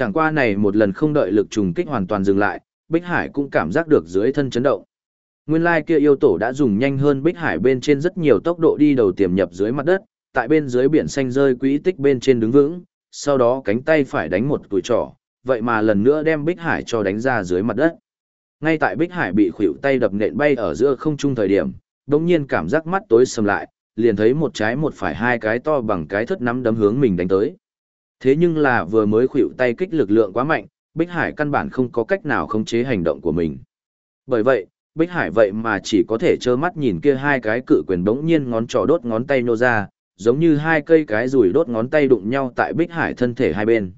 Chẳng qua này một lần không đợi lực trùng kích hoàn toàn dừng lại, Bích Hải cũng cảm giác được dưới thân chấn động. Nguyên lai kia yêu tổ đã dùng nhanh hơn Bích Hải bên trên rất nhiều tốc độ đi đầu tiềm nhập dưới mặt đất, tại bên dưới biển xanh rơi quỹ tích bên trên đứng vững, sau đó cánh tay phải đánh một cùi trỏ, vậy mà lần nữa đem Bích Hải cho đánh ra dưới mặt đất. Ngay tại Bích Hải bị khuỷu tay đập nện bay ở giữa không trung thời điểm, đột nhiên cảm giác mắt tối sầm lại, liền thấy một trái một phải hai cái to bằng cái thất nắm đấm hướng mình đánh tới. Thế nhưng là vừa mới khuỵu tay kích lực lượng quá mạnh, Bích Hải căn bản không có cách nào khống chế hành động của mình. Bởi vậy, Bích Hải vậy mà chỉ có thể trơ mắt nhìn kia hai cái cự quyền bỗng nhiên ngón trỏ đốt ngón tay nô ra, giống như hai cây cái rùi đốt ngón tay đụng nhau tại Bích Hải thân thể hai bên.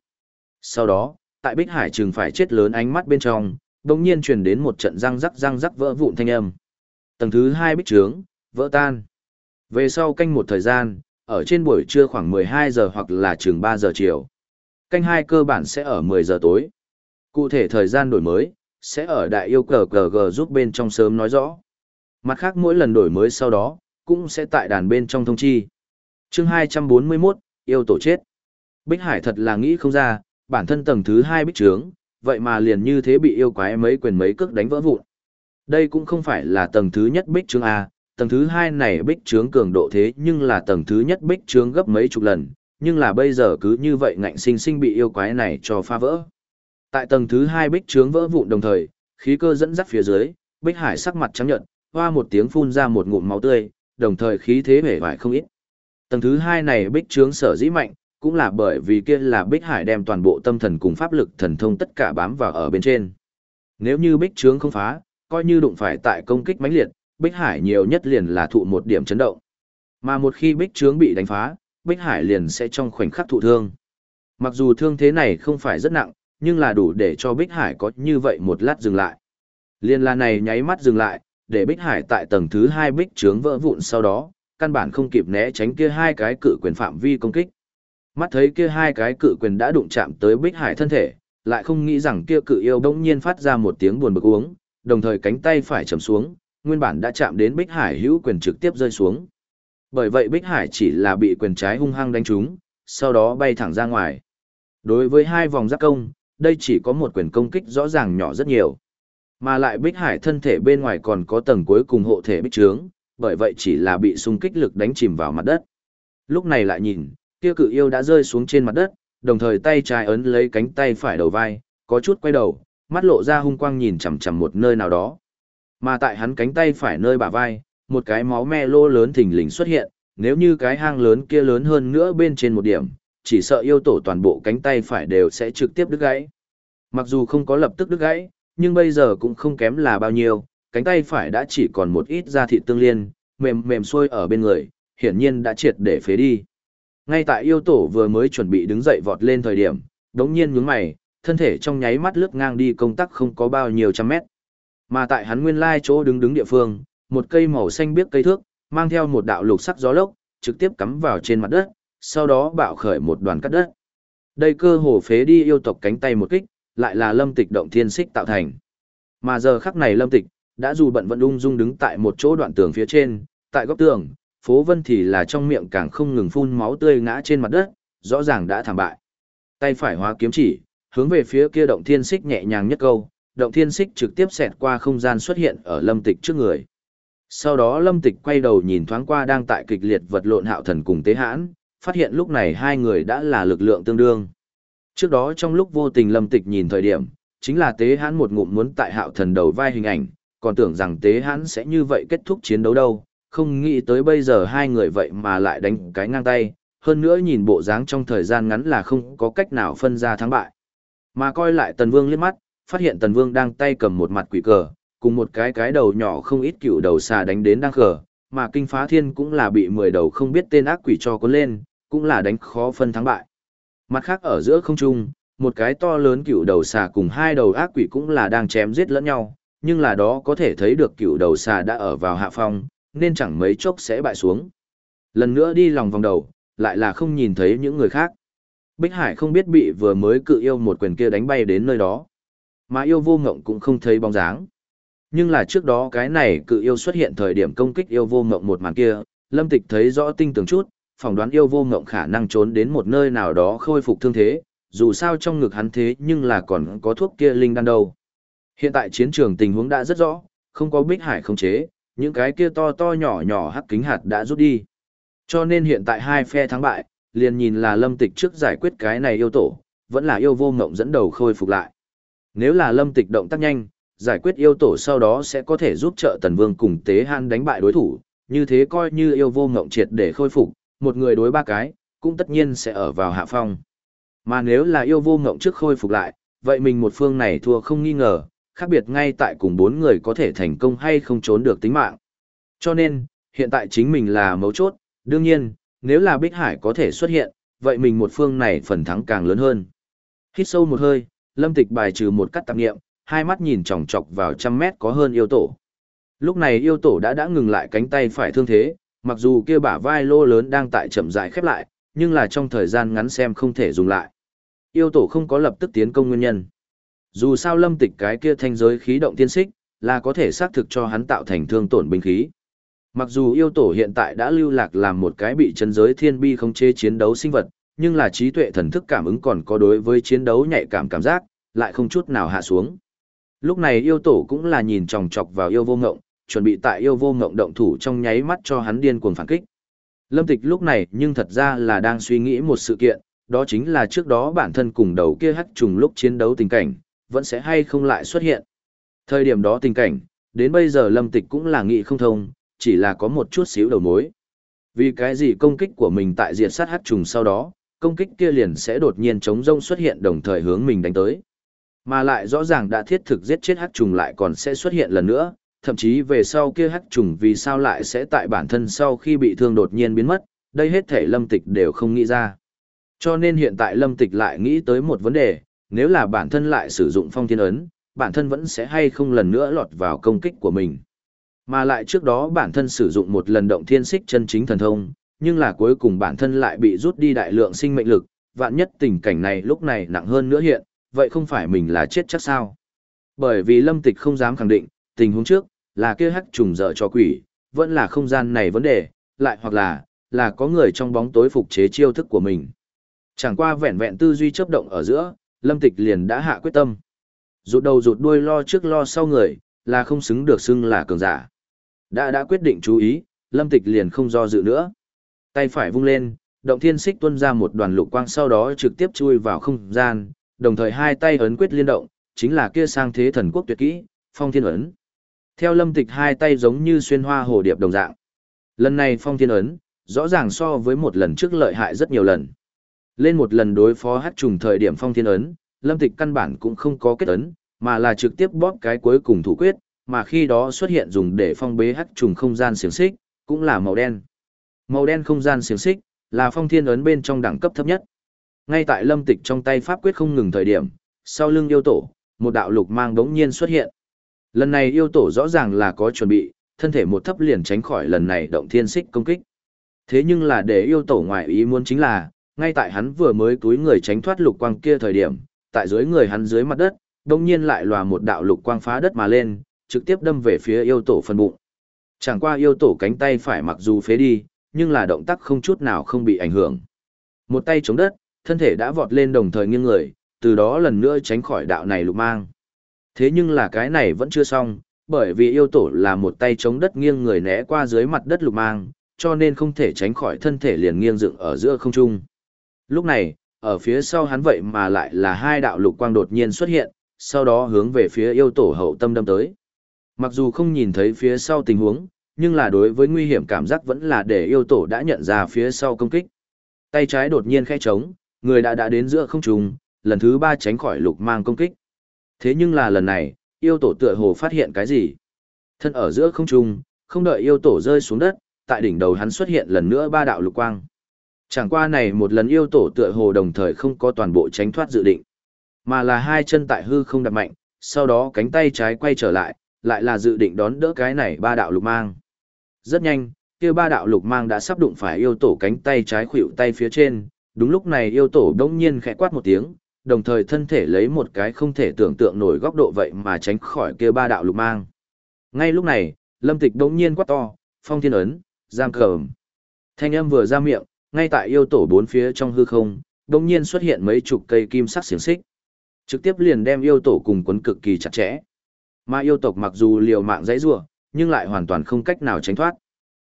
Sau đó, tại Bích Hải chừng phải chết lớn ánh mắt bên trong, bỗng nhiên truyền đến một trận răng rắc răng rắc vỡ vụn thanh âm. Tầng thứ hai bích trướng, vỡ tan. Về sau canh một thời gian, ở trên buổi trưa khoảng 12 giờ hoặc là chừng 3 giờ chiều. Canh hai cơ bản sẽ ở 10 giờ tối. Cụ thể thời gian đổi mới, sẽ ở đại yêu cờ cờ g giúp bên trong sớm nói rõ. Mặt khác mỗi lần đổi mới sau đó, cũng sẽ tại đàn bên trong thông chi. chương 241, yêu tổ chết. Bích Hải thật là nghĩ không ra, bản thân tầng thứ 2 bích trướng, vậy mà liền như thế bị yêu quái mấy quyền mấy cước đánh vỡ vụn. Đây cũng không phải là tầng thứ nhất bích trướng A, tầng thứ hai này bích trướng cường độ thế nhưng là tầng thứ nhất bích trướng gấp mấy chục lần, nhưng là bây giờ cứ như vậy ngạnh sinh sinh bị yêu quái này cho phá vỡ. Tại tầng thứ hai bích trướng vỡ vụn đồng thời, khí cơ dẫn dắt phía dưới, bích hải sắc mặt trắng nhợt, hoa một tiếng phun ra một ngụm máu tươi, đồng thời khí thế vẻ vải không ít. Tầng thứ hai này bích trướng sở dĩ mạnh, cũng là bởi vì kia là bích hải đem toàn bộ tâm thần cùng pháp lực thần thông tất cả bám vào ở bên trên. Nếu như bích trướng không phá, coi như đụng phải tại công kích mãnh liệt, Bích Hải nhiều nhất liền là thụ một điểm chấn động. Mà một khi Bích Trướng bị đánh phá, Bích Hải liền sẽ trong khoảnh khắc thụ thương. Mặc dù thương thế này không phải rất nặng, nhưng là đủ để cho Bích Hải có như vậy một lát dừng lại. Liên la này nháy mắt dừng lại, để Bích Hải tại tầng thứ hai Bích Trướng vỡ vụn sau đó, căn bản không kịp né tránh kia hai cái cự quyền phạm vi công kích. Mắt thấy kia hai cái cự quyền đã đụng chạm tới Bích Hải thân thể, lại không nghĩ rằng kia cự yêu bỗng nhiên phát ra một tiếng buồn bực uống, đồng thời cánh tay phải chầm xuống, nguyên bản đã chạm đến Bích Hải hữu quyền trực tiếp rơi xuống. Bởi vậy Bích Hải chỉ là bị quyền trái hung hăng đánh trúng, sau đó bay thẳng ra ngoài. Đối với hai vòng giáp công, đây chỉ có một quyền công kích rõ ràng nhỏ rất nhiều. Mà lại Bích Hải thân thể bên ngoài còn có tầng cuối cùng hộ thể bích trướng, bởi vậy chỉ là bị xung kích lực đánh chìm vào mặt đất. Lúc này lại nhìn, kia cự yêu đã rơi xuống trên mặt đất, đồng thời tay trái ấn lấy cánh tay phải đầu vai, có chút quay đầu, mắt lộ ra hung quang nhìn chằm chằm một nơi nào đó. Mà tại hắn cánh tay phải nơi bả vai, một cái máu me lô lớn thình lình xuất hiện, nếu như cái hang lớn kia lớn hơn nữa bên trên một điểm, chỉ sợ yêu tổ toàn bộ cánh tay phải đều sẽ trực tiếp đứt gãy. Mặc dù không có lập tức đứt gãy, nhưng bây giờ cũng không kém là bao nhiêu, cánh tay phải đã chỉ còn một ít da thịt tương liên, mềm mềm xuôi ở bên người, hiển nhiên đã triệt để phế đi. Ngay tại yêu tổ vừa mới chuẩn bị đứng dậy vọt lên thời điểm, đống nhiên nhướng mày, thân thể trong nháy mắt lướt ngang đi công tắc không có bao nhiêu trăm mét. Mà tại hắn nguyên lai chỗ đứng đứng địa phương, một cây màu xanh biếc cây thước, mang theo một đạo lục sắc gió lốc, trực tiếp cắm vào trên mặt đất, sau đó bạo khởi một đoàn cắt đất. Đây cơ hồ phế đi yêu tộc cánh tay một kích, lại là lâm tịch động thiên xích tạo thành. Mà giờ khắc này lâm tịch, đã dù bận vận ung dung đứng tại một chỗ đoạn tường phía trên, tại góc tường, phố vân thì là trong miệng càng không ngừng phun máu tươi ngã trên mặt đất, rõ ràng đã thảm bại. Tay phải hóa kiếm chỉ, hướng về phía kia động thiên xích nhẹ nhàng nhất câu, động thiên xích trực tiếp xẹt qua không gian xuất hiện ở lâm tịch trước người. Sau đó lâm tịch quay đầu nhìn thoáng qua đang tại kịch liệt vật lộn hạo thần cùng tế hãn, phát hiện lúc này hai người đã là lực lượng tương đương. Trước đó trong lúc vô tình lâm tịch nhìn thời điểm, chính là tế hãn một ngụm muốn tại hạo thần đầu vai hình ảnh, còn tưởng rằng tế hãn sẽ như vậy kết thúc chiến đấu đâu, không nghĩ tới bây giờ hai người vậy mà lại đánh cái ngang tay, hơn nữa nhìn bộ dáng trong thời gian ngắn là không có cách nào phân ra thắng bại. Mà coi lại Tần Vương liếc mắt, phát hiện Tần Vương đang tay cầm một mặt quỷ cờ, cùng một cái cái đầu nhỏ không ít cựu đầu xà đánh đến đang khờ, mà kinh phá thiên cũng là bị mười đầu không biết tên ác quỷ cho cuốn lên, cũng là đánh khó phân thắng bại. Mặt khác ở giữa không trung, một cái to lớn cựu đầu xà cùng hai đầu ác quỷ cũng là đang chém giết lẫn nhau, nhưng là đó có thể thấy được cựu đầu xà đã ở vào hạ phong, nên chẳng mấy chốc sẽ bại xuống. Lần nữa đi lòng vòng đầu, lại là không nhìn thấy những người khác. Bích Hải không biết bị vừa mới cự yêu một quyền kia đánh bay đến nơi đó. Mà yêu vô ngộng cũng không thấy bóng dáng. Nhưng là trước đó cái này cự yêu xuất hiện thời điểm công kích yêu vô ngộng một màn kia, lâm tịch thấy rõ tinh tường chút, phỏng đoán yêu vô ngộng khả năng trốn đến một nơi nào đó khôi phục thương thế, dù sao trong ngực hắn thế nhưng là còn có thuốc kia linh đan đâu. Hiện tại chiến trường tình huống đã rất rõ, không có bích hải không chế, những cái kia to to nhỏ nhỏ hắc kính hạt đã rút đi. Cho nên hiện tại hai phe thắng bại, liền nhìn là lâm tịch trước giải quyết cái này yêu tổ, vẫn là yêu vô ngộng dẫn đầu khôi phục lại. Nếu là lâm tịch động tác nhanh, giải quyết yêu tổ sau đó sẽ có thể giúp trợ tần vương cùng tế han đánh bại đối thủ, như thế coi như yêu vô ngộng triệt để khôi phục, một người đối ba cái, cũng tất nhiên sẽ ở vào hạ phong. Mà nếu là yêu vô ngộng trước khôi phục lại, vậy mình một phương này thua không nghi ngờ, khác biệt ngay tại cùng bốn người có thể thành công hay không trốn được tính mạng. Cho nên, hiện tại chính mình là mấu chốt, đương nhiên, nếu là Bích Hải có thể xuất hiện, vậy mình một phương này phần thắng càng lớn hơn. Hít sâu một hơi, lâm tịch bài trừ một cắt tạp nghiệm, hai mắt nhìn chòng chọc vào trăm mét có hơn yêu tổ. Lúc này yêu tổ đã đã ngừng lại cánh tay phải thương thế, mặc dù kia bả vai lô lớn đang tại chậm rãi khép lại, nhưng là trong thời gian ngắn xem không thể dùng lại. Yêu tổ không có lập tức tiến công nguyên nhân. Dù sao lâm tịch cái kia thanh giới khí động tiên xích, là có thể xác thực cho hắn tạo thành thương tổn binh khí. Mặc dù yêu tổ hiện tại đã lưu lạc làm một cái bị chân giới thiên bi không chế chiến đấu sinh vật, nhưng là trí tuệ thần thức cảm ứng còn có đối với chiến đấu nhạy cảm cảm giác, lại không chút nào hạ xuống. Lúc này yêu tổ cũng là nhìn chòng chọc vào yêu vô ngộng, chuẩn bị tại yêu vô ngộng động thủ trong nháy mắt cho hắn điên cuồng phản kích. Lâm Tịch lúc này nhưng thật ra là đang suy nghĩ một sự kiện, đó chính là trước đó bản thân cùng đầu kia hắc trùng lúc chiến đấu tình cảnh, vẫn sẽ hay không lại xuất hiện. Thời điểm đó tình cảnh, đến bây giờ Lâm Tịch cũng là nghĩ không thông, chỉ là có một chút xíu đầu mối. Vì cái gì công kích của mình tại diệt sát hắc trùng sau đó, công kích kia liền sẽ đột nhiên chống rông xuất hiện đồng thời hướng mình đánh tới. Mà lại rõ ràng đã thiết thực giết chết hắc trùng lại còn sẽ xuất hiện lần nữa, thậm chí về sau kia hắc trùng vì sao lại sẽ tại bản thân sau khi bị thương đột nhiên biến mất, đây hết thể lâm tịch đều không nghĩ ra. Cho nên hiện tại lâm tịch lại nghĩ tới một vấn đề, nếu là bản thân lại sử dụng phong thiên ấn, bản thân vẫn sẽ hay không lần nữa lọt vào công kích của mình. Mà lại trước đó bản thân sử dụng một lần động thiên xích chân chính thần thông, nhưng là cuối cùng bản thân lại bị rút đi đại lượng sinh mệnh lực, vạn nhất tình cảnh này lúc này nặng hơn nữa hiện, vậy không phải mình là chết chắc sao. Bởi vì lâm tịch không dám khẳng định, tình huống trước, là kia hắc trùng dở cho quỷ, vẫn là không gian này vấn đề, lại hoặc là, là có người trong bóng tối phục chế chiêu thức của mình. Chẳng qua vẹn vẹn tư duy chấp động ở giữa, lâm tịch liền đã hạ quyết tâm. Rụt đầu rụt đuôi lo trước lo sau người, là không xứng được xưng là cường giả. Đã đã quyết định chú ý, lâm tịch liền không do dự nữa. Tay phải vung lên, động thiên xích tuôn ra một đoàn lục quang sau đó trực tiếp chui vào không gian, đồng thời hai tay ấn quyết liên động, chính là kia sang thế thần quốc tuyệt kỹ, phong thiên ấn. Theo lâm tịch hai tay giống như xuyên hoa hồ điệp đồng dạng. Lần này phong thiên ấn, rõ ràng so với một lần trước lợi hại rất nhiều lần. Lên một lần đối phó hát trùng thời điểm phong thiên ấn, lâm tịch căn bản cũng không có kết ấn, mà là trực tiếp bóp cái cuối cùng thủ quyết, mà khi đó xuất hiện dùng để phong bế hắc trùng không gian xiềng xích, cũng là màu đen. Màu đen không gian xiềng xích, là phong thiên ấn bên trong đẳng cấp thấp nhất. Ngay tại lâm tịch trong tay pháp quyết không ngừng thời điểm, sau lưng yêu tổ, một đạo lục mang đống nhiên xuất hiện. Lần này yêu tổ rõ ràng là có chuẩn bị, thân thể một thấp liền tránh khỏi lần này động thiên xích công kích. Thế nhưng là để yêu tổ ngoại ý muốn chính là, ngay tại hắn vừa mới túi người tránh thoát lục quang kia thời điểm, tại dưới người hắn dưới mặt đất, đống nhiên lại lòa một đạo lục quang phá đất mà lên, trực tiếp đâm về phía yêu tổ phần bụng. Chẳng qua yêu tổ cánh tay phải mặc dù phế đi, nhưng là động tác không chút nào không bị ảnh hưởng. Một tay chống đất, thân thể đã vọt lên đồng thời nghiêng người, từ đó lần nữa tránh khỏi đạo này lục mang. Thế nhưng là cái này vẫn chưa xong, bởi vì yêu tổ là một tay chống đất nghiêng người né qua dưới mặt đất lục mang, cho nên không thể tránh khỏi thân thể liền nghiêng dựng ở giữa không trung. Lúc này, ở phía sau hắn vậy mà lại là hai đạo lục quang đột nhiên xuất hiện, sau đó hướng về phía yêu tổ hậu tâm đâm tới. Mặc dù không nhìn thấy phía sau tình huống, nhưng là đối với nguy hiểm cảm giác vẫn là để yêu tổ đã nhận ra phía sau công kích. Tay trái đột nhiên khẽ trống, người đã đã đến giữa không trung, lần thứ ba tránh khỏi lục mang công kích. Thế nhưng là lần này, yêu tổ tựa hồ phát hiện cái gì? Thân ở giữa không trung, không đợi yêu tổ rơi xuống đất, tại đỉnh đầu hắn xuất hiện lần nữa ba đạo lục quang. Chẳng qua này một lần yêu tổ tựa hồ đồng thời không có toàn bộ tránh thoát dự định, mà là hai chân tại hư không đặt mạnh, sau đó cánh tay trái quay trở lại, lại là dự định đón đỡ cái này ba đạo lục mang. Rất nhanh, kia ba đạo lục mang đã sắp đụng phải yêu tổ cánh tay trái khuỷu tay phía trên, đúng lúc này yêu tổ đông nhiên khẽ quát một tiếng, đồng thời thân thể lấy một cái không thể tưởng tượng nổi góc độ vậy mà tránh khỏi kia ba đạo lục mang. Ngay lúc này, lâm tịch đông nhiên quát to, phong thiên ấn, giam cờm. Thanh âm vừa ra miệng, ngay tại yêu tổ bốn phía trong hư không, đông nhiên xuất hiện mấy chục cây kim sắc xiềng xích. Trực tiếp liền đem yêu tổ cùng quấn cực kỳ chặt chẽ. Mà yêu tộc mặc dù liều mạng dãy rủa, nhưng lại hoàn toàn không cách nào tránh thoát.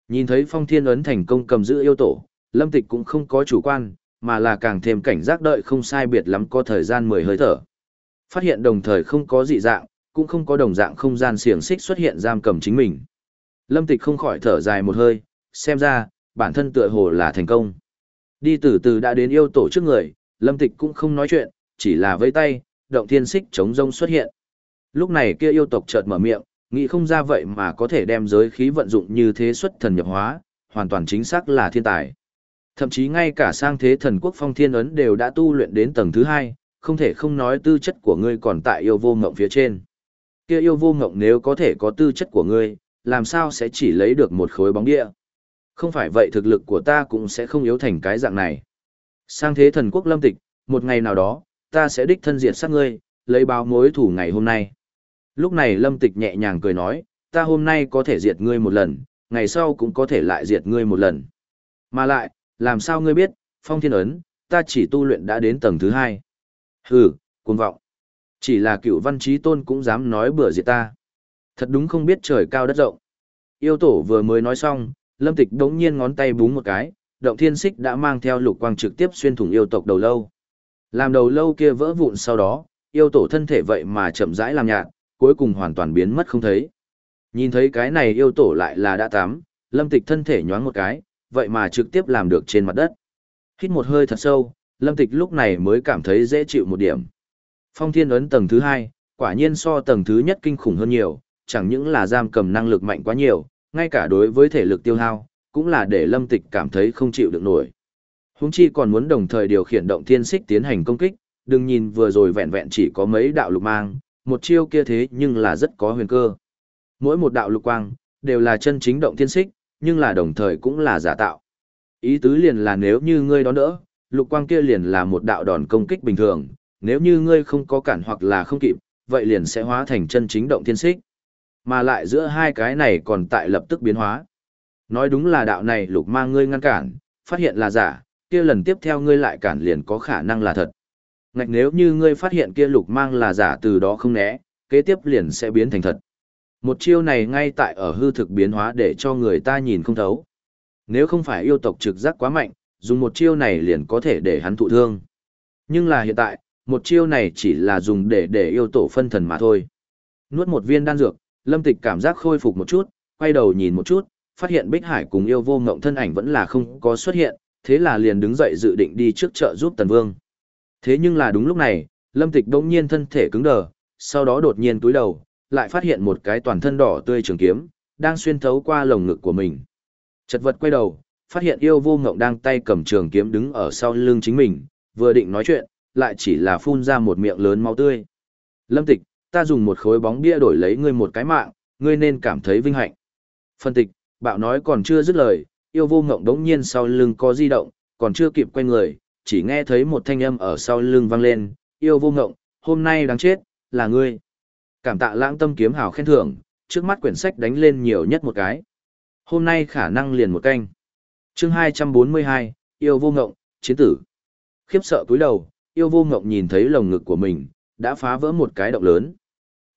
Nhìn thấy phong thiên ấn thành công cầm giữ yêu tổ, lâm tịch cũng không có chủ quan, mà là càng thêm cảnh giác đợi không sai biệt lắm có thời gian mười hơi thở. Phát hiện đồng thời không có dị dạng, cũng không có đồng dạng không gian xiềng xích xuất hiện giam cầm chính mình. Lâm tịch không khỏi thở dài một hơi, xem ra, bản thân tựa hồ là thành công. Đi từ từ đã đến yêu tổ trước người, lâm tịch cũng không nói chuyện, chỉ là vây tay, động thiên xích chống rông xuất hiện. Lúc này kia yêu tộc chợt mở miệng, nghĩ không ra vậy mà có thể đem giới khí vận dụng như thế xuất thần nhập hóa, hoàn toàn chính xác là thiên tài. Thậm chí ngay cả sang thế thần quốc phong thiên ấn đều đã tu luyện đến tầng thứ hai, không thể không nói tư chất của ngươi còn tại yêu vô ngộng phía trên. Kia yêu vô ngộng nếu có thể có tư chất của ngươi, làm sao sẽ chỉ lấy được một khối bóng địa. Không phải vậy thực lực của ta cũng sẽ không yếu thành cái dạng này. Sang thế thần quốc lâm tịch, một ngày nào đó, ta sẽ đích thân diệt sát ngươi, lấy báo mối thủ ngày hôm nay. Lúc này lâm tịch nhẹ nhàng cười nói, ta hôm nay có thể diệt ngươi một lần, ngày sau cũng có thể lại diệt ngươi một lần. Mà lại, làm sao ngươi biết, phong thiên ấn, ta chỉ tu luyện đã đến tầng thứ hai. Hừ, cuồng vọng. Chỉ là cựu văn trí tôn cũng dám nói bừa diệt ta. Thật đúng không biết trời cao đất rộng. Yêu tổ vừa mới nói xong, lâm tịch đống nhiên ngón tay búng một cái, động thiên xích đã mang theo lục quang trực tiếp xuyên thủng yêu tộc đầu lâu. Làm đầu lâu kia vỡ vụn sau đó, yêu tổ thân thể vậy mà chậm rãi làm nhạt, cuối cùng hoàn toàn biến mất không thấy. Nhìn thấy cái này yêu tổ lại là đã tắm, lâm tịch thân thể nhoáng một cái, vậy mà trực tiếp làm được trên mặt đất. Hít một hơi thật sâu, lâm tịch lúc này mới cảm thấy dễ chịu một điểm. Phong thiên ấn tầng thứ hai, quả nhiên so tầng thứ nhất kinh khủng hơn nhiều, chẳng những là giam cầm năng lực mạnh quá nhiều, ngay cả đối với thể lực tiêu hao, cũng là để lâm tịch cảm thấy không chịu được nổi. Húng chi còn muốn đồng thời điều khiển động thiên xích tiến hành công kích, đừng nhìn vừa rồi vẹn vẹn chỉ có mấy đạo lục mang, một chiêu kia thế nhưng là rất có huyền cơ. Mỗi một đạo lục quang, đều là chân chính động thiên xích, nhưng là đồng thời cũng là giả tạo. Ý tứ liền là nếu như ngươi đón đỡ, lục quang kia liền là một đạo đòn công kích bình thường, nếu như ngươi không có cản hoặc là không kịp, vậy liền sẽ hóa thành chân chính động thiên xích. Mà lại giữa hai cái này còn tại lập tức biến hóa. Nói đúng là đạo này lục mang ngươi ngăn cản, phát hiện là giả, kia lần tiếp theo ngươi lại cản liền có khả năng là thật. Ngạch nếu như ngươi phát hiện kia lục mang là giả từ đó không né, kế tiếp liền sẽ biến thành thật. Một chiêu này ngay tại ở hư thực biến hóa để cho người ta nhìn không thấu. Nếu không phải yêu tộc trực giác quá mạnh, dùng một chiêu này liền có thể để hắn thụ thương. Nhưng là hiện tại, một chiêu này chỉ là dùng để để yêu tổ phân thần mà thôi. Nuốt một viên đan dược, lâm tịch cảm giác khôi phục một chút, quay đầu nhìn một chút, phát hiện Bích Hải cùng yêu vô ngộng thân ảnh vẫn là không có xuất hiện, thế là liền đứng dậy dự định đi trước chợ giúp Tần Vương. Thế nhưng là đúng lúc này, lâm tịch đông nhiên thân thể cứng đờ, sau đó đột nhiên túi đầu, lại phát hiện một cái toàn thân đỏ tươi trường kiếm, đang xuyên thấu qua lồng ngực của mình. Chật vật quay đầu, phát hiện yêu vô ngộng đang tay cầm trường kiếm đứng ở sau lưng chính mình, vừa định nói chuyện, lại chỉ là phun ra một miệng lớn máu tươi. Lâm tịch, ta dùng một khối bóng bia đổi lấy ngươi một cái mạng, ngươi nên cảm thấy vinh hạnh. Phân tịch, bạo nói còn chưa dứt lời, yêu vô ngộng đống nhiên sau lưng có di động, còn chưa kịp quay người, chỉ nghe thấy một thanh âm ở sau lưng vang lên, yêu vô ngộng, hôm nay đáng chết, là ngươi. Cảm tạ lãng tâm kiếm hào khen thưởng, trước mắt quyển sách đánh lên nhiều nhất một cái. Hôm nay khả năng liền một canh. chương 242, yêu vô ngộng, chiến tử. Khiếp sợ cúi đầu, yêu vô ngộng nhìn thấy lồng ngực của mình, đã phá vỡ một cái động lớn.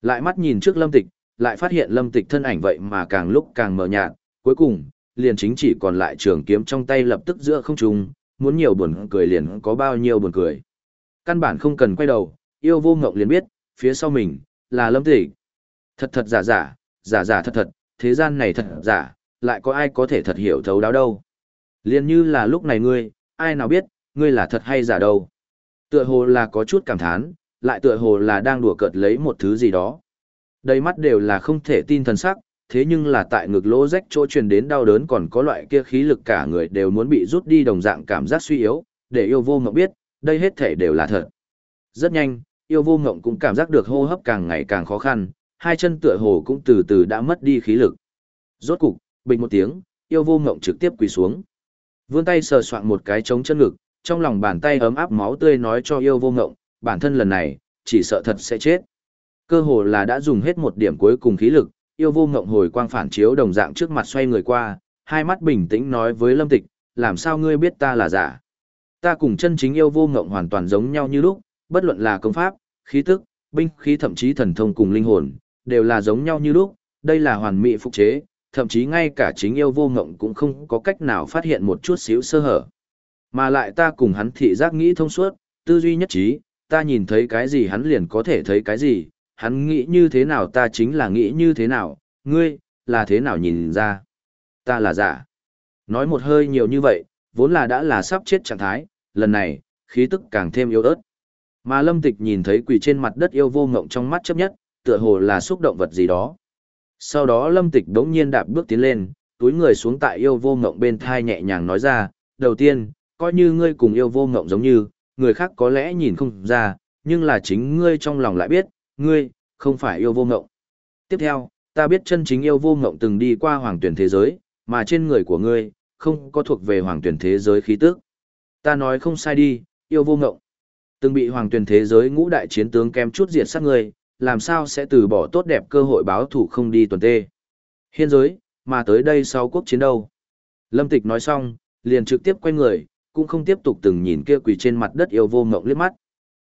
Lại mắt nhìn trước lâm tịch, lại phát hiện lâm tịch thân ảnh vậy mà càng lúc càng mờ nhạt, cuối cùng, liền chính chỉ còn lại trường kiếm trong tay lập tức giữa không trung, muốn nhiều buồn cười liền có bao nhiêu buồn cười. Căn bản không cần quay đầu, yêu vô ngộng liền biết, phía sau mình, là lâm tịch. Thật thật giả giả, giả giả thật thật, thế gian này thật giả, lại có ai có thể thật hiểu thấu đáo đâu. liền như là lúc này ngươi, ai nào biết, ngươi là thật hay giả đâu. Tựa hồ là có chút cảm thán, lại tựa hồ là đang đùa cợt lấy một thứ gì đó. Đầy mắt đều là không thể tin thần sắc, thế nhưng là tại ngực lỗ rách chỗ truyền đến đau đớn còn có loại kia khí lực cả người đều muốn bị rút đi đồng dạng cảm giác suy yếu, để yêu vô mộng biết, đây hết thể đều là thật. Rất nhanh, yêu vô mộng cũng cảm giác được hô hấp càng ngày càng khó khăn, hai chân tựa hồ cũng từ từ đã mất đi khí lực. Rốt cục, bình một tiếng, yêu vô mộng trực tiếp quỳ xuống. Vươn tay sờ soạn một cái trống chân ngực, trong lòng bàn tay ấm áp máu tươi nói cho yêu vô ngộng, bản thân lần này, chỉ sợ thật sẽ chết. Cơ hồ là đã dùng hết một điểm cuối cùng khí lực, yêu vô ngộng hồi quang phản chiếu đồng dạng trước mặt xoay người qua, hai mắt bình tĩnh nói với lâm tịch, làm sao ngươi biết ta là giả. Ta cùng chân chính yêu vô ngộng hoàn toàn giống nhau như lúc, bất luận là công pháp, khí tức, binh khí thậm chí thần thông cùng linh hồn, đều là giống nhau như lúc, đây là hoàn mỹ phục chế, thậm chí ngay cả chính yêu vô ngộng cũng không có cách nào phát hiện một chút xíu sơ hở. Mà lại ta cùng hắn thị giác nghĩ thông suốt, tư duy nhất trí, ta nhìn thấy cái gì hắn liền có thể thấy cái gì, hắn nghĩ như thế nào ta chính là nghĩ như thế nào, ngươi, là thế nào nhìn ra. Ta là giả. Nói một hơi nhiều như vậy, vốn là đã là sắp chết trạng thái, lần này, khí tức càng thêm yếu ớt. Mà lâm tịch nhìn thấy quỳ trên mặt đất yêu vô ngộng trong mắt chấp nhất, tựa hồ là xúc động vật gì đó. Sau đó lâm tịch đống nhiên đạp bước tiến lên, túi người xuống tại yêu vô ngộng bên thai nhẹ nhàng nói ra, đầu tiên, coi như ngươi cùng yêu vô ngộng giống như, người khác có lẽ nhìn không ra, nhưng là chính ngươi trong lòng lại biết, ngươi, không phải yêu vô ngộng. Tiếp theo, ta biết chân chính yêu vô ngộng từng đi qua hoàng tuyển thế giới, mà trên người của ngươi, không có thuộc về hoàng tuyển thế giới khí tức. Ta nói không sai đi, yêu vô ngộng. Từng bị hoàng tuyển thế giới ngũ đại chiến tướng kém chút diệt sát ngươi, làm sao sẽ từ bỏ tốt đẹp cơ hội báo thủ không đi tuần tê. Hiên giới, mà tới đây sau quốc chiến đâu. Lâm Tịch nói xong, liền trực tiếp quay người, cũng không tiếp tục từng nhìn kia quỳ trên mặt đất yêu vô ngộng liếc mắt.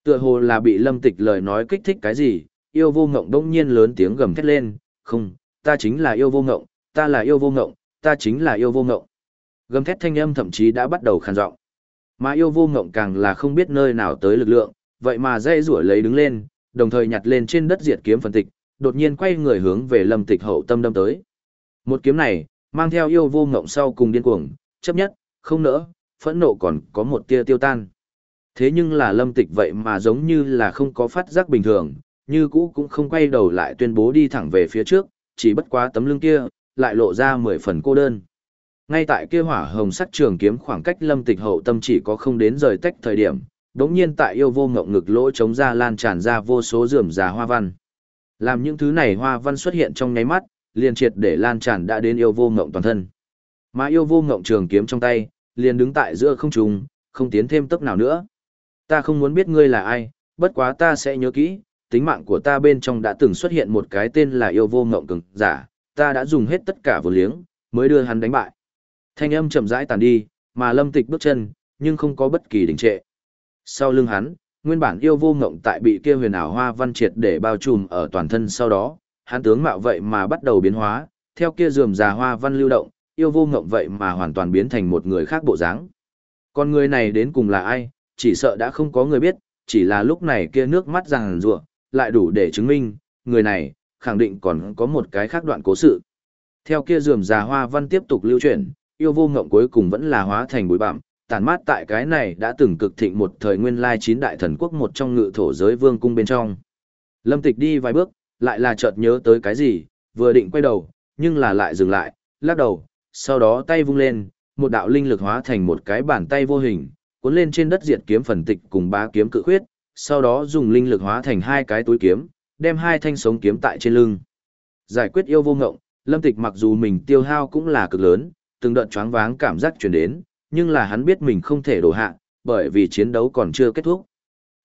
Tựa hồ là bị Lâm Tịch lời nói kích thích cái gì, yêu vô ngộng đông nhiên lớn tiếng gầm thét lên, không, ta chính là yêu vô ngộng, ta là yêu vô ngộng, ta chính là yêu vô ngộng. Gầm thét thanh âm thậm chí đã bắt đầu khàn giọng. Mà yêu vô ngộng càng là không biết nơi nào tới lực lượng, vậy mà dây rủa lấy đứng lên, đồng thời nhặt lên trên đất diệt kiếm phân tịch, đột nhiên quay người hướng về lâm tịch hậu tâm đâm tới. Một kiếm này, mang theo yêu vô ngộng sau cùng điên cuồng, chấp nhất, không nỡ, phẫn nộ còn có một tia tiêu tan. Thế nhưng là lâm tịch vậy mà giống như là không có phát giác bình thường, như cũ cũng không quay đầu lại tuyên bố đi thẳng về phía trước, chỉ bất quá tấm lưng kia, lại lộ ra mười phần cô đơn. Ngay tại kia hỏa hồng sắc trường kiếm khoảng cách lâm tịch hậu tâm chỉ có không đến rời tách thời điểm, đống nhiên tại yêu vô ngộng ngực lỗ chống ra lan tràn ra vô số rườm rà hoa văn. Làm những thứ này hoa văn xuất hiện trong nháy mắt, liền triệt để lan tràn đã đến yêu vô ngộng toàn thân. Mà yêu vô ngộng trường kiếm trong tay, liền đứng tại giữa không trung, không tiến thêm tốc nào nữa. Ta không muốn biết ngươi là ai, bất quá ta sẽ nhớ kỹ, tính mạng của ta bên trong đã từng xuất hiện một cái tên là yêu vô ngộng cường giả, ta đã dùng hết tất cả vô liếng, mới đưa hắn đánh bại. Thanh âm chậm rãi tàn đi, mà lâm tịch bước chân, nhưng không có bất kỳ đình trệ. Sau lưng hắn, nguyên bản yêu vô ngộng tại bị kia huyền ảo hoa văn triệt để bao trùm ở toàn thân sau đó, hắn tướng mạo vậy mà bắt đầu biến hóa, theo kia rườm rà hoa văn lưu động, yêu vô ngộng vậy mà hoàn toàn biến thành một người khác bộ dáng. Con người này đến cùng là ai, chỉ sợ đã không có người biết, chỉ là lúc này kia nước mắt ràng rùa, lại đủ để chứng minh, người này, khẳng định còn có một cái khác đoạn cố sự. Theo kia rườm già hoa văn tiếp tục lưu chuyển, yêu vô ngộng cuối cùng vẫn là hóa thành bụi bặm, tàn mát tại cái này đã từng cực thịnh một thời nguyên lai chín đại thần quốc một trong ngự thổ giới vương cung bên trong. Lâm Tịch đi vài bước, lại là chợt nhớ tới cái gì, vừa định quay đầu, nhưng là lại dừng lại, lắc đầu, sau đó tay vung lên, một đạo linh lực hóa thành một cái bàn tay vô hình, cuốn lên trên đất diệt kiếm phần tịch cùng ba kiếm cự khuyết, sau đó dùng linh lực hóa thành hai cái túi kiếm, đem hai thanh sống kiếm tại trên lưng. Giải quyết yêu vô ngộng, Lâm Tịch mặc dù mình tiêu hao cũng là cực lớn, từng đợt choáng váng cảm giác truyền đến, nhưng là hắn biết mình không thể đổ hạ, bởi vì chiến đấu còn chưa kết thúc.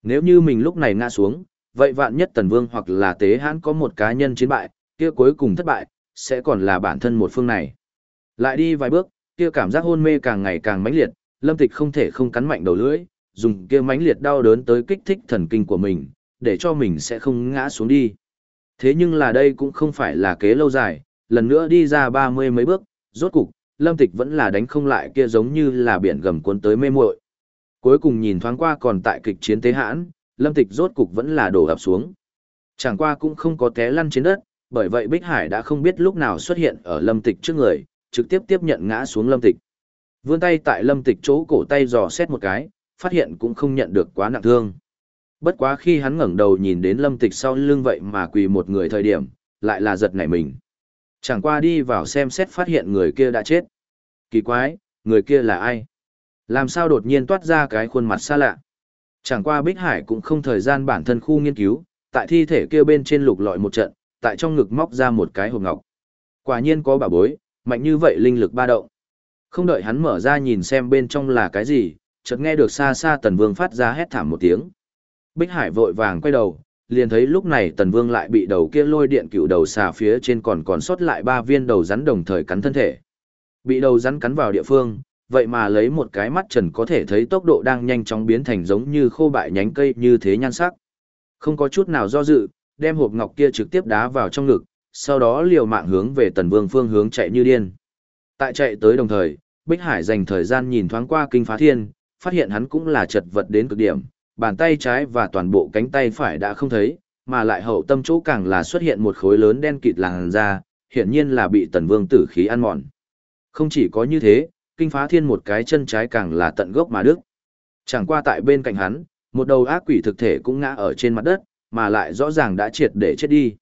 Nếu như mình lúc này ngã xuống, vậy vạn nhất Tần Vương hoặc là Tế Hãn có một cá nhân chiến bại, kia cuối cùng thất bại, sẽ còn là bản thân một phương này. Lại đi vài bước, kia cảm giác hôn mê càng ngày càng mãnh liệt, Lâm Tịch không thể không cắn mạnh đầu lưỡi, dùng kia mãnh liệt đau đớn tới kích thích thần kinh của mình, để cho mình sẽ không ngã xuống đi. Thế nhưng là đây cũng không phải là kế lâu dài, lần nữa đi ra ba mươi mấy bước, rốt cục, lâm tịch vẫn là đánh không lại kia giống như là biển gầm cuốn tới mê muội. Cuối cùng nhìn thoáng qua còn tại kịch chiến tế hãn lâm tịch rốt cục vẫn là đổ ập xuống. Chẳng qua cũng không có té lăn trên đất bởi vậy bích hải đã không biết lúc nào xuất hiện ở lâm tịch trước người trực tiếp tiếp nhận ngã xuống lâm tịch vươn tay tại lâm tịch chỗ cổ tay dò xét một cái phát hiện cũng không nhận được quá nặng thương bất quá khi hắn ngẩng đầu nhìn đến lâm tịch sau lưng vậy mà quỳ một người thời điểm lại là giật nảy mình Chẳng qua đi vào xem xét phát hiện người kia đã chết. Kỳ quái, người kia là ai? Làm sao đột nhiên toát ra cái khuôn mặt xa lạ? Chẳng qua Bích Hải cũng không thời gian bản thân khu nghiên cứu, tại thi thể kia bên trên lục lọi một trận, tại trong ngực móc ra một cái hộp ngọc. Quả nhiên có bà bối, mạnh như vậy linh lực ba động. Không đợi hắn mở ra nhìn xem bên trong là cái gì, chợt nghe được xa xa Tần Vương phát ra hét thảm một tiếng. Bích Hải vội vàng quay đầu, liền thấy lúc này tần vương lại bị đầu kia lôi điện cựu đầu xà phía trên còn còn sót lại ba viên đầu rắn đồng thời cắn thân thể bị đầu rắn cắn vào địa phương vậy mà lấy một cái mắt trần có thể thấy tốc độ đang nhanh chóng biến thành giống như khô bại nhánh cây như thế nhan sắc. Không có chút nào do dự, đem hộp ngọc kia trực tiếp đá vào trong ngực, sau đó liều mạng hướng về tần vương phương hướng chạy như điên. Tại chạy tới đồng thời, Bích Hải dành thời gian nhìn thoáng qua kinh phá thiên, phát hiện hắn cũng là chật vật đến cực điểm, bàn tay trái và toàn bộ cánh tay phải đã không thấy, mà lại hậu tâm chỗ càng là xuất hiện một khối lớn đen kịt làn da, hiển nhiên là bị tần vương tử khí ăn mòn. Không chỉ có như thế, kinh phá thiên một cái chân trái càng là tận gốc mà đức. Chẳng qua tại bên cạnh hắn, một đầu ác quỷ thực thể cũng ngã ở trên mặt đất, mà lại rõ ràng đã triệt để chết đi.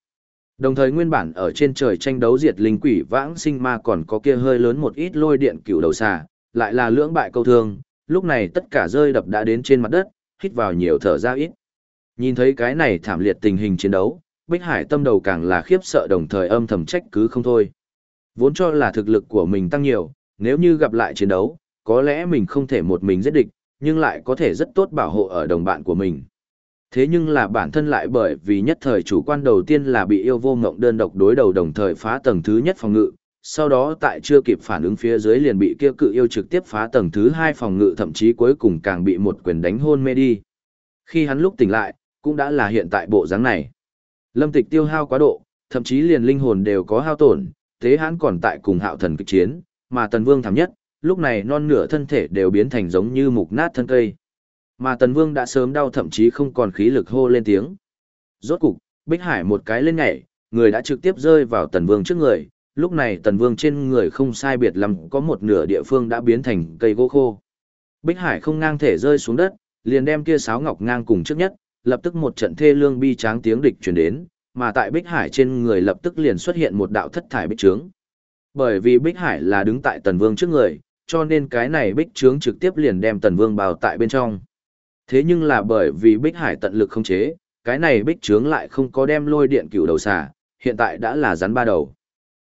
Đồng thời nguyên bản ở trên trời tranh đấu diệt linh quỷ vãng sinh ma còn có kia hơi lớn một ít lôi điện cửu đầu xà, lại là lưỡng bại câu thương, lúc này tất cả rơi đập đã đến trên mặt đất, hít vào nhiều thở ra ít. Nhìn thấy cái này thảm liệt tình hình chiến đấu, Bích Hải tâm đầu càng là khiếp sợ đồng thời âm thầm trách cứ không thôi. Vốn cho là thực lực của mình tăng nhiều, nếu như gặp lại chiến đấu, có lẽ mình không thể một mình giết địch, nhưng lại có thể rất tốt bảo hộ ở đồng bạn của mình. Thế nhưng là bản thân lại bởi vì nhất thời chủ quan đầu tiên là bị yêu vô ngộng đơn độc đối đầu đồng thời phá tầng thứ nhất phòng ngự, sau đó tại chưa kịp phản ứng phía dưới liền bị kia cự yêu trực tiếp phá tầng thứ hai phòng ngự thậm chí cuối cùng càng bị một quyền đánh hôn mê đi. Khi hắn lúc tỉnh lại, cũng đã là hiện tại bộ dáng này. Lâm tịch tiêu hao quá độ, thậm chí liền linh hồn đều có hao tổn, thế hắn còn tại cùng hạo thần kịch chiến, mà tần vương thảm nhất, lúc này non nửa thân thể đều biến thành giống như mục nát thân cây. Mà tần vương đã sớm đau thậm chí không còn khí lực hô lên tiếng. Rốt cục, Bích Hải một cái lên nhảy, người đã trực tiếp rơi vào tần vương trước người, lúc này tần vương trên người không sai biệt lắm có một nửa địa phương đã biến thành cây gỗ khô. Bích Hải không ngang thể rơi xuống đất, liền đem kia sáo ngọc ngang cùng trước nhất, lập tức một trận thê lương bi tráng tiếng địch truyền đến, mà tại Bích Hải trên người lập tức liền xuất hiện một đạo thất thải bích trướng. Bởi vì Bích Hải là đứng tại Tần Vương trước người, cho nên cái này bích trướng trực tiếp liền đem Tần Vương bào tại bên trong. Thế nhưng là bởi vì Bích Hải tận lực không chế, cái này bích trướng lại không có đem lôi điện cửu đầu xả, hiện tại đã là rắn ba đầu.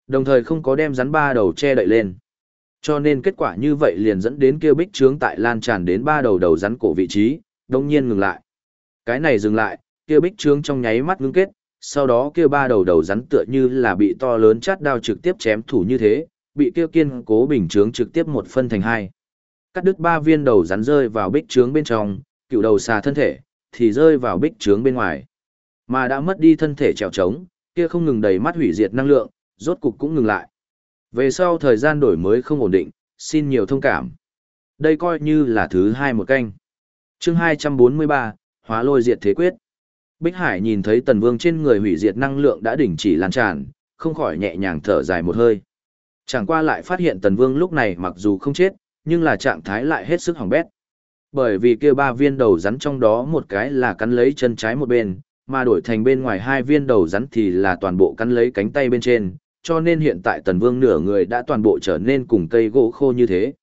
Đồng thời không có đem rắn ba đầu che đậy lên. Cho nên kết quả như vậy liền dẫn đến kia bích trướng tại lan tràn đến ba đầu đầu rắn cổ vị trí, đồng nhiên ngừng lại. Cái này dừng lại, kia bích trướng trong nháy mắt ngưng kết, sau đó kia ba đầu đầu rắn tựa như là bị to lớn chát đao trực tiếp chém thủ như thế, bị kia kiên cố bình trướng trực tiếp một phân thành hai. Cắt đứt ba viên đầu rắn rơi vào bích trướng bên trong, cựu đầu xà thân thể, thì rơi vào bích trướng bên ngoài. Mà đã mất đi thân thể trèo trống, kia không ngừng đầy mắt hủy diệt năng lượng, rốt cục cũng ngừng lại. Về sau thời gian đổi mới không ổn định, xin nhiều thông cảm. Đây coi như là thứ hai một canh. chương 243, hóa lôi diệt thế quyết. Bích Hải nhìn thấy tần vương trên người hủy diệt năng lượng đã đỉnh chỉ lan tràn, không khỏi nhẹ nhàng thở dài một hơi. Chẳng qua lại phát hiện tần vương lúc này mặc dù không chết, nhưng là trạng thái lại hết sức hỏng bét. Bởi vì kia ba viên đầu rắn trong đó một cái là cắn lấy chân trái một bên, mà đổi thành bên ngoài hai viên đầu rắn thì là toàn bộ cắn lấy cánh tay bên trên, cho nên hiện tại tần vương nửa người đã toàn bộ trở nên cùng cây gỗ khô như thế.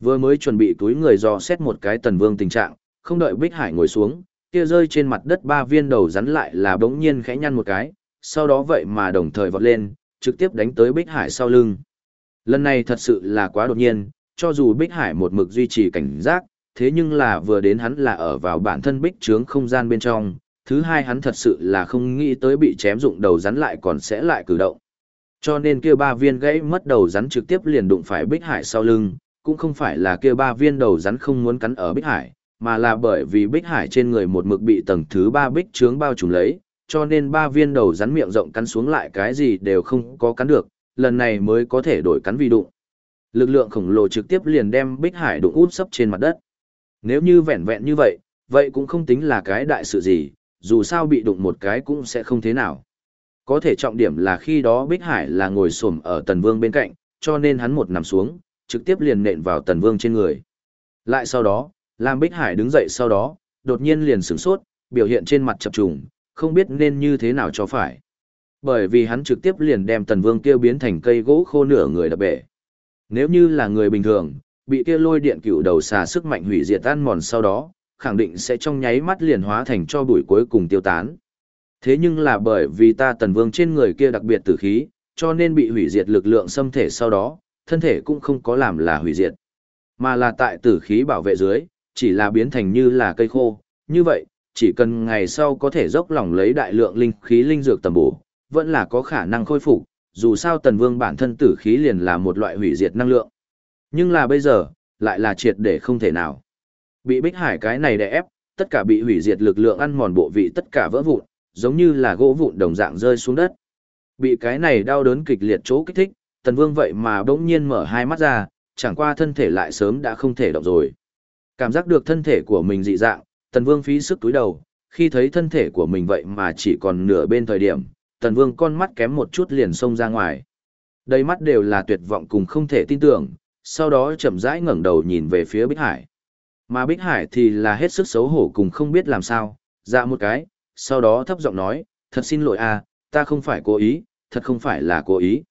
Vừa mới chuẩn bị túi người dò xét một cái tần vương tình trạng, không đợi Bích Hải ngồi xuống, kia rơi trên mặt đất ba viên đầu rắn lại là bỗng nhiên khẽ nhăn một cái, sau đó vậy mà đồng thời vọt lên, trực tiếp đánh tới Bích Hải sau lưng. Lần này thật sự là quá đột nhiên, cho dù Bích Hải một mực duy trì cảnh giác, thế nhưng là vừa đến hắn là ở vào bản thân Bích trướng không gian bên trong, thứ hai hắn thật sự là không nghĩ tới bị chém dụng đầu rắn lại còn sẽ lại cử động. Cho nên kia ba viên gãy mất đầu rắn trực tiếp liền đụng phải Bích Hải sau lưng, cũng không phải là kia ba viên đầu rắn không muốn cắn ở Bích Hải, mà là bởi vì Bích Hải trên người một mực bị tầng thứ ba Bích trướng bao trùm lấy, cho nên ba viên đầu rắn miệng rộng cắn xuống lại cái gì đều không có cắn được, lần này mới có thể đổi cắn vi đụng. Lực lượng khổng lồ trực tiếp liền đem Bích Hải đụng út sấp trên mặt đất. Nếu như vẹn vẹn như vậy, vậy cũng không tính là cái đại sự gì, dù sao bị đụng một cái cũng sẽ không thế nào. Có thể trọng điểm là khi đó Bích Hải là ngồi xổm ở Tần Vương bên cạnh, cho nên hắn một nằm xuống, trực tiếp liền nện vào Tần Vương trên người. Lại sau đó, làm Bích Hải đứng dậy sau đó, đột nhiên liền sửng sốt, biểu hiện trên mặt chập trùng, không biết nên như thế nào cho phải. Bởi vì hắn trực tiếp liền đem Tần Vương kia biến thành cây gỗ khô nửa người đập bể. Nếu như là người bình thường, bị kia lôi điện cựu đầu xà sức mạnh hủy diệt tan mòn sau đó, khẳng định sẽ trong nháy mắt liền hóa thành cho bụi cuối cùng tiêu tán. Thế nhưng là bởi vì ta Tần Vương trên người kia đặc biệt tử khí, cho nên bị hủy diệt lực lượng xâm thể sau đó, thân thể cũng không có làm là hủy diệt, mà là tại tử khí bảo vệ dưới, chỉ là biến thành như là cây khô, như vậy, chỉ cần ngày sau có thể dốc lòng lấy đại lượng linh khí linh dược tầm bổ, vẫn là có khả năng khôi phục, dù sao tần vương bản thân tử khí liền là một loại hủy diệt năng lượng. Nhưng là bây giờ, lại là triệt để không thể nào. Bị Bích Hải cái này đè ép, tất cả bị hủy diệt lực lượng ăn mòn bộ vị tất cả vỡ vụn, giống như là gỗ vụn đồng dạng rơi xuống đất. Bị cái này đau đớn kịch liệt chỗ kích thích, Tần Vương vậy mà bỗng nhiên mở hai mắt ra, chẳng qua thân thể lại sớm đã không thể động rồi. Cảm giác được thân thể của mình dị dạng, Tần Vương phí sức túi đầu, khi thấy thân thể của mình vậy mà chỉ còn nửa bên thời điểm, Tần Vương con mắt kém một chút liền xông ra ngoài. Đầy mắt đều là tuyệt vọng cùng không thể tin tưởng, sau đó chậm rãi ngẩng đầu nhìn về phía Bích Hải. Mà Bích Hải thì là hết sức xấu hổ cùng không biết làm sao, dạ một cái, sau đó thấp giọng nói, thật xin lỗi à, ta không phải cố ý, thật không phải là cố ý.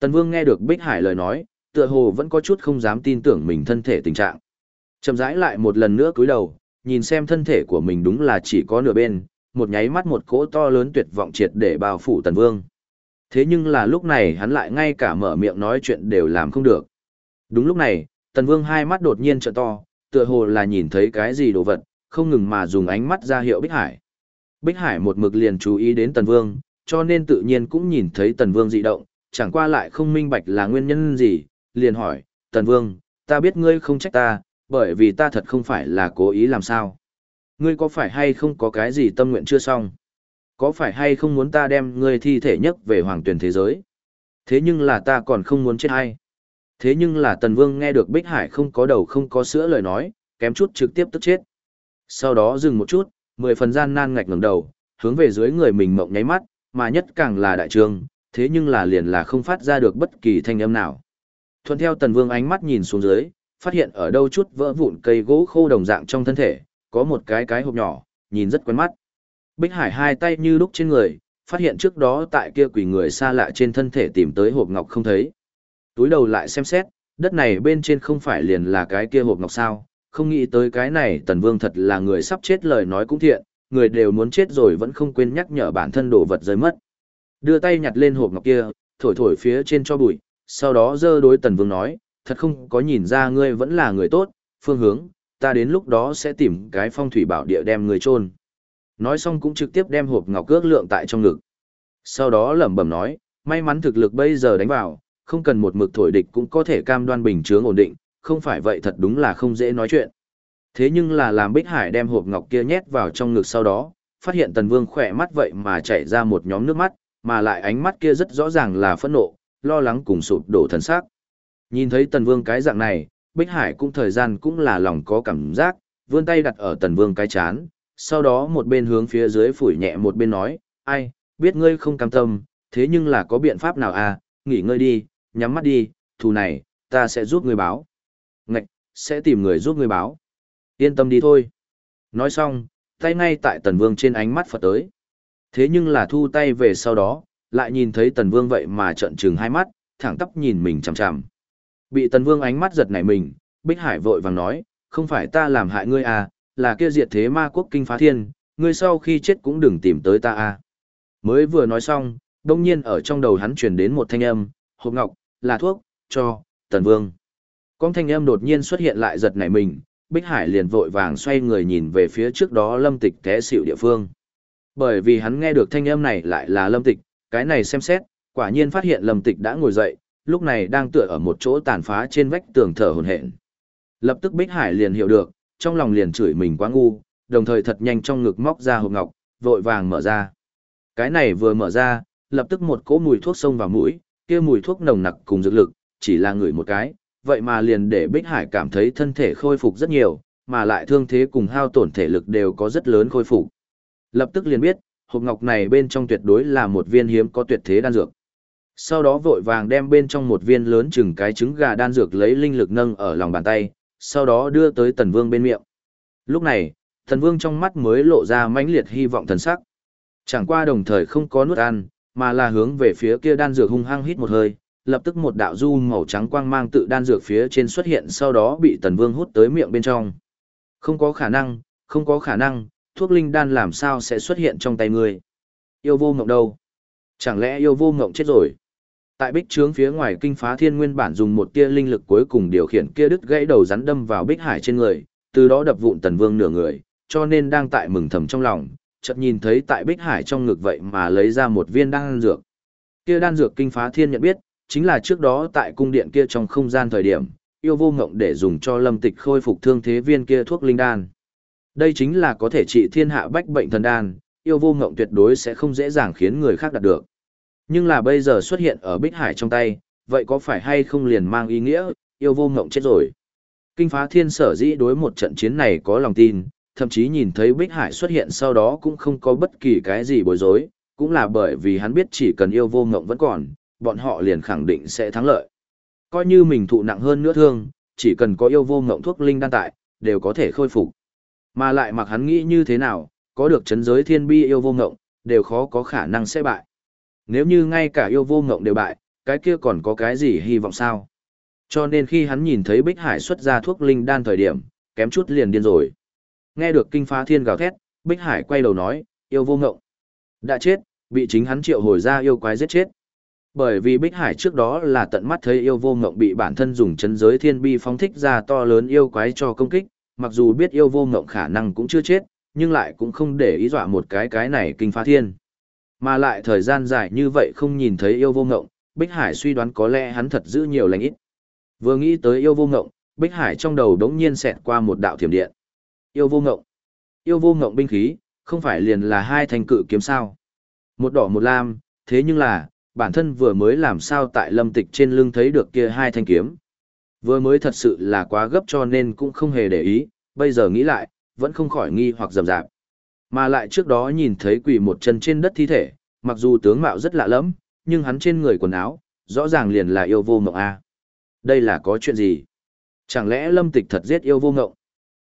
Tần Vương nghe được Bích Hải lời nói, tựa hồ vẫn có chút không dám tin tưởng mình thân thể tình trạng. Chậm rãi lại một lần nữa cúi đầu, nhìn xem thân thể của mình đúng là chỉ có nửa bên, một nháy mắt một cỗ to lớn tuyệt vọng triệt để bao phủ Tần Vương. Thế nhưng là lúc này hắn lại ngay cả mở miệng nói chuyện đều làm không được. Đúng lúc này, Tần Vương hai mắt đột nhiên trợ to, tựa hồ là nhìn thấy cái gì đồ vật, không ngừng mà dùng ánh mắt ra hiệu Bích Hải. Bích Hải một mực liền chú ý đến Tần Vương, cho nên tự nhiên cũng nhìn thấy Tần Vương dị động, chẳng qua lại không minh bạch là nguyên nhân gì, liền hỏi, Tần Vương, ta biết ngươi không trách ta, bởi vì ta thật không phải là cố ý làm sao. Ngươi có phải hay không có cái gì tâm nguyện chưa xong? Có phải hay không muốn ta đem ngươi thi thể nhất về hoàng tuyển thế giới? Thế nhưng là ta còn không muốn chết hay? Thế nhưng là Tần Vương nghe được Bích Hải không có đầu không có sữa lời nói, kém chút trực tiếp tức chết. Sau đó dừng một chút, mười phần gian nan ngạch ngẩng đầu, hướng về dưới người mình mộng nháy mắt, mà nhất càng là đại trương, thế nhưng là liền là không phát ra được bất kỳ thanh âm nào. Thuận theo Tần Vương ánh mắt nhìn xuống dưới, phát hiện ở đâu chút vỡ vụn cây gỗ khô đồng dạng trong thân thể, có một cái cái hộp nhỏ, nhìn rất quen mắt. Bích Hải hai tay như lúc trên người, phát hiện trước đó tại kia quỷ người xa lạ trên thân thể tìm tới hộp ngọc không thấy. Túi đầu lại xem xét, đất này bên trên không phải liền là cái kia hộp ngọc sao, không nghĩ tới cái này Tần Vương thật là người sắp chết lời nói cũng thiện, người đều muốn chết rồi vẫn không quên nhắc nhở bản thân đồ vật rơi mất. Đưa tay nhặt lên hộp ngọc kia, thổi thổi phía trên cho bụi, sau đó dơ đối Tần Vương nói, thật không có nhìn ra ngươi vẫn là người tốt, phương hướng, ta đến lúc đó sẽ tìm cái phong thủy bảo địa đem người chôn. Nói xong cũng trực tiếp đem hộp ngọc cước lượng tại trong ngực. Sau đó lẩm bẩm nói, may mắn thực lực bây giờ đánh vào, không cần một mực thổi địch cũng có thể cam đoan bình chướng ổn định, không phải vậy thật đúng là không dễ nói chuyện. Thế nhưng là làm Bích Hải đem hộp ngọc kia nhét vào trong ngực sau đó, phát hiện Tần Vương khỏe mắt vậy mà chảy ra một nhóm nước mắt, mà lại ánh mắt kia rất rõ ràng là phẫn nộ, lo lắng cùng sụp đổ thần sắc. Nhìn thấy Tần Vương cái dạng này, Bích Hải cũng thời gian cũng là lòng có cảm giác, vươn tay đặt ở Tần Vương cái chán, sau đó một bên hướng phía dưới phủi nhẹ một bên nói, ai, biết ngươi không cam tâm, thế nhưng là có biện pháp nào à, nghỉ ngơi đi, nhắm mắt đi, thù này, ta sẽ giúp ngươi báo. Ngạch, sẽ tìm người giúp ngươi báo. Yên tâm đi thôi. Nói xong, tay ngay tại Tần Vương trên ánh mắt Phật tới. Thế nhưng là thu tay về sau đó, lại nhìn thấy Tần Vương vậy mà trợn trừng hai mắt, thẳng tắp nhìn mình chằm chằm. Bị Tần Vương ánh mắt giật nảy mình, Bích Hải vội vàng nói, không phải ta làm hại ngươi à, là kia diệt thế ma quốc kinh phá thiên, ngươi sau khi chết cũng đừng tìm tới ta à. Mới vừa nói xong, đông nhiên ở trong đầu hắn truyền đến một thanh âm, hộp ngọc, là thuốc, cho, Tần Vương. Con thanh âm đột nhiên xuất hiện lại giật nảy mình, Bích Hải liền vội vàng xoay người nhìn về phía trước đó lâm tịch té xịu địa phương. Bởi vì hắn nghe được thanh âm này lại là lâm tịch, cái này xem xét, quả nhiên phát hiện lâm tịch đã ngồi dậy, lúc này đang tựa ở một chỗ tàn phá trên vách tường thở hổn hển. Lập tức Bích Hải liền hiểu được, trong lòng liền chửi mình quá ngu, đồng thời thật nhanh trong ngực móc ra hộp ngọc, vội vàng mở ra. Cái này vừa mở ra, lập tức một cỗ mùi thuốc xông vào mũi, kia mùi thuốc nồng nặc cùng dược lực, chỉ là ngửi một cái, vậy mà liền để Bích Hải cảm thấy thân thể khôi phục rất nhiều, mà lại thương thế cùng hao tổn thể lực đều có rất lớn khôi phục. Lập tức liền biết, hộp ngọc này bên trong tuyệt đối là một viên hiếm có tuyệt thế đan dược. Sau đó vội vàng đem bên trong một viên lớn chừng cái trứng gà đan dược lấy linh lực nâng ở lòng bàn tay, sau đó đưa tới Tần Vương bên miệng. Lúc này, Tần Vương trong mắt mới lộ ra mãnh liệt hy vọng thần sắc. Chẳng qua đồng thời không có nuốt ăn, mà là hướng về phía kia đan dược hung hăng hít một hơi, lập tức một đạo du màu trắng quang mang tự đan dược phía trên xuất hiện sau đó bị Tần Vương hút tới miệng bên trong. Không có khả năng, không có khả năng, thuốc linh đan làm sao sẽ xuất hiện trong tay ngươi? Yêu vô ngộng đâu? Chẳng lẽ yêu vô ngộng chết rồi? Tại bích trướng phía ngoài kinh phá thiên nguyên bản dùng một tia linh lực cuối cùng điều khiển kia đứt gãy đầu rắn đâm vào bích hải trên người, từ đó đập vụn tần vương nửa người, cho nên đang tại mừng thầm trong lòng, chợt nhìn thấy tại bích hải trong ngực vậy mà lấy ra một viên đan dược. Kia đan dược kinh phá thiên nhận biết, chính là trước đó tại cung điện kia trong không gian thời điểm, yêu vô ngộng để dùng cho lâm tịch khôi phục thương thế viên kia thuốc linh đan. Đây chính là có thể trị thiên hạ bách bệnh thần đan, yêu vô ngộng tuyệt đối sẽ không dễ dàng khiến người khác đạt được. Nhưng là bây giờ xuất hiện ở Bích Hải trong tay, vậy có phải hay không liền mang ý nghĩa, yêu vô ngộng chết rồi. Kinh phá thiên sở dĩ đối một trận chiến này có lòng tin, thậm chí nhìn thấy Bích Hải xuất hiện sau đó cũng không có bất kỳ cái gì bối rối, cũng là bởi vì hắn biết chỉ cần yêu vô ngộng vẫn còn, bọn họ liền khẳng định sẽ thắng lợi. Coi như mình thụ nặng hơn nữa thương, chỉ cần có yêu vô ngộng thuốc linh đan tại, đều có thể khôi phục. Mà lại mặc hắn nghĩ như thế nào, có được chấn giới thiên bi yêu vô ngộng, đều khó có khả năng sẽ bại. Nếu như ngay cả yêu vô ngộng đều bại, cái kia còn có cái gì hy vọng sao? Cho nên khi hắn nhìn thấy Bích Hải xuất ra thuốc linh đan thời điểm, kém chút liền điên rồi. Nghe được kinh phá thiên gào thét, Bích Hải quay đầu nói, yêu vô ngộng. Đã chết, bị chính hắn triệu hồi ra yêu quái giết chết. Bởi vì Bích Hải trước đó là tận mắt thấy yêu vô ngộng bị bản thân dùng chấn giới thiên bi phóng thích ra to lớn yêu quái cho công kích, mặc dù biết yêu vô ngộng khả năng cũng chưa chết, nhưng lại cũng không để ý dọa một cái cái này kinh phá thiên. Mà lại thời gian dài như vậy không nhìn thấy yêu vô ngộng, Bích Hải suy đoán có lẽ hắn thật giữ nhiều lành ít. Vừa nghĩ tới yêu vô ngộng, Bích Hải trong đầu đống nhiên xẹt qua một đạo thiểm điện. Yêu vô ngộng. Yêu vô ngộng binh khí, không phải liền là hai thanh cự kiếm sao. Một đỏ một lam, thế nhưng là, bản thân vừa mới làm sao tại lâm tịch trên lưng thấy được kia hai thanh kiếm. Vừa mới thật sự là quá gấp cho nên cũng không hề để ý, bây giờ nghĩ lại, vẫn không khỏi nghi hoặc rầm rạp. Mà lại trước đó nhìn thấy quỷ một chân trên đất thi thể, mặc dù tướng mạo rất lạ lẫm, nhưng hắn trên người quần áo, rõ ràng liền là yêu vô ngộng A. Đây là có chuyện gì? Chẳng lẽ lâm tịch thật giết yêu vô ngộng?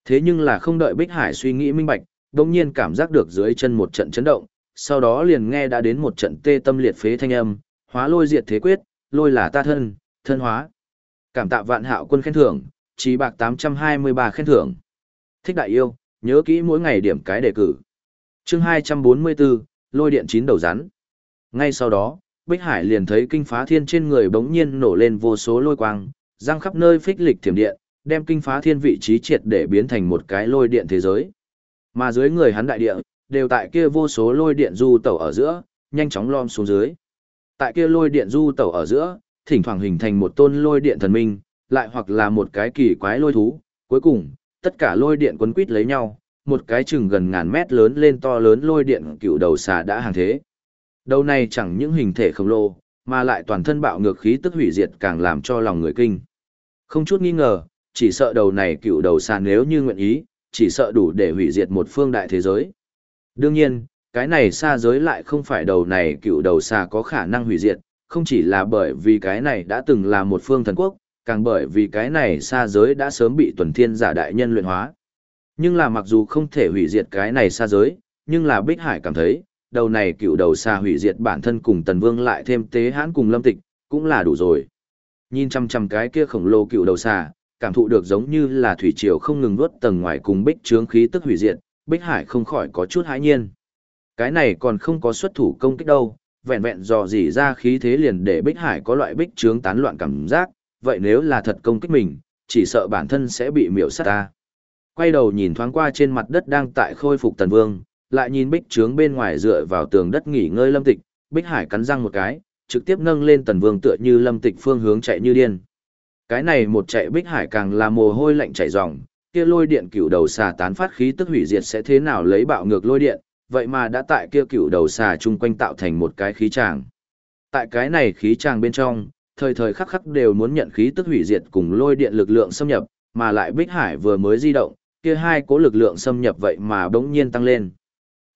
Thế nhưng là không đợi Bích Hải suy nghĩ minh bạch, đồng nhiên cảm giác được dưới chân một trận chấn động, sau đó liền nghe đã đến một trận tê tâm liệt phế thanh âm, hóa lôi diệt thế quyết, lôi là ta thân, thân hóa. Cảm tạ vạn hạo quân khen thưởng, trí bạc 823 khen thưởng. Thích đại yêu, nhớ kỹ mỗi ngày điểm cái đề cử. chương 244, lôi điện chín đầu rắn. Ngay sau đó, Bích Hải liền thấy kinh phá thiên trên người bỗng nhiên nổ lên vô số lôi quang, răng khắp nơi phích lịch thiểm điện, đem kinh phá thiên vị trí triệt để biến thành một cái lôi điện thế giới. Mà dưới người hắn đại địa, đều tại kia vô số lôi điện du tẩu ở giữa, nhanh chóng lom xuống dưới. Tại kia lôi điện du tẩu ở giữa, thỉnh thoảng hình thành một tôn lôi điện thần minh, lại hoặc là một cái kỳ quái lôi thú, cuối cùng, tất cả lôi điện quấn quít lấy nhau, một cái chừng gần ngàn mét lớn lên to lớn lôi điện cựu đầu xà đã hàng thế. Đầu này chẳng những hình thể khổng lồ, mà lại toàn thân bạo ngược khí tức hủy diệt càng làm cho lòng người kinh. Không chút nghi ngờ, chỉ sợ đầu này cựu đầu sàn nếu như nguyện ý, chỉ sợ đủ để hủy diệt một phương đại thế giới. Đương nhiên, cái này xa giới lại không phải đầu này cựu đầu xà có khả năng hủy diệt, không chỉ là bởi vì cái này đã từng là một phương thần quốc, càng bởi vì cái này xa giới đã sớm bị tuần thiên giả đại nhân luyện hóa. Nhưng là mặc dù không thể hủy diệt cái này xa giới, nhưng là Bích Hải cảm thấy, đầu này cựu đầu xà hủy diệt bản thân cùng tần vương lại thêm tế hãn cùng lâm tịch, cũng là đủ rồi. Nhìn chăm chăm cái kia khổng lồ cựu đầu xà, cảm thụ được giống như là thủy triều không ngừng nuốt tầng ngoài cùng bích trướng khí tức hủy diệt, Bích Hải không khỏi có chút hãi nhiên. Cái này còn không có xuất thủ công kích đâu, vẹn vẹn dò dỉ ra khí thế liền để Bích Hải có loại bích trướng tán loạn cảm giác, vậy nếu là thật công kích mình, chỉ sợ bản thân sẽ bị miểu sát ta. Quay đầu nhìn thoáng qua trên mặt đất đang tại khôi phục tần vương, lại nhìn bích trướng bên ngoài dựa vào tường đất nghỉ ngơi lâm tịch, bích hải cắn răng một cái, trực tiếp nâng lên tần vương tựa như lâm tịch phương hướng chạy như điên. Cái này một chạy bích hải càng là mồ hôi lạnh chảy ròng, kia lôi điện cựu đầu xà tán phát khí tức hủy diệt sẽ thế nào lấy bạo ngược lôi điện, vậy mà đã tại kia cựu đầu xà chung quanh tạo thành một cái khí tràng. Tại cái này khí tràng bên trong, thời thời khắc khắc đều muốn nhận khí tức hủy diệt cùng lôi điện lực lượng xâm nhập, mà lại Bích Hải vừa mới di động, kia hai cố lực lượng xâm nhập vậy mà bỗng nhiên tăng lên.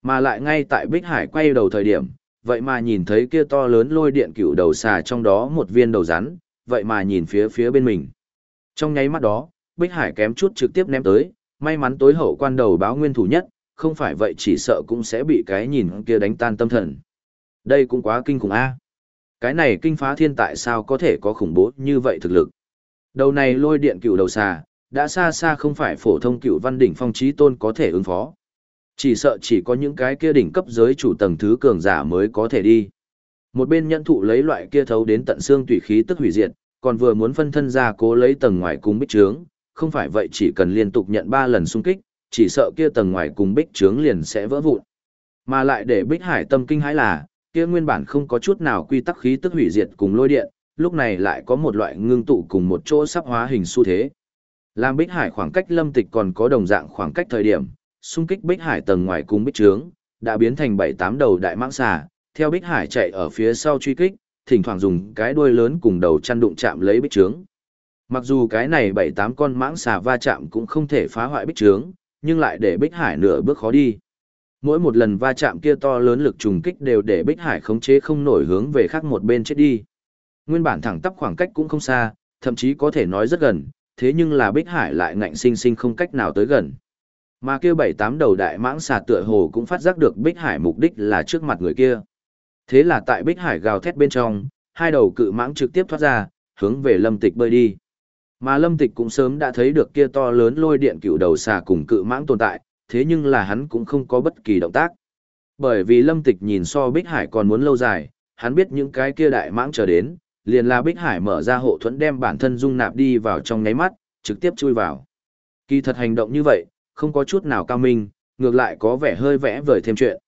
Mà lại ngay tại Bích Hải quay đầu thời điểm, vậy mà nhìn thấy kia to lớn lôi điện cựu đầu xà trong đó một viên đầu rắn, vậy mà nhìn phía phía bên mình. Trong nháy mắt đó, Bích Hải kém chút trực tiếp ném tới, may mắn tối hậu quan đầu báo nguyên thủ nhất, không phải vậy chỉ sợ cũng sẽ bị cái nhìn kia đánh tan tâm thần. Đây cũng quá kinh khủng a. Cái này kinh phá thiên tại sao có thể có khủng bố như vậy thực lực. Đầu này lôi điện cựu đầu xà, đã xa xa không phải phổ thông cựu văn đỉnh phong trí tôn có thể ứng phó. Chỉ sợ chỉ có những cái kia đỉnh cấp giới chủ tầng thứ cường giả mới có thể đi. Một bên nhận thụ lấy loại kia thấu đến tận xương tùy khí tức hủy diệt, còn vừa muốn phân thân ra cố lấy tầng ngoài cung bích trướng, không phải vậy chỉ cần liên tục nhận 3 lần xung kích, chỉ sợ kia tầng ngoài cung bích trướng liền sẽ vỡ vụn. Mà lại để bích hải tâm kinh hãi là, kia nguyên bản không có chút nào quy tắc khí tức hủy diệt cùng lôi điện, lúc này lại có một loại ngưng tụ cùng một chỗ sắp hóa hình xu thế. Làm Bích Hải khoảng cách Lâm Tịch còn có đồng dạng khoảng cách thời điểm, xung kích Bích Hải tầng ngoài cung Bích Trướng, đã biến thành bảy tám đầu đại mãng xà, theo Bích Hải chạy ở phía sau truy kích, thỉnh thoảng dùng cái đuôi lớn cùng đầu chăn đụng chạm lấy Bích Trướng. Mặc dù cái này bảy tám con mãng xà va chạm cũng không thể phá hoại Bích Trướng, nhưng lại để Bích Hải nửa bước khó đi. Mỗi một lần va chạm kia to lớn lực trùng kích đều để Bích Hải khống chế không nổi hướng về khác một bên chết đi. Nguyên bản thẳng tắp khoảng cách cũng không xa, thậm chí có thể nói rất gần, thế nhưng là Bích Hải lại ngạnh sinh sinh không cách nào tới gần. Mà kia bảy tám đầu đại mãng xà tựa hồ cũng phát giác được Bích Hải mục đích là trước mặt người kia. Thế là tại Bích Hải gào thét bên trong, hai đầu cự mãng trực tiếp thoát ra, hướng về Lâm Tịch bơi đi. Mà Lâm Tịch cũng sớm đã thấy được kia to lớn lôi điện cựu đầu xà cùng cự mãng tồn tại, thế nhưng là hắn cũng không có bất kỳ động tác. Bởi vì Lâm Tịch nhìn so Bích Hải còn muốn lâu dài, hắn biết những cái kia đại mãng chờ đến, liền là Bích Hải mở ra hộ thuẫn đem bản thân dung nạp đi vào trong nháy mắt, trực tiếp chui vào. Kỳ thật hành động như vậy, không có chút nào cao minh, ngược lại có vẻ hơi vẽ vời thêm chuyện.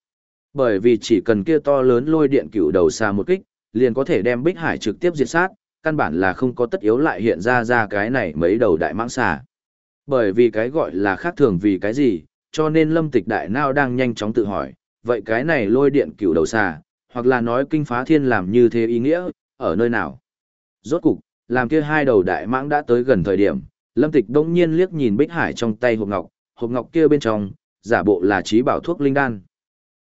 Bởi vì chỉ cần kia to lớn lôi điện cựu đầu xa một kích, liền có thể đem Bích Hải trực tiếp diệt sát, căn bản là không có tất yếu lại hiện ra ra cái này mấy đầu đại mãng xà. Bởi vì cái gọi là khác thường vì cái gì, cho nên lâm tịch đại nao đang nhanh chóng tự hỏi, vậy cái này lôi điện cựu đầu xà, hoặc là nói kinh phá thiên làm như thế ý nghĩa, ở nơi nào? Rốt cục, làm kia hai đầu đại mãng đã tới gần thời điểm, lâm tịch đông nhiên liếc nhìn Bích Hải trong tay hộp ngọc, hộp ngọc kia bên trong, giả bộ là trí bảo thuốc linh đan.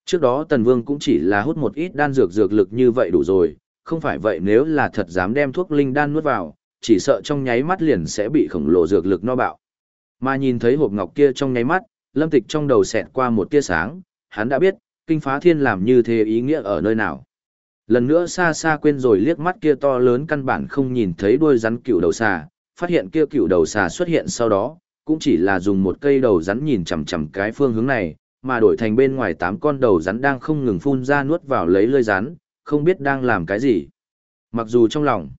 Trước đó Tần Vương cũng chỉ là hút một ít đan dược dược lực như vậy đủ rồi, không phải vậy nếu là thật dám đem thuốc linh đan nuốt vào, chỉ sợ trong nháy mắt liền sẽ bị khổng lồ dược lực no bạo. Mà nhìn thấy hộp ngọc kia trong nháy mắt, Lâm Tịch trong đầu xẹt qua một tia sáng, hắn đã biết, kinh phá thiên làm như thế ý nghĩa ở nơi nào. Lần nữa xa xa quên rồi liếc mắt kia to lớn căn bản không nhìn thấy đuôi rắn cựu đầu xà, phát hiện kia cựu đầu xà xuất hiện sau đó, cũng chỉ là dùng một cây đầu rắn nhìn chằm chằm cái phương hướng này, mà đổi thành bên ngoài tám con đầu rắn đang không ngừng phun ra nuốt vào lấy lơi rắn, không biết đang làm cái gì. Mặc dù trong lòng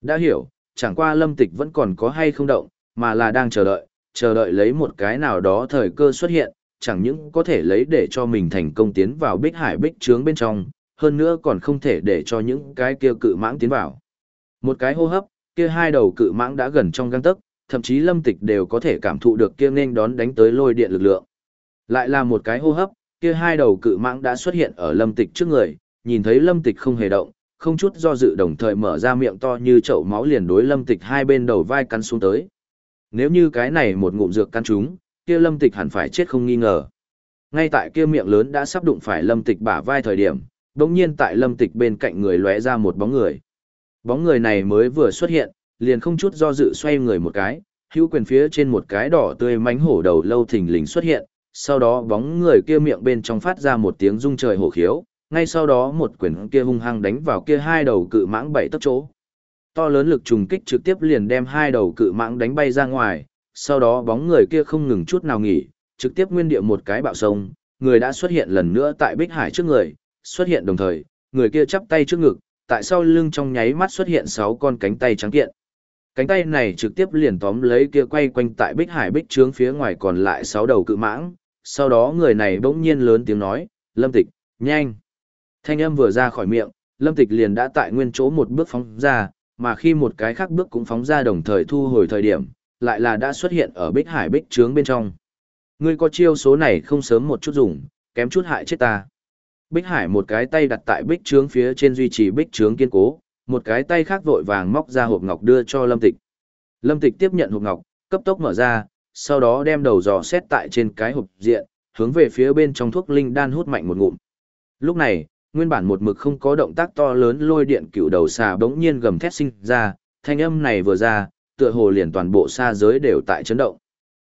đã hiểu, chẳng qua lâm tịch vẫn còn có hay không động, mà là đang chờ đợi, chờ đợi lấy một cái nào đó thời cơ xuất hiện, chẳng những có thể lấy để cho mình thành công tiến vào bích hải bích trướng bên trong, hơn nữa còn không thể để cho những cái kia cự mãng tiến vào. Một cái hô hấp, kia hai đầu cự mãng đã gần trong găng tấc, thậm chí lâm tịch đều có thể cảm thụ được kia nên đón đánh tới lôi điện lực lượng. Lại là một cái hô hấp, kia hai đầu cự mãng đã xuất hiện ở lâm tịch trước người, nhìn thấy lâm tịch không hề động, không chút do dự đồng thời mở ra miệng to như chậu máu liền đối lâm tịch hai bên đầu vai cắn xuống tới. Nếu như cái này một ngụm dược căn chúng, kia lâm tịch hẳn phải chết không nghi ngờ. Ngay tại kia miệng lớn đã sắp đụng phải lâm tịch bả vai thời điểm, đống nhiên tại lâm tịch bên cạnh người lóe ra một bóng người. Bóng người này mới vừa xuất hiện, liền không chút do dự xoay người một cái, hữu quyền phía trên một cái đỏ tươi mánh hổ đầu lâu thình lình xuất hiện, sau đó bóng người kia miệng bên trong phát ra một tiếng rung trời hổ khiếu, ngay sau đó một quyền kia hung hăng đánh vào kia hai đầu cự mãng bảy tấc chỗ. To lớn lực trùng kích trực tiếp liền đem hai đầu cự mãng đánh bay ra ngoài, sau đó bóng người kia không ngừng chút nào nghỉ, trực tiếp nguyên địa một cái bạo sông, người đã xuất hiện lần nữa tại Bích Hải trước người, xuất hiện đồng thời, người kia chắp tay trước ngực, tại sau lưng trong nháy mắt xuất hiện sáu con cánh tay trắng kiện. Cánh tay này trực tiếp liền tóm lấy kia quay quanh tại Bích Hải Bích trướng phía ngoài còn lại sáu đầu cự mãng, sau đó người này bỗng nhiên lớn tiếng nói, Lâm Tịch, nhanh. Thanh âm vừa ra khỏi miệng, Lâm Tịch liền đã tại nguyên chỗ một bước phóng ra, mà khi một cái khác bước cũng phóng ra đồng thời thu hồi thời điểm, lại là đã xuất hiện ở Bích Hải Bích trướng bên trong. Ngươi có chiêu số này không sớm một chút dùng, kém chút hại chết ta. Bích Hải một cái tay đặt tại Bích trướng phía trên duy trì Bích trướng kiên cố, một cái tay khác vội vàng móc ra hộp ngọc đưa cho Lâm Tịch. Lâm Tịch tiếp nhận hộp ngọc, cấp tốc mở ra, sau đó đem đầu dò xét tại trên cái hộp diện, hướng về phía bên trong thuốc linh đan hút mạnh một ngụm. Lúc này, nguyên bản một mực không có động tác to lớn lôi điện cựu đầu xà bỗng nhiên gầm thét sinh ra, thanh âm này vừa ra, tựa hồ liền toàn bộ xa giới đều tại chấn động.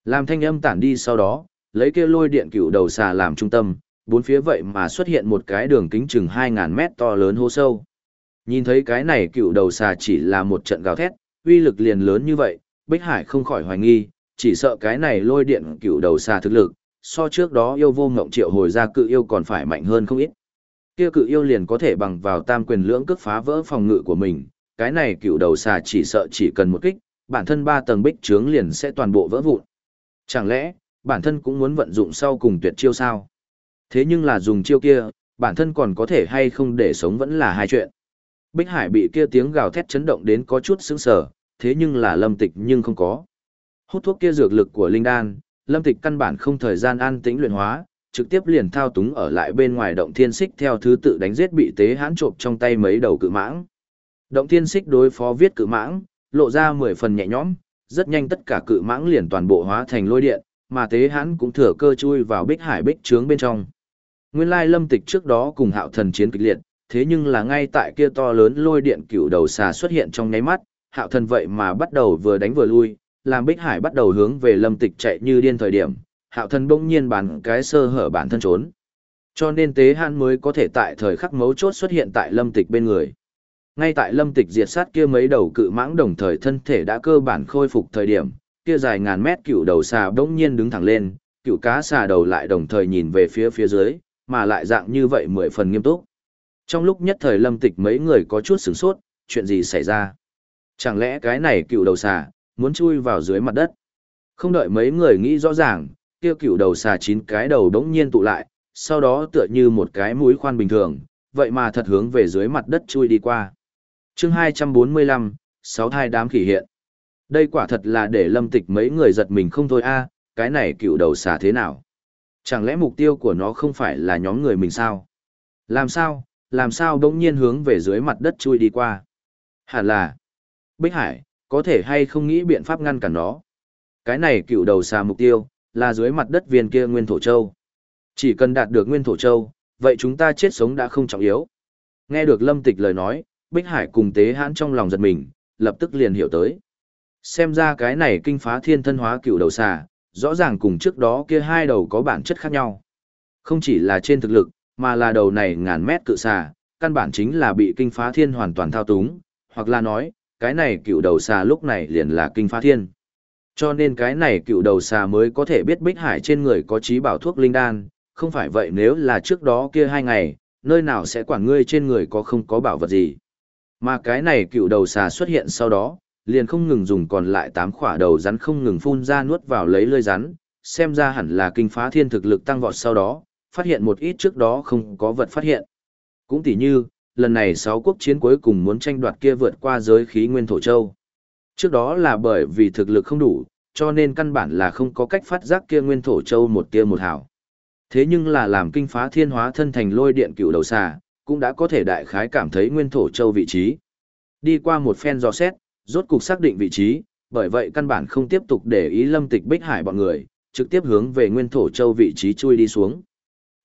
Làm thanh âm tản đi sau đó, lấy kia lôi điện cựu đầu xà làm trung tâm, bốn phía vậy mà xuất hiện một cái đường kính chừng 2000 mét to lớn hô sâu. Nhìn thấy cái này cựu đầu xà chỉ là một trận gào thét, uy lực liền lớn như vậy, Bích Hải không khỏi hoài nghi, chỉ sợ cái này lôi điện cựu đầu xà thực lực, so trước đó yêu vô ngộng triệu hồi ra cự yêu còn phải mạnh hơn không ít. Kia cự yêu liền có thể bằng vào tam quyền lưỡng cước phá vỡ phòng ngự của mình, cái này cựu đầu xà chỉ sợ chỉ cần một kích, bản thân ba tầng bích trướng liền sẽ toàn bộ vỡ vụn. Chẳng lẽ, bản thân cũng muốn vận dụng sau cùng tuyệt chiêu sao? Thế nhưng là dùng chiêu kia, bản thân còn có thể hay không để sống vẫn là hai chuyện. Bích Hải bị kia tiếng gào thét chấn động đến có chút sững sờ, thế nhưng là Lâm Tịch nhưng không có. Hút thuốc kia dược lực của linh đan, Lâm Tịch căn bản không thời gian an tĩnh luyện hóa, trực tiếp liền thao túng ở lại bên ngoài động thiên xích theo thứ tự đánh giết bị tế hãn trộm trong tay mấy đầu cự mãng. Động thiên xích đối phó viết cự mãng, lộ ra 10 phần nhẹ nhõm, rất nhanh tất cả cự mãng liền toàn bộ hóa thành lôi điện, mà tế hãn cũng thừa cơ chui vào bích hải bích trướng bên trong. Nguyên lai lâm tịch trước đó cùng hạo thần chiến kịch liệt, thế nhưng là ngay tại kia to lớn lôi điện cựu đầu xà xuất hiện trong nháy mắt, hạo thần vậy mà bắt đầu vừa đánh vừa lui, làm bích hải bắt đầu hướng về lâm tịch chạy như điên thời điểm, hạo thần bỗng nhiên bàn cái sơ hở bản thân trốn. Cho nên tế hãn mới có thể tại thời khắc mấu chốt xuất hiện tại lâm tịch bên người. Ngay tại lâm tịch diệt sát kia mấy đầu cự mãng đồng thời thân thể đã cơ bản khôi phục thời điểm, kia dài ngàn mét cựu đầu xà bỗng nhiên đứng thẳng lên, cựu cá xà đầu lại đồng thời nhìn về phía phía dưới, mà lại dạng như vậy mười phần nghiêm túc. Trong lúc nhất thời lâm tịch mấy người có chút sửng sốt, chuyện gì xảy ra? Chẳng lẽ cái này cựu đầu xà, muốn chui vào dưới mặt đất? Không đợi mấy người nghĩ rõ ràng, kia cựu đầu xà chín cái đầu đống nhiên tụ lại, sau đó tựa như một cái mũi khoan bình thường, vậy mà thật hướng về dưới mặt đất chui đi qua. chương 245, sáu thai đám khỉ hiện. Đây quả thật là để lâm tịch mấy người giật mình không thôi a cái này cựu đầu xà thế nào? Chẳng lẽ mục tiêu của nó không phải là nhóm người mình sao? Làm sao, làm sao đống nhiên hướng về dưới mặt đất chui đi qua? Hẳn là, Bích Hải, có thể hay không nghĩ biện pháp ngăn cản nó? Cái này cựu đầu xà mục tiêu, là dưới mặt đất viên kia nguyên thổ châu. Chỉ cần đạt được nguyên thổ châu, vậy chúng ta chết sống đã không trọng yếu. Nghe được lâm tịch lời nói, Bích Hải cùng tế hãn trong lòng giật mình, lập tức liền hiểu tới. Xem ra cái này kinh phá thiên thân hóa cựu đầu xà, rõ ràng cùng trước đó kia hai đầu có bản chất khác nhau. Không chỉ là trên thực lực, mà là đầu này ngàn mét cự xà, căn bản chính là bị kinh phá thiên hoàn toàn thao túng, hoặc là nói, cái này cựu đầu xà lúc này liền là kinh phá thiên. Cho nên cái này cựu đầu xà mới có thể biết Bích Hải trên người có trí bảo thuốc linh đan, không phải vậy nếu là trước đó kia hai ngày, nơi nào sẽ quản ngươi trên người có không có bảo vật gì. Mà cái này cựu đầu xà xuất hiện sau đó, liền không ngừng dùng còn lại tám khỏa đầu rắn không ngừng phun ra nuốt vào lấy lơi rắn, xem ra hẳn là kinh phá thiên thực lực tăng vọt sau đó, phát hiện một ít trước đó không có vật phát hiện. Cũng tỉ như, lần này sáu quốc chiến cuối cùng muốn tranh đoạt kia vượt qua giới khí nguyên thổ châu. Trước đó là bởi vì thực lực không đủ, cho nên căn bản là không có cách phát giác kia nguyên thổ châu một tia một hảo. Thế nhưng là làm kinh phá thiên hóa thân thành lôi điện cựu đầu xà, cũng đã có thể đại khái cảm thấy nguyên thổ châu vị trí. Đi qua một phen dò xét, rốt cục xác định vị trí, bởi vậy căn bản không tiếp tục để ý lâm tịch bích hải bọn người, trực tiếp hướng về nguyên thổ châu vị trí chui đi xuống.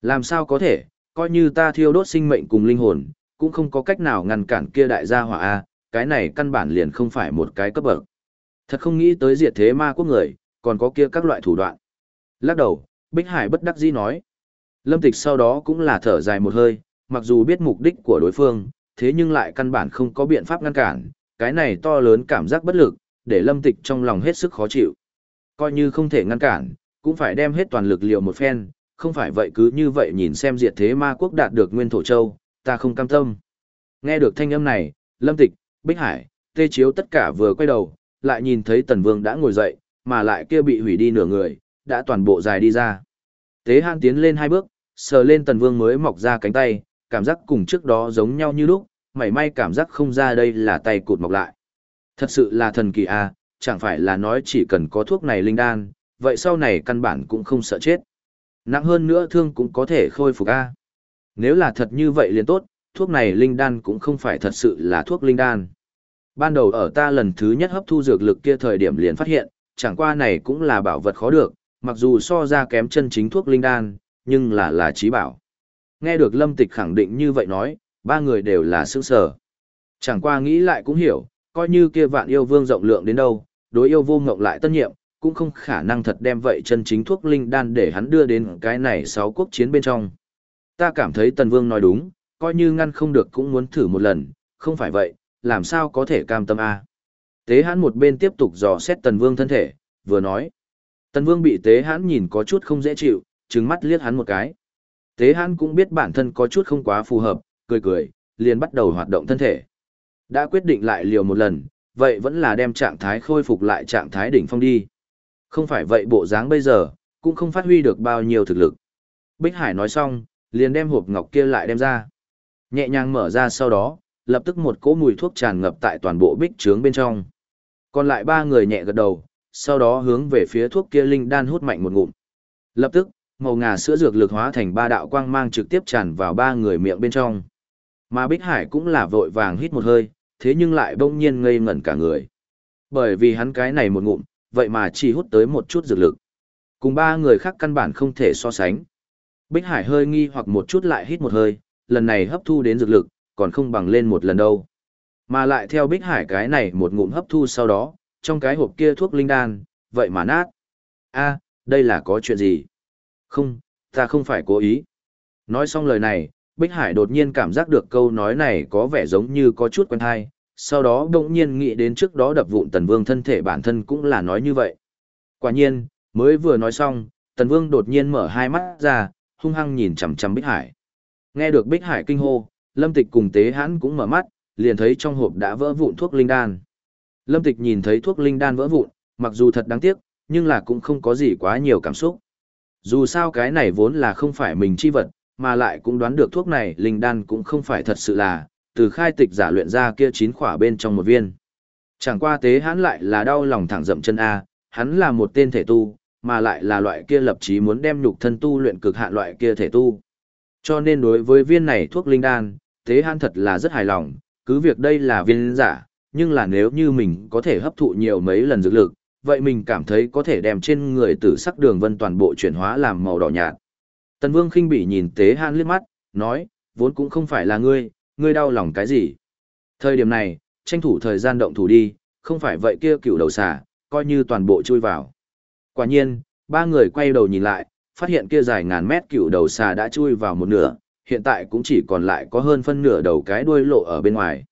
Làm sao có thể, coi như ta thiêu đốt sinh mệnh cùng linh hồn, cũng không có cách nào ngăn cản kia đại gia hỏa A, cái này căn bản liền không phải một cái cấp bậc. Thật không nghĩ tới diệt thế ma quốc người, còn có kia các loại thủ đoạn. Lắc đầu, Bích Hải bất đắc dĩ nói. Lâm Tịch sau đó cũng là thở dài một hơi, mặc dù biết mục đích của đối phương, thế nhưng lại căn bản không có biện pháp ngăn cản, cái này to lớn cảm giác bất lực, để Lâm Tịch trong lòng hết sức khó chịu. Coi như không thể ngăn cản, cũng phải đem hết toàn lực liều một phen, không phải vậy cứ như vậy nhìn xem diệt thế ma quốc đạt được nguyên thổ châu, ta không cam tâm. Nghe được thanh âm này, Lâm Tịch, Bích Hải, Tê Chiếu tất cả vừa quay đầu, lại nhìn thấy Tần Vương đã ngồi dậy, mà lại kia bị hủy đi nửa người, đã toàn bộ dài đi ra. Tế Hãn tiến lên hai bước, sờ lên Tần Vương mới mọc ra cánh tay, cảm giác cùng trước đó giống nhau như lúc, mảy may cảm giác không ra đây là tay cụt mọc lại. Thật sự là thần kỳ à, chẳng phải là nói chỉ cần có thuốc này linh đan, vậy sau này căn bản cũng không sợ chết. Nặng hơn nữa thương cũng có thể khôi phục a. Nếu là thật như vậy liền tốt, thuốc này linh đan cũng không phải thật sự là thuốc linh đan. Ban đầu ở ta lần thứ nhất hấp thu dược lực kia thời điểm liền phát hiện, chẳng qua này cũng là bảo vật khó được, mặc dù so ra kém chân chính thuốc linh đan, nhưng là là trí bảo. Nghe được lâm tịch khẳng định như vậy nói, ba người đều là sức sở. Chẳng qua nghĩ lại cũng hiểu, coi như kia vạn yêu vương rộng lượng đến đâu, đối yêu vô ngộng lại tân nhiệm, cũng không khả năng thật đem vậy chân chính thuốc linh đan để hắn đưa đến cái này sáu quốc chiến bên trong. Ta cảm thấy tần vương nói đúng, coi như ngăn không được cũng muốn thử một lần, không phải vậy, làm sao có thể cam tâm a? Tế hãn một bên tiếp tục dò xét tần vương thân thể, vừa nói. Tần vương bị tế hãn nhìn có chút không dễ chịu, trừng mắt liếc hắn một cái. Tế hãn cũng biết bản thân có chút không quá phù hợp, cười cười, liền bắt đầu hoạt động thân thể. Đã quyết định lại liều một lần, vậy vẫn là đem trạng thái khôi phục lại trạng thái đỉnh phong đi. Không phải vậy bộ dáng bây giờ, cũng không phát huy được bao nhiêu thực lực. Bích Hải nói xong, liền đem hộp ngọc kia lại đem ra. Nhẹ nhàng mở ra sau đó, lập tức một cỗ mùi thuốc tràn ngập tại toàn bộ bích trướng bên trong. Còn lại ba người nhẹ gật đầu, sau đó hướng về phía thuốc kia linh đan hút mạnh một ngụm. Lập tức, màu ngà sữa dược lực hóa thành ba đạo quang mang trực tiếp tràn vào ba người miệng bên trong. Mà Bích Hải cũng là vội vàng hít một hơi, thế nhưng lại bỗng nhiên ngây ngẩn cả người. Bởi vì hắn cái này một ngụm, vậy mà chỉ hút tới một chút dược lực. Cùng ba người khác căn bản không thể so sánh. Bích Hải hơi nghi hoặc một chút lại hít một hơi, lần này hấp thu đến dược lực, còn không bằng lên một lần đâu. Mà lại theo Bích Hải cái này một ngụm hấp thu sau đó, trong cái hộp kia thuốc linh đan, vậy mà nát. a đây là có chuyện gì? Không, ta không phải cố ý. Nói xong lời này, Bích Hải đột nhiên cảm giác được câu nói này có vẻ giống như có chút quen hay, sau đó đột nhiên nghĩ đến trước đó đập vụn Tần Vương thân thể bản thân cũng là nói như vậy. Quả nhiên, mới vừa nói xong, Tần Vương đột nhiên mở hai mắt ra, hung hăng nhìn chằm chằm Bích Hải. Nghe được Bích Hải kinh hô, Lâm Tịch cùng Tế Hãn cũng mở mắt, liền thấy trong hộp đã vỡ vụn thuốc linh đan. Lâm Tịch nhìn thấy thuốc linh đan vỡ vụn, mặc dù thật đáng tiếc, nhưng là cũng không có gì quá nhiều cảm xúc. Dù sao cái này vốn là không phải mình chi vật, mà lại cũng đoán được thuốc này linh đan cũng không phải thật sự là, từ khai tịch giả luyện ra kia chín khỏa bên trong một viên. Chẳng qua tế Hãn lại là đau lòng thẳng dậm chân A, hắn là một tên thể tu, mà lại là loại kia lập chí muốn đem nhục thân tu luyện cực hạn loại kia thể tu. Cho nên đối với viên này thuốc linh đan, tế Hãn thật là rất hài lòng, cứ việc đây là viên giả, nhưng là nếu như mình có thể hấp thụ nhiều mấy lần dược lực, vậy mình cảm thấy có thể đem trên người tử sắc đường vân toàn bộ chuyển hóa làm màu đỏ nhạt. Tần Vương khinh bỉ nhìn Tế Hãn liếc mắt, nói, vốn cũng không phải là ngươi, ngươi đau lòng cái gì. Thời điểm này, tranh thủ thời gian động thủ đi, không phải vậy kia cựu đầu xà, coi như toàn bộ chui vào. Quả nhiên, ba người quay đầu nhìn lại, phát hiện kia dài ngàn mét cựu đầu xà đã chui vào một nửa, hiện tại cũng chỉ còn lại có hơn phân nửa đầu cái đuôi lộ ở bên ngoài.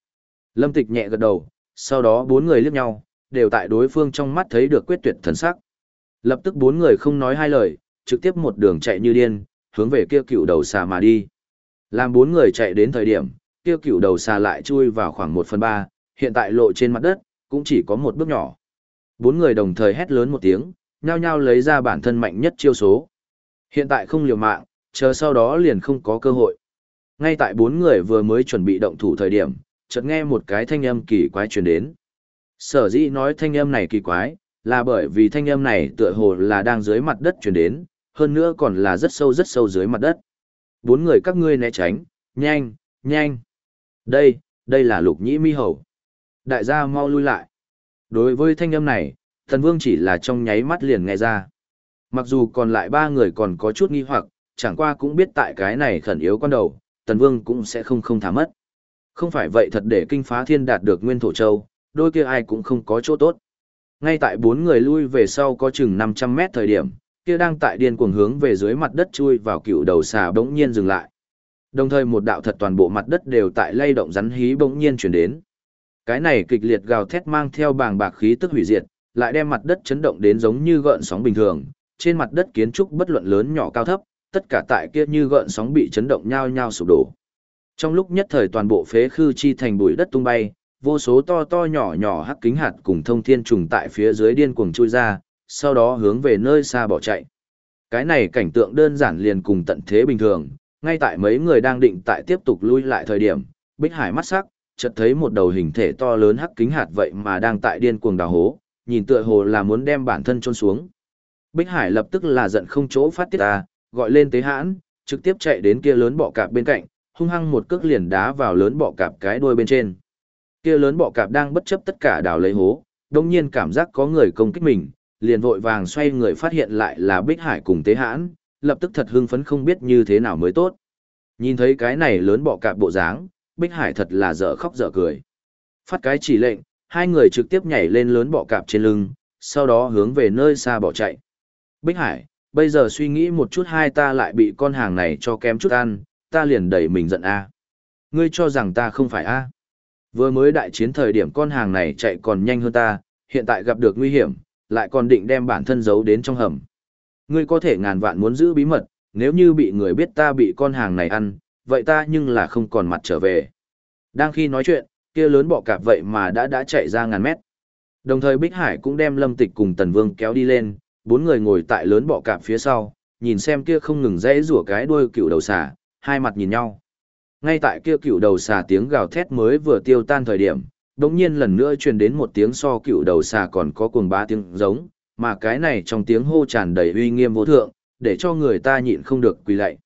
Lâm Tịch nhẹ gật đầu, sau đó bốn người liếc nhau, đều tại đối phương trong mắt thấy được quyết tuyệt thần sắc. Lập tức bốn người không nói hai lời, trực tiếp một đường chạy như điên, hướng về kia cựu đầu xà mà đi. Làm bốn người chạy đến thời điểm, kia cựu đầu xà lại chui vào khoảng một phần ba, hiện tại lộ trên mặt đất, cũng chỉ có một bước nhỏ. Bốn người đồng thời hét lớn một tiếng, nhao nhao lấy ra bản thân mạnh nhất chiêu số. Hiện tại không liều mạng, chờ sau đó liền không có cơ hội. Ngay tại bốn người vừa mới chuẩn bị động thủ thời điểm, chợt nghe một cái thanh âm kỳ quái truyền đến. Sở dĩ nói thanh âm này kỳ quái, là bởi vì thanh âm này tựa hồ là đang dưới mặt đất truyền đến, hơn nữa còn là rất sâu rất sâu dưới mặt đất. Bốn người các ngươi né tránh, nhanh, nhanh. Đây, đây là lục nhĩ mi hầu. Đại gia mau lui lại. Đối với thanh âm này, thần vương chỉ là trong nháy mắt liền nghe ra. Mặc dù còn lại ba người còn có chút nghi hoặc, chẳng qua cũng biết tại cái này khẩn yếu quan đầu, tần vương cũng sẽ không không thả mất. Không phải vậy thật để kinh phá thiên đạt được nguyên thổ châu, đôi kia ai cũng không có chỗ tốt. Ngay tại bốn người lui về sau có chừng 500 mét thời điểm, kia đang tại điên cuồng hướng về dưới mặt đất chui vào cựu đầu xà bỗng nhiên dừng lại. Đồng thời một đạo thật toàn bộ mặt đất đều tại lay động rắn hí bỗng nhiên chuyển đến. Cái này kịch liệt gào thét mang theo bàng bạc khí tức hủy diệt, lại đem mặt đất chấn động đến giống như gợn sóng bình thường, trên mặt đất kiến trúc bất luận lớn nhỏ cao thấp, tất cả tại kia như gợn sóng bị chấn động nhao nhao sụp đổ. Trong lúc nhất thời toàn bộ phế khư chi thành bụi đất tung bay, vô số to to nhỏ nhỏ hắc kính hạt cùng thông thiên trùng tại phía dưới điên cuồng chui ra, sau đó hướng về nơi xa bỏ chạy. Cái này cảnh tượng đơn giản liền cùng tận thế bình thường, ngay tại mấy người đang định tại tiếp tục lui lại thời điểm, Bích Hải mắt sắc, chợt thấy một đầu hình thể to lớn hắc kính hạt vậy mà đang tại điên cuồng đào hố, nhìn tựa hồ là muốn đem bản thân trôn xuống. Bích Hải lập tức là giận không chỗ phát tiết ta, gọi lên tế hãn, trực tiếp chạy đến kia lớn bọ cạp bên cạnh, hung hăng một cước liền đá vào lớn bọ cạp cái đuôi bên trên. Kia lớn bọ cạp đang bất chấp tất cả đào lấy hố, đồng nhiên cảm giác có người công kích mình, liền vội vàng xoay người phát hiện lại là Bích Hải cùng Tế Hãn, lập tức thật hưng phấn không biết như thế nào mới tốt. Nhìn thấy cái này lớn bọ cạp bộ dáng, Bích Hải thật là dở khóc dở cười. Phát cái chỉ lệnh, hai người trực tiếp nhảy lên lớn bọ cạp trên lưng, sau đó hướng về nơi xa bỏ chạy. Bích Hải, bây giờ suy nghĩ một chút hai ta lại bị con hàng này cho kém chút ăn, ta liền đẩy mình giận a. Ngươi cho rằng ta không phải a? Vừa mới đại chiến thời điểm con hàng này chạy còn nhanh hơn ta, hiện tại gặp được nguy hiểm, lại còn định đem bản thân giấu đến trong hầm. Ngươi có thể ngàn vạn muốn giữ bí mật, nếu như bị người biết ta bị con hàng này ăn, vậy ta nhưng là không còn mặt trở về. Đang khi nói chuyện, kia lớn bọ cạp vậy mà đã đã chạy ra ngàn mét. Đồng thời Bích Hải cũng đem Lâm Tịch cùng Tần Vương kéo đi lên, bốn người ngồi tại lớn bọ cạp phía sau, nhìn xem kia không ngừng rẽ rủa cái đuôi cựu đầu xà, hai mặt nhìn nhau. Ngay tại kia cựu đầu xà tiếng gào thét mới vừa tiêu tan thời điểm, đột nhiên lần nữa truyền đến một tiếng so cựu đầu xà còn có cuồng bá tiếng giống, mà cái này trong tiếng hô tràn đầy uy nghiêm vô thượng, để cho người ta nhịn không được quỳ lạy.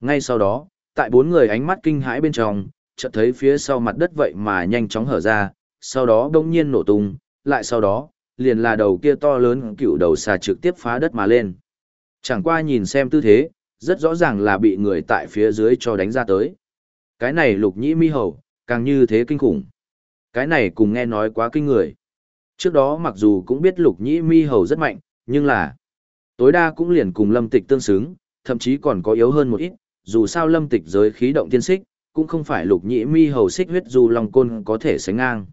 Ngay sau đó, tại bốn người ánh mắt kinh hãi bên trong, chợt thấy phía sau mặt đất vậy mà nhanh chóng hở ra, sau đó đông nhiên nổ tung, lại sau đó, liền là đầu kia to lớn cựu đầu xà trực tiếp phá đất mà lên. Chẳng qua nhìn xem tư thế, rất rõ ràng là bị người tại phía dưới cho đánh ra tới. Cái này lục nhĩ mi hầu, càng như thế kinh khủng. Cái này cùng nghe nói quá kinh người. Trước đó mặc dù cũng biết lục nhĩ mi hầu rất mạnh, nhưng là tối đa cũng liền cùng lâm tịch tương xứng, thậm chí còn có yếu hơn một ít, dù sao lâm tịch giới khí động tiên xích, cũng không phải lục nhĩ mi hầu xích huyết dù lòng côn có thể sánh ngang.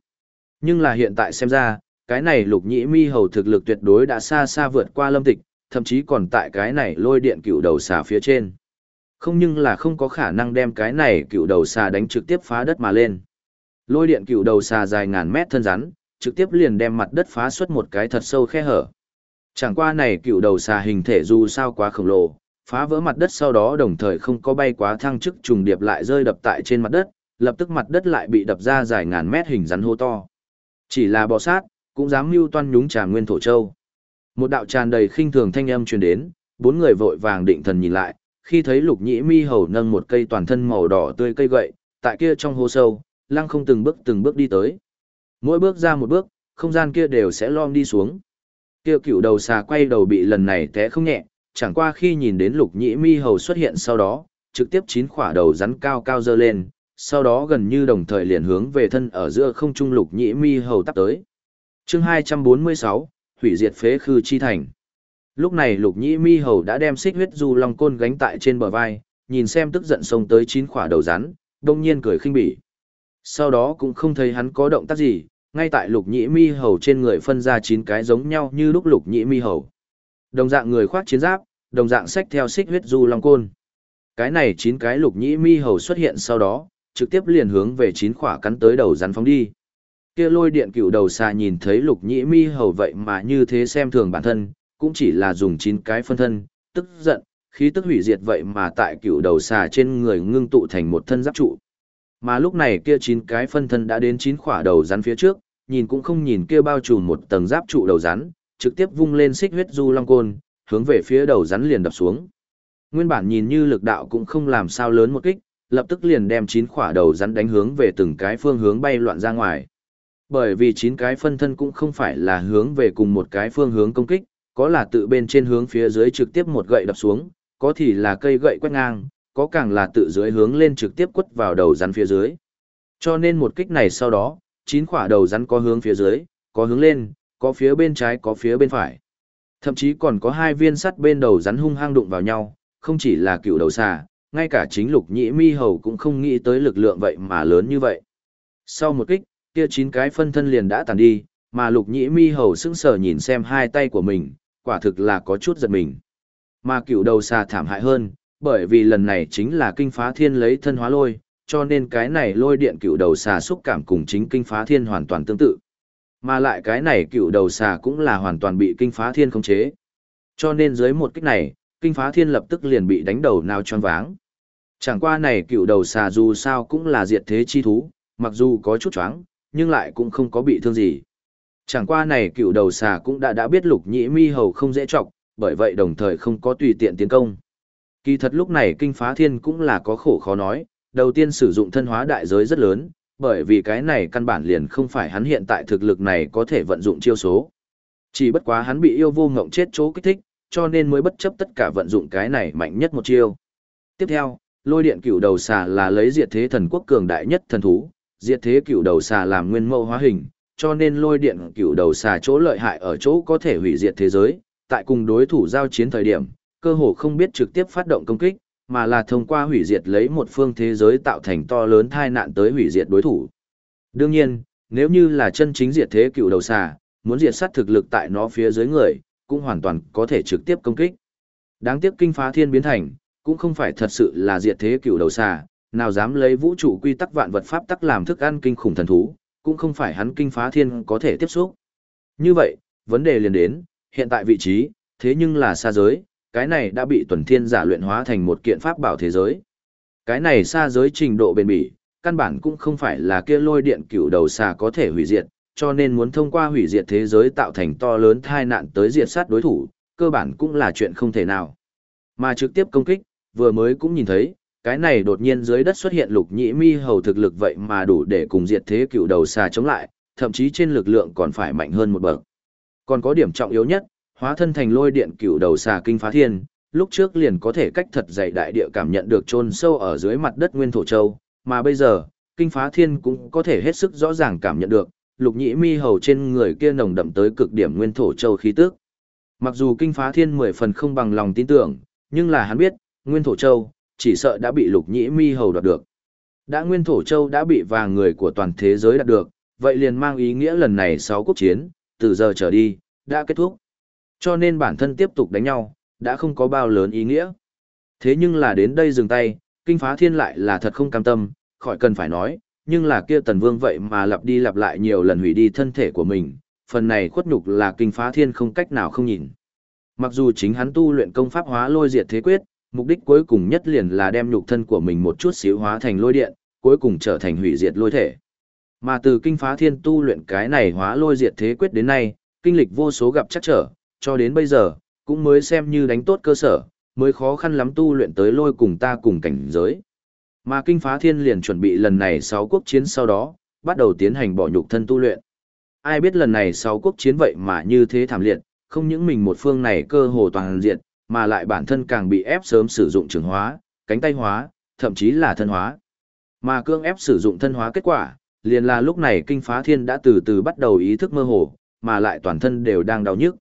Nhưng là hiện tại xem ra, cái này lục nhĩ mi hầu thực lực tuyệt đối đã xa xa vượt qua lâm tịch, thậm chí còn tại cái này lôi điện cựu đầu xà phía trên. Không nhưng là không có khả năng đem cái này cựu đầu xà đánh trực tiếp phá đất mà lên. Lôi điện cựu đầu xà dài ngàn mét thân rắn, trực tiếp liền đem mặt đất phá xuất một cái thật sâu khe hở. Chẳng qua này cựu đầu xà hình thể dù sao quá khổng lồ, phá vỡ mặt đất sau đó đồng thời không có bay quá thăng chức trùng điệp lại rơi đập tại trên mặt đất, lập tức mặt đất lại bị đập ra dài ngàn mét hình rắn hô to. Chỉ là bò sát, cũng dám mưu toan nhúng trà nguyên thổ châu. Một đạo tràn đầy khinh thường thanh âm truyền đến, bốn người vội vàng định thần nhìn lại, khi thấy lục nhĩ mi hầu nâng một cây toàn thân màu đỏ tươi cây gậy, tại kia trong hố sâu, lăng không từng bước từng bước đi tới. Mỗi bước ra một bước, không gian kia đều sẽ lom đi xuống. Kia cựu đầu xà quay đầu bị lần này té không nhẹ, chẳng qua khi nhìn đến lục nhĩ mi hầu xuất hiện sau đó, trực tiếp chín khỏa đầu rắn cao cao dơ lên, sau đó gần như đồng thời liền hướng về thân ở giữa không trung lục nhĩ mi hầu tắp tới. chương 246, hủy diệt phế khư chi thành. Lúc này lục nhĩ mi hầu đã đem xích huyết du long côn gánh tại trên bờ vai, nhìn xem tức giận xông tới chín khỏa đầu rắn, đông nhiên cười khinh bỉ. Sau đó cũng không thấy hắn có động tác gì, ngay tại lục nhĩ mi hầu trên người phân ra chín cái giống nhau như lúc lục nhĩ mi hầu. Đồng dạng người khoác chiến giáp, đồng dạng sách theo xích huyết du long côn. Cái này chín cái lục nhĩ mi hầu xuất hiện sau đó, trực tiếp liền hướng về chín khỏa cắn tới đầu rắn phóng đi. Kia lôi điện cựu đầu xà nhìn thấy lục nhĩ mi hầu vậy mà như thế xem thường bản thân, cũng chỉ là dùng chín cái phân thân, tức giận, khí tức hủy diệt vậy mà tại cựu đầu xà trên người ngưng tụ thành một thân giáp trụ. Mà lúc này kia chín cái phân thân đã đến chín khỏa đầu rắn phía trước, nhìn cũng không nhìn kia bao trùm một tầng giáp trụ đầu rắn, trực tiếp vung lên xích huyết du long côn, hướng về phía đầu rắn liền đập xuống. Nguyên bản nhìn như lực đạo cũng không làm sao lớn một kích, lập tức liền đem chín khỏa đầu rắn đánh hướng về từng cái phương hướng bay loạn ra ngoài. Bởi vì chín cái phân thân cũng không phải là hướng về cùng một cái phương hướng công kích, có là tự bên trên hướng phía dưới trực tiếp một gậy đập xuống, có thì là cây gậy quét ngang, có càng là tự dưới hướng lên trực tiếp quất vào đầu rắn phía dưới. Cho nên một kích này sau đó, chín khỏa đầu rắn có hướng phía dưới, có hướng lên, có phía bên trái có phía bên phải. Thậm chí còn có hai viên sắt bên đầu rắn hung hăng đụng vào nhau, không chỉ là cựu đầu xà, ngay cả chính lục nhĩ mi hầu cũng không nghĩ tới lực lượng vậy mà lớn như vậy. Sau một kích, kia chín cái phân thân liền đã tàn đi, mà lục nhĩ mi hầu sững sờ nhìn xem hai tay của mình, quả thực là có chút giật mình. Mà cựu đầu xà thảm hại hơn, bởi vì lần này chính là kinh phá thiên lấy thân hóa lôi, cho nên cái này lôi điện cựu đầu xà xúc cảm cùng chính kinh phá thiên hoàn toàn tương tự. Mà lại cái này cựu đầu xà cũng là hoàn toàn bị kinh phá thiên khống chế. Cho nên dưới một kích này, kinh phá thiên lập tức liền bị đánh đầu nào tròn váng. Chẳng qua này cựu đầu xà dù sao cũng là diệt thế chi thú, mặc dù có chút choáng, nhưng lại cũng không có bị thương gì. Chẳng qua này cựu đầu xà cũng đã đã biết lục nhĩ mi hầu không dễ trọng, bởi vậy đồng thời không có tùy tiện tiến công. Kỳ thật lúc này kinh phá thiên cũng là có khổ khó nói, đầu tiên sử dụng thân hóa đại giới rất lớn, bởi vì cái này căn bản liền không phải hắn hiện tại thực lực này có thể vận dụng chiêu số. Chỉ bất quá hắn bị yêu vô ngộng chết chỗ kích thích, cho nên mới bất chấp tất cả vận dụng cái này mạnh nhất một chiêu. Tiếp theo, lôi điện cửu đầu xà là lấy diệt thế thần quốc cường đại nhất thần thú, diệt thế cửu đầu xà làm nguyên mẫu hóa hình, cho nên lôi điện cửu đầu xà chỗ lợi hại ở chỗ có thể hủy diệt thế giới, tại cùng đối thủ giao chiến thời điểm, cơ hồ không biết trực tiếp phát động công kích, mà là thông qua hủy diệt lấy một phương thế giới tạo thành to lớn tai nạn tới hủy diệt đối thủ. Đương nhiên, nếu như là chân chính diệt thế cựu đầu xà, muốn diệt sát thực lực tại nó phía dưới người, cũng hoàn toàn có thể trực tiếp công kích. Đáng tiếc kinh phá thiên biến thành, cũng không phải thật sự là diệt thế cựu đầu xà, nào dám lấy vũ trụ quy tắc vạn vật pháp tắc làm thức ăn kinh khủng thần thú, cũng không phải hắn kinh phá thiên có thể tiếp xúc. Như vậy, vấn đề liền đến, hiện tại vị trí, thế nhưng là xa giới, cái này đã bị tuần thiên giả luyện hóa thành một kiện pháp bảo thế giới. Cái này xa giới trình độ bền bỉ, căn bản cũng không phải là kia lôi điện cửu đầu xà có thể hủy diệt, cho nên muốn thông qua hủy diệt thế giới tạo thành to lớn tai nạn tới diệt sát đối thủ, cơ bản cũng là chuyện không thể nào. Mà trực tiếp công kích, vừa mới cũng nhìn thấy, cái này đột nhiên dưới đất xuất hiện lục nhĩ mi hầu thực lực vậy mà đủ để cùng diệt thế cựu đầu xà chống lại, thậm chí trên lực lượng còn phải mạnh hơn một bậc. Còn có điểm trọng yếu nhất, hóa thân thành lôi điện cựu đầu xà kinh phá thiên, lúc trước liền có thể cách thật dày đại địa cảm nhận được chôn sâu ở dưới mặt đất nguyên thổ châu, mà bây giờ, kinh phá thiên cũng có thể hết sức rõ ràng cảm nhận được, lục nhĩ mi hầu trên người kia nồng đậm tới cực điểm nguyên thổ châu khí tức. Mặc dù kinh phá thiên mười phần không bằng lòng tin tưởng, nhưng là hắn biết, nguyên thổ châu, chỉ sợ đã bị lục nhĩ mi hầu đoạt được. Đã nguyên thổ châu đã bị và người của toàn thế giới đạt được, vậy liền mang ý nghĩa lần này sáu quốc chiến, từ giờ trở đi, đã kết thúc. Cho nên bản thân tiếp tục đánh nhau, đã không có bao lớn ý nghĩa. Thế nhưng là đến đây dừng tay, kinh phá thiên lại là thật không cam tâm, khỏi cần phải nói, nhưng là kia tần vương vậy mà lặp đi lặp lại nhiều lần hủy đi thân thể của mình, phần này khuất nhục là kinh phá thiên không cách nào không nhìn. Mặc dù chính hắn tu luyện công pháp hóa lôi diệt thế quyết, mục đích cuối cùng nhất liền là đem nhục thân của mình một chút xíu hóa thành lôi điện, cuối cùng trở thành hủy diệt lôi thể. Mà từ kinh phá thiên tu luyện cái này hóa lôi diệt thế quyết đến nay, kinh lịch vô số gặp chắc trở, cho đến bây giờ, cũng mới xem như đánh tốt cơ sở, mới khó khăn lắm tu luyện tới lôi cùng ta cùng cảnh giới. Mà kinh phá thiên liền chuẩn bị lần này 6 quốc chiến sau đó, bắt đầu tiến hành bỏ nhục thân tu luyện. Ai biết lần này 6 quốc chiến vậy mà như thế thảm liệt, không những mình một phương này cơ hồ toàn diện, mà lại bản thân càng bị ép sớm sử dụng trường hóa, cánh tay hóa, thậm chí là thân hóa. Mà cương ép sử dụng thân hóa kết quả, liền là lúc này kinh phá thiên đã từ từ bắt đầu ý thức mơ hồ, mà lại toàn thân đều đang đau nhức.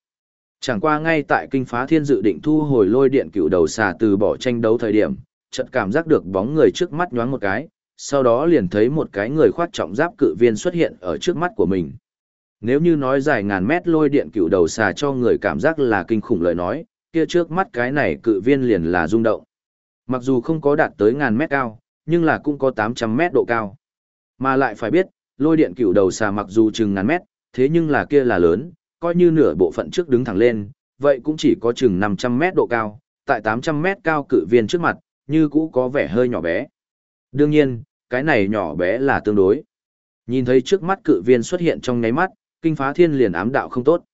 Chẳng qua ngay tại kinh phá thiên dự định thu hồi lôi điện cựu đầu xà từ bỏ tranh đấu thời điểm, chợt cảm giác được bóng người trước mắt nhoáng một cái, sau đó liền thấy một cái người khoác trọng giáp cự viên xuất hiện ở trước mắt của mình. Nếu như nói dài ngàn mét lôi điện cựu đầu xà cho người cảm giác là kinh khủng lời nói, kia trước mắt cái này cự viên liền là rung động. Mặc dù không có đạt tới ngàn mét cao, nhưng là cũng có 800 mét độ cao. Mà lại phải biết, lôi điện cựu đầu xà mặc dù chừng ngàn mét, thế nhưng là kia là lớn, coi như nửa bộ phận trước đứng thẳng lên, vậy cũng chỉ có chừng 500 mét độ cao, tại 800 mét cao cự viên trước mặt, như cũ có vẻ hơi nhỏ bé. Đương nhiên, cái này nhỏ bé là tương đối. Nhìn thấy trước mắt cự viên xuất hiện trong nháy mắt, kinh phá thiên liền ám đạo không tốt.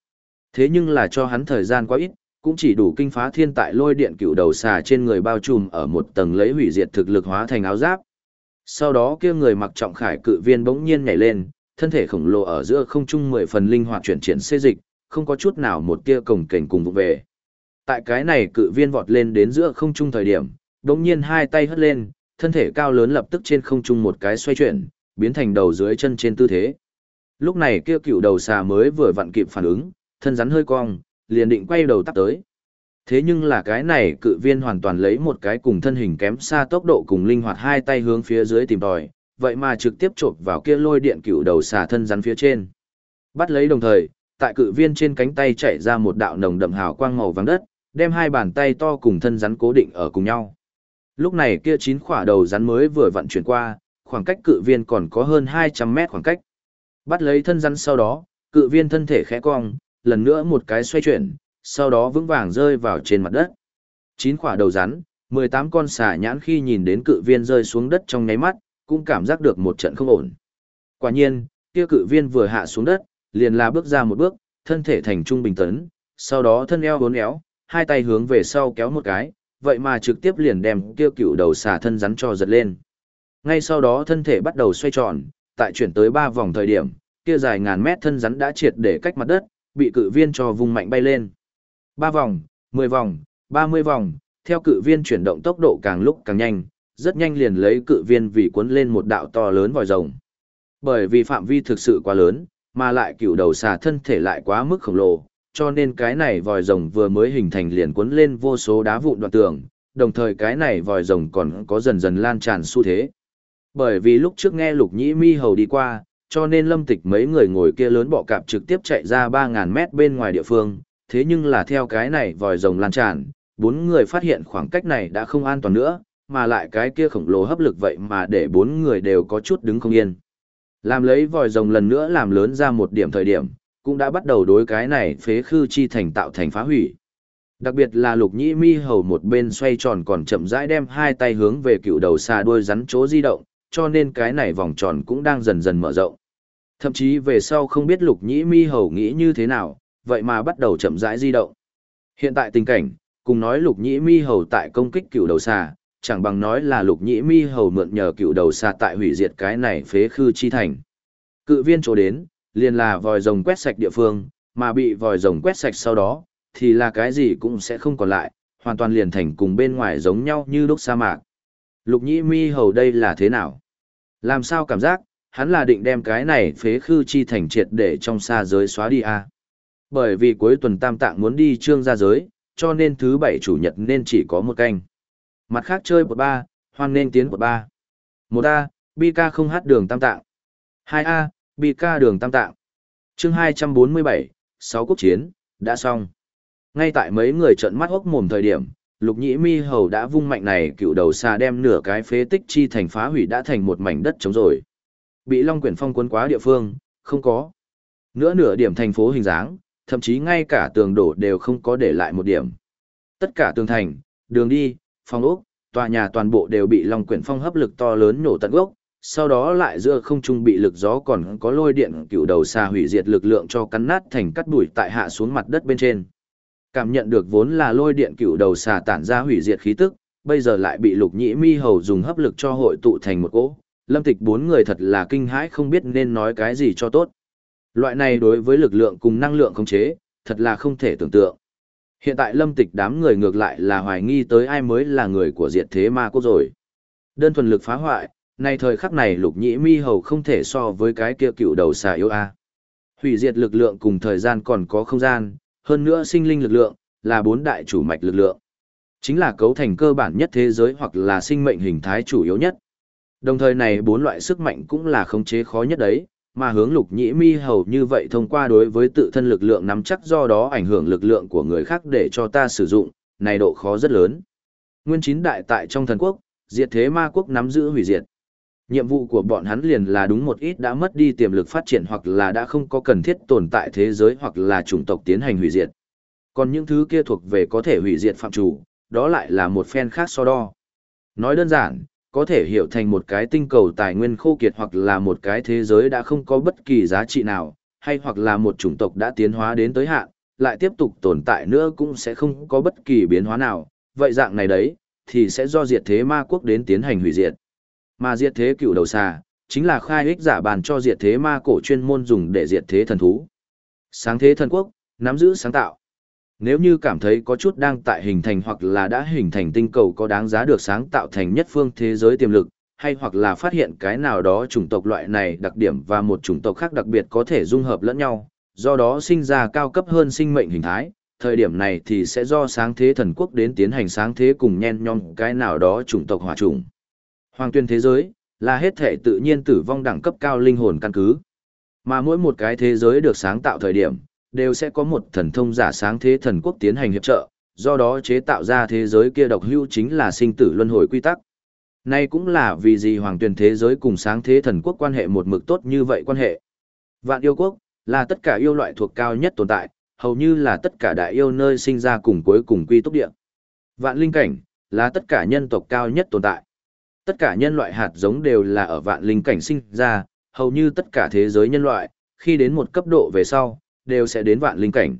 Thế nhưng là cho hắn thời gian quá ít, cũng chỉ đủ kinh phá thiên tại lôi điện cựu đầu xà trên người bao trùm ở một tầng lấy hủy diệt thực lực hóa thành áo giáp. Sau đó kia người mặc trọng khải cự viên bỗng nhiên nhảy lên, thân thể khổng lồ ở giữa không trung mười phần linh hoạt chuyển triển xê dịch, không có chút nào một tia cổng kềnh cùng vụ về. Tại cái này cự viên vọt lên đến giữa không trung thời điểm, đống nhiên hai tay hất lên, thân thể cao lớn lập tức trên không trung một cái xoay chuyển, biến thành đầu dưới chân trên tư thế. Lúc này kia cựu đầu xà mới vừa vặn kịp phản ứng, thân rắn hơi cong, liền định quay đầu tắt tới. Thế nhưng là cái này cự viên hoàn toàn lấy một cái cùng thân hình kém xa tốc độ cùng linh hoạt hai tay hướng phía dưới tìm tòi, vậy mà trực tiếp chộp vào kia lôi điện cựu đầu xà thân rắn phía trên. Bắt lấy đồng thời, tại cự viên trên cánh tay chạy ra một đạo nồng đậm hào quang màu vàng đất, đem hai bàn tay to cùng thân rắn cố định ở cùng nhau. Lúc này kia chín khỏa đầu rắn mới vừa vận chuyển qua, khoảng cách cự viên còn có hơn 200 mét khoảng cách. Bắt lấy thân rắn sau đó, cự viên thân thể khẽ cong, lần nữa một cái xoay chuyển, sau đó vững vàng rơi vào trên mặt đất. Chín khỏa đầu rắn, 18 con xà nhãn khi nhìn đến cự viên rơi xuống đất trong nháy mắt, cũng cảm giác được một trận không ổn. Quả nhiên, kia cự viên vừa hạ xuống đất, liền là bước ra một bước, thân thể thành trung bình tấn, sau đó thân eo uốn éo, hai tay hướng về sau kéo một cái, vậy mà trực tiếp liền đem kia cựu đầu xà thân rắn cho giật lên. Ngay sau đó thân thể bắt đầu xoay tròn, tại chuyển tới ba vòng thời điểm, kia dài ngàn mét thân rắn đã triệt để cách mặt đất, bị cự viên cho vùng mạnh bay lên. Ba vòng, mười vòng, ba mươi vòng, theo cự viên chuyển động tốc độ càng lúc càng nhanh, rất nhanh liền lấy cự viên vì cuốn lên một đạo to lớn vòi rồng. Bởi vì phạm vi thực sự quá lớn, mà lại cựu đầu xà thân thể lại quá mức khổng lồ, cho nên cái này vòi rồng vừa mới hình thành liền cuốn lên vô số đá vụn đoạn tường, đồng thời cái này vòi rồng còn có dần dần lan tràn xu thế. Bởi vì lúc trước nghe lục nhĩ mi hầu đi qua, cho nên lâm tịch mấy người ngồi kia lớn bọ cạp trực tiếp chạy ra 3.000 mét bên ngoài địa phương, thế nhưng là theo cái này vòi rồng lan tràn, bốn người phát hiện khoảng cách này đã không an toàn nữa, mà lại cái kia khổng lồ hấp lực vậy mà để bốn người đều có chút đứng không yên. Làm lấy vòi rồng lần nữa làm lớn ra một điểm thời điểm, cũng đã bắt đầu đối cái này phế khư chi thành tạo thành phá hủy. Đặc biệt là lục nhĩ mi hầu một bên xoay tròn còn chậm rãi đem hai tay hướng về cựu đầu xà đuôi rắn chỗ di động, cho nên cái này vòng tròn cũng đang dần dần mở rộng. Thậm chí về sau không biết lục nhĩ mi hầu nghĩ như thế nào, vậy mà bắt đầu chậm rãi di động. Hiện tại tình cảnh, cùng nói lục nhĩ mi hầu tại công kích cựu đầu xà, chẳng bằng nói là lục nhĩ mi hầu mượn nhờ cựu đầu xà tại hủy diệt cái này phế khư chi thành. Cự viên chỗ đến, liền là vòi rồng quét sạch địa phương, mà bị vòi rồng quét sạch sau đó, thì là cái gì cũng sẽ không còn lại, hoàn toàn liền thành cùng bên ngoài giống nhau như đúc sa mạc. Lục nhĩ mi hầu đây là thế nào? Làm sao cảm giác, hắn là định đem cái này phế khư chi thành triệt để trong xa giới xóa đi à? Bởi vì cuối tuần tam tạng muốn đi trương ra giới, cho nên thứ bảy chủ nhật nên chỉ có một canh. Mặt khác chơi một ba, hoan nên tiến một ba. Một A, Bika không hát đường tam tạng. Hai A, Bika đường tam tạng. chương hai trăm bốn mươi bảy, sáu quốc chiến, đã xong. Ngay tại mấy người trợn mắt hốc mồm thời điểm, lục nhĩ mi hầu đã vung mạnh này cựu đầu xa đem nửa cái phế tích chi thành phá hủy đã thành một mảnh đất trống rồi. Bị Long Quyển Phong cuốn quá địa phương, không có. Nữa nửa điểm thành phố hình dáng, thậm chí ngay cả tường đổ đều không có để lại một điểm. Tất cả tường thành, đường đi, phòng ốc, tòa nhà toàn bộ đều bị Long Quyển Phong hấp lực to lớn nổ tận gốc, sau đó lại giữa không trung bị lực gió còn có lôi điện cựu đầu xa hủy diệt lực lượng cho cắn nát thành cắt bụi tại hạ xuống mặt đất bên trên. Cảm nhận được vốn là lôi điện cựu đầu xà tản ra hủy diệt khí tức, bây giờ lại bị lục nhĩ mi hầu dùng hấp lực cho hội tụ thành một cỗ. Lâm tịch bốn người thật là kinh hãi không biết nên nói cái gì cho tốt. Loại này đối với lực lượng cùng năng lượng khống chế, thật là không thể tưởng tượng. Hiện tại lâm tịch đám người ngược lại là hoài nghi tới ai mới là người của diệt thế ma quốc rồi. Đơn thuần lực phá hoại, nay thời khắc này lục nhĩ mi hầu không thể so với cái kia cựu đầu xà yếu a. Hủy diệt lực lượng cùng thời gian còn có không gian, hơn nữa sinh linh lực lượng, là bốn đại chủ mạch lực lượng. Chính là cấu thành cơ bản nhất thế giới hoặc là sinh mệnh hình thái chủ yếu nhất. Đồng thời này bốn loại sức mạnh cũng là khống chế khó nhất đấy, mà hướng lục nhĩ mi hầu như vậy thông qua đối với tự thân lực lượng nắm chắc do đó ảnh hưởng lực lượng của người khác để cho ta sử dụng, này độ khó rất lớn. Nguyên chín đại tại trong thần quốc, diệt thế ma quốc nắm giữ hủy diệt. Nhiệm vụ của bọn hắn liền là đúng một ít đã mất đi tiềm lực phát triển hoặc là đã không có cần thiết tồn tại thế giới hoặc là chủng tộc tiến hành hủy diệt. Còn những thứ kia thuộc về có thể hủy diệt phạm chủ, đó lại là một phen khác so đo. Nói đơn giản, có thể hiểu thành một cái tinh cầu tài nguyên khô kiệt hoặc là một cái thế giới đã không có bất kỳ giá trị nào, hay hoặc là một chủng tộc đã tiến hóa đến tới hạn, lại tiếp tục tồn tại nữa cũng sẽ không có bất kỳ biến hóa nào, vậy dạng này đấy, thì sẽ do diệt thế ma quốc đến tiến hành hủy diệt. Mà diệt thế cựu đầu xà, chính là khai ích giả bàn cho diệt thế ma cổ chuyên môn dùng để diệt thế thần thú. Sáng thế thần quốc, nắm giữ sáng tạo. Nếu như cảm thấy có chút đang tại hình thành hoặc là đã hình thành tinh cầu có đáng giá được sáng tạo thành nhất phương thế giới tiềm lực, hay hoặc là phát hiện cái nào đó chủng tộc loại này đặc điểm và một chủng tộc khác đặc biệt có thể dung hợp lẫn nhau, do đó sinh ra cao cấp hơn sinh mệnh hình thái, thời điểm này thì sẽ do sáng thế thần quốc đến tiến hành sáng thế cùng nhen nhom cái nào đó chủng tộc hỏa chủng. Hoàng tuyên thế giới, là hết thể tự nhiên tử vong đẳng cấp cao linh hồn căn cứ. Mà mỗi một cái thế giới được sáng tạo thời điểm, đều sẽ có một thần thông giả sáng thế thần quốc tiến hành hiệp trợ, do đó chế tạo ra thế giới kia độc hữu chính là sinh tử luân hồi quy tắc. Nay cũng là vì gì hoàng tuyển thế giới cùng sáng thế thần quốc quan hệ một mực tốt như vậy quan hệ. Vạn yêu quốc, là tất cả yêu loại thuộc cao nhất tồn tại, hầu như là tất cả đại yêu nơi sinh ra cùng cuối cùng quy tốc địa. Vạn linh cảnh, là tất cả nhân tộc cao nhất tồn tại. Tất cả nhân loại hạt giống đều là ở vạn linh cảnh sinh ra, hầu như tất cả thế giới nhân loại, khi đến một cấp độ về sau, đều sẽ đến vạn linh cảnh.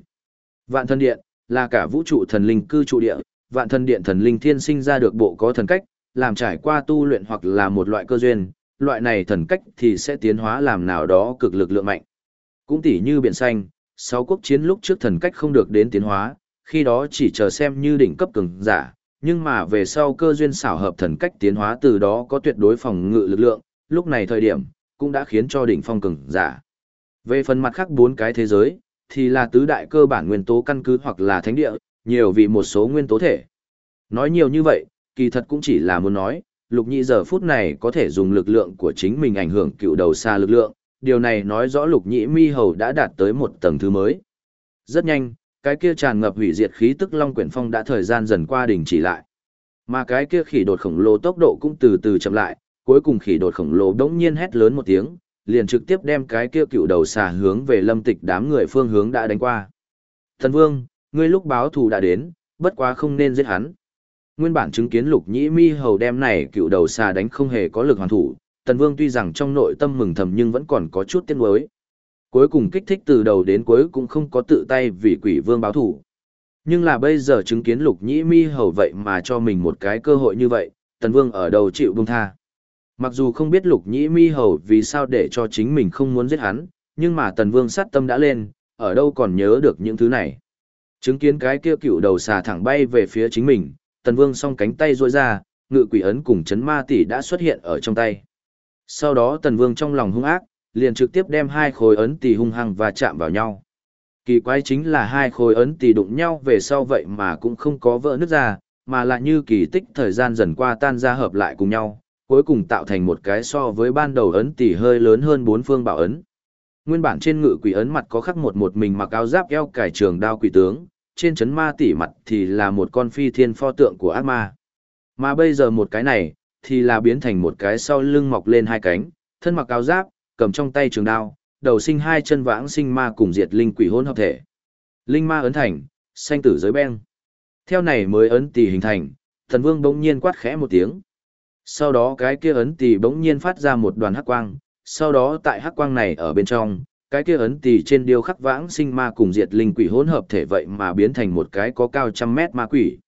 Vạn thần điện, là cả vũ trụ thần linh cư trụ địa, vạn thần điện thần linh thiên sinh ra được bộ có thần cách, làm trải qua tu luyện hoặc là một loại cơ duyên, loại này thần cách thì sẽ tiến hóa làm nào đó cực lực lượng mạnh. Cũng tỉ như biển xanh, sáu quốc chiến lúc trước thần cách không được đến tiến hóa, khi đó chỉ chờ xem như đỉnh cấp cường giả, nhưng mà về sau cơ duyên xảo hợp thần cách tiến hóa từ đó có tuyệt đối phòng ngự lực lượng, lúc này thời điểm, cũng đã khiến cho đỉnh phong cường giả. Về phần mặt khác bốn cái thế giới, thì là tứ đại cơ bản nguyên tố căn cứ hoặc là thánh địa, nhiều vì một số nguyên tố thể. Nói nhiều như vậy, kỳ thật cũng chỉ là muốn nói, lục nhị giờ phút này có thể dùng lực lượng của chính mình ảnh hưởng cựu đầu xa lực lượng, điều này nói rõ lục nhị mi hầu đã đạt tới một tầng thứ mới. Rất nhanh, cái kia tràn ngập hủy diệt khí tức long quyển phong đã thời gian dần qua đỉnh chỉ lại. Mà cái kia khỉ đột khổng lồ tốc độ cũng từ từ chậm lại, cuối cùng khỉ đột khổng lồ đống nhiên hét lớn một tiếng, liền trực tiếp đem cái kia cựu đầu xà hướng về lâm tịch đám người phương hướng đã đánh qua. Thần vương, ngươi lúc báo thù đã đến, bất quá không nên giết hắn. Nguyên bản chứng kiến lục nhĩ mi hầu đem này cựu đầu xà đánh không hề có lực hoàn thủ, Tần Vương tuy rằng trong nội tâm mừng thầm nhưng vẫn còn có chút tiếc nuối. Cuối cùng kích thích từ đầu đến cuối cũng không có tự tay vì quỷ vương báo thủ. Nhưng là bây giờ chứng kiến lục nhĩ mi hầu vậy mà cho mình một cái cơ hội như vậy, Tần Vương ở đầu chịu bông tha. Mặc dù không biết lục nhĩ mi hầu vì sao để cho chính mình không muốn giết hắn, nhưng mà Tần Vương sát tâm đã lên, ở đâu còn nhớ được những thứ này. Chứng kiến cái kia cựu đầu xà thẳng bay về phía chính mình, Tần Vương song cánh tay duỗi ra, ngự quỷ ấn cùng chấn ma tỷ đã xuất hiện ở trong tay. Sau đó Tần Vương trong lòng hung ác, liền trực tiếp đem hai khối ấn tỷ hung hăng và chạm vào nhau. Kỳ quái chính là hai khối ấn tỷ đụng nhau về sau vậy mà cũng không có vỡ nứt ra, mà là như kỳ tích thời gian dần qua tan ra hợp lại cùng nhau, cuối cùng tạo thành một cái so với ban đầu ấn tỷ hơi lớn hơn bốn phương bảo ấn. Nguyên bản trên ngự quỷ ấn mặt có khắc một một mình mặc áo giáp eo cải trường đao quỷ tướng, trên chấn ma tỷ mặt thì là một con phi thiên pho tượng của ác ma. Mà bây giờ một cái này, thì là biến thành một cái sau lưng mọc lên hai cánh, thân mặc áo giáp, cầm trong tay trường đao, đầu sinh hai chân vãng sinh ma cùng diệt linh quỷ hôn hợp thể. Linh ma ấn thành, sanh tử giới beng. Theo này mới ấn tỷ hình thành, thần vương bỗng nhiên quát khẽ một tiếng. Sau đó cái kia ấn tỷ bỗng nhiên phát ra một đoàn hắc quang, sau đó tại hắc quang này ở bên trong, cái kia ấn tỷ trên điêu khắc vãng sinh ma cùng diệt linh quỷ hỗn hợp thể vậy mà biến thành một cái có cao trăm mét ma quỷ.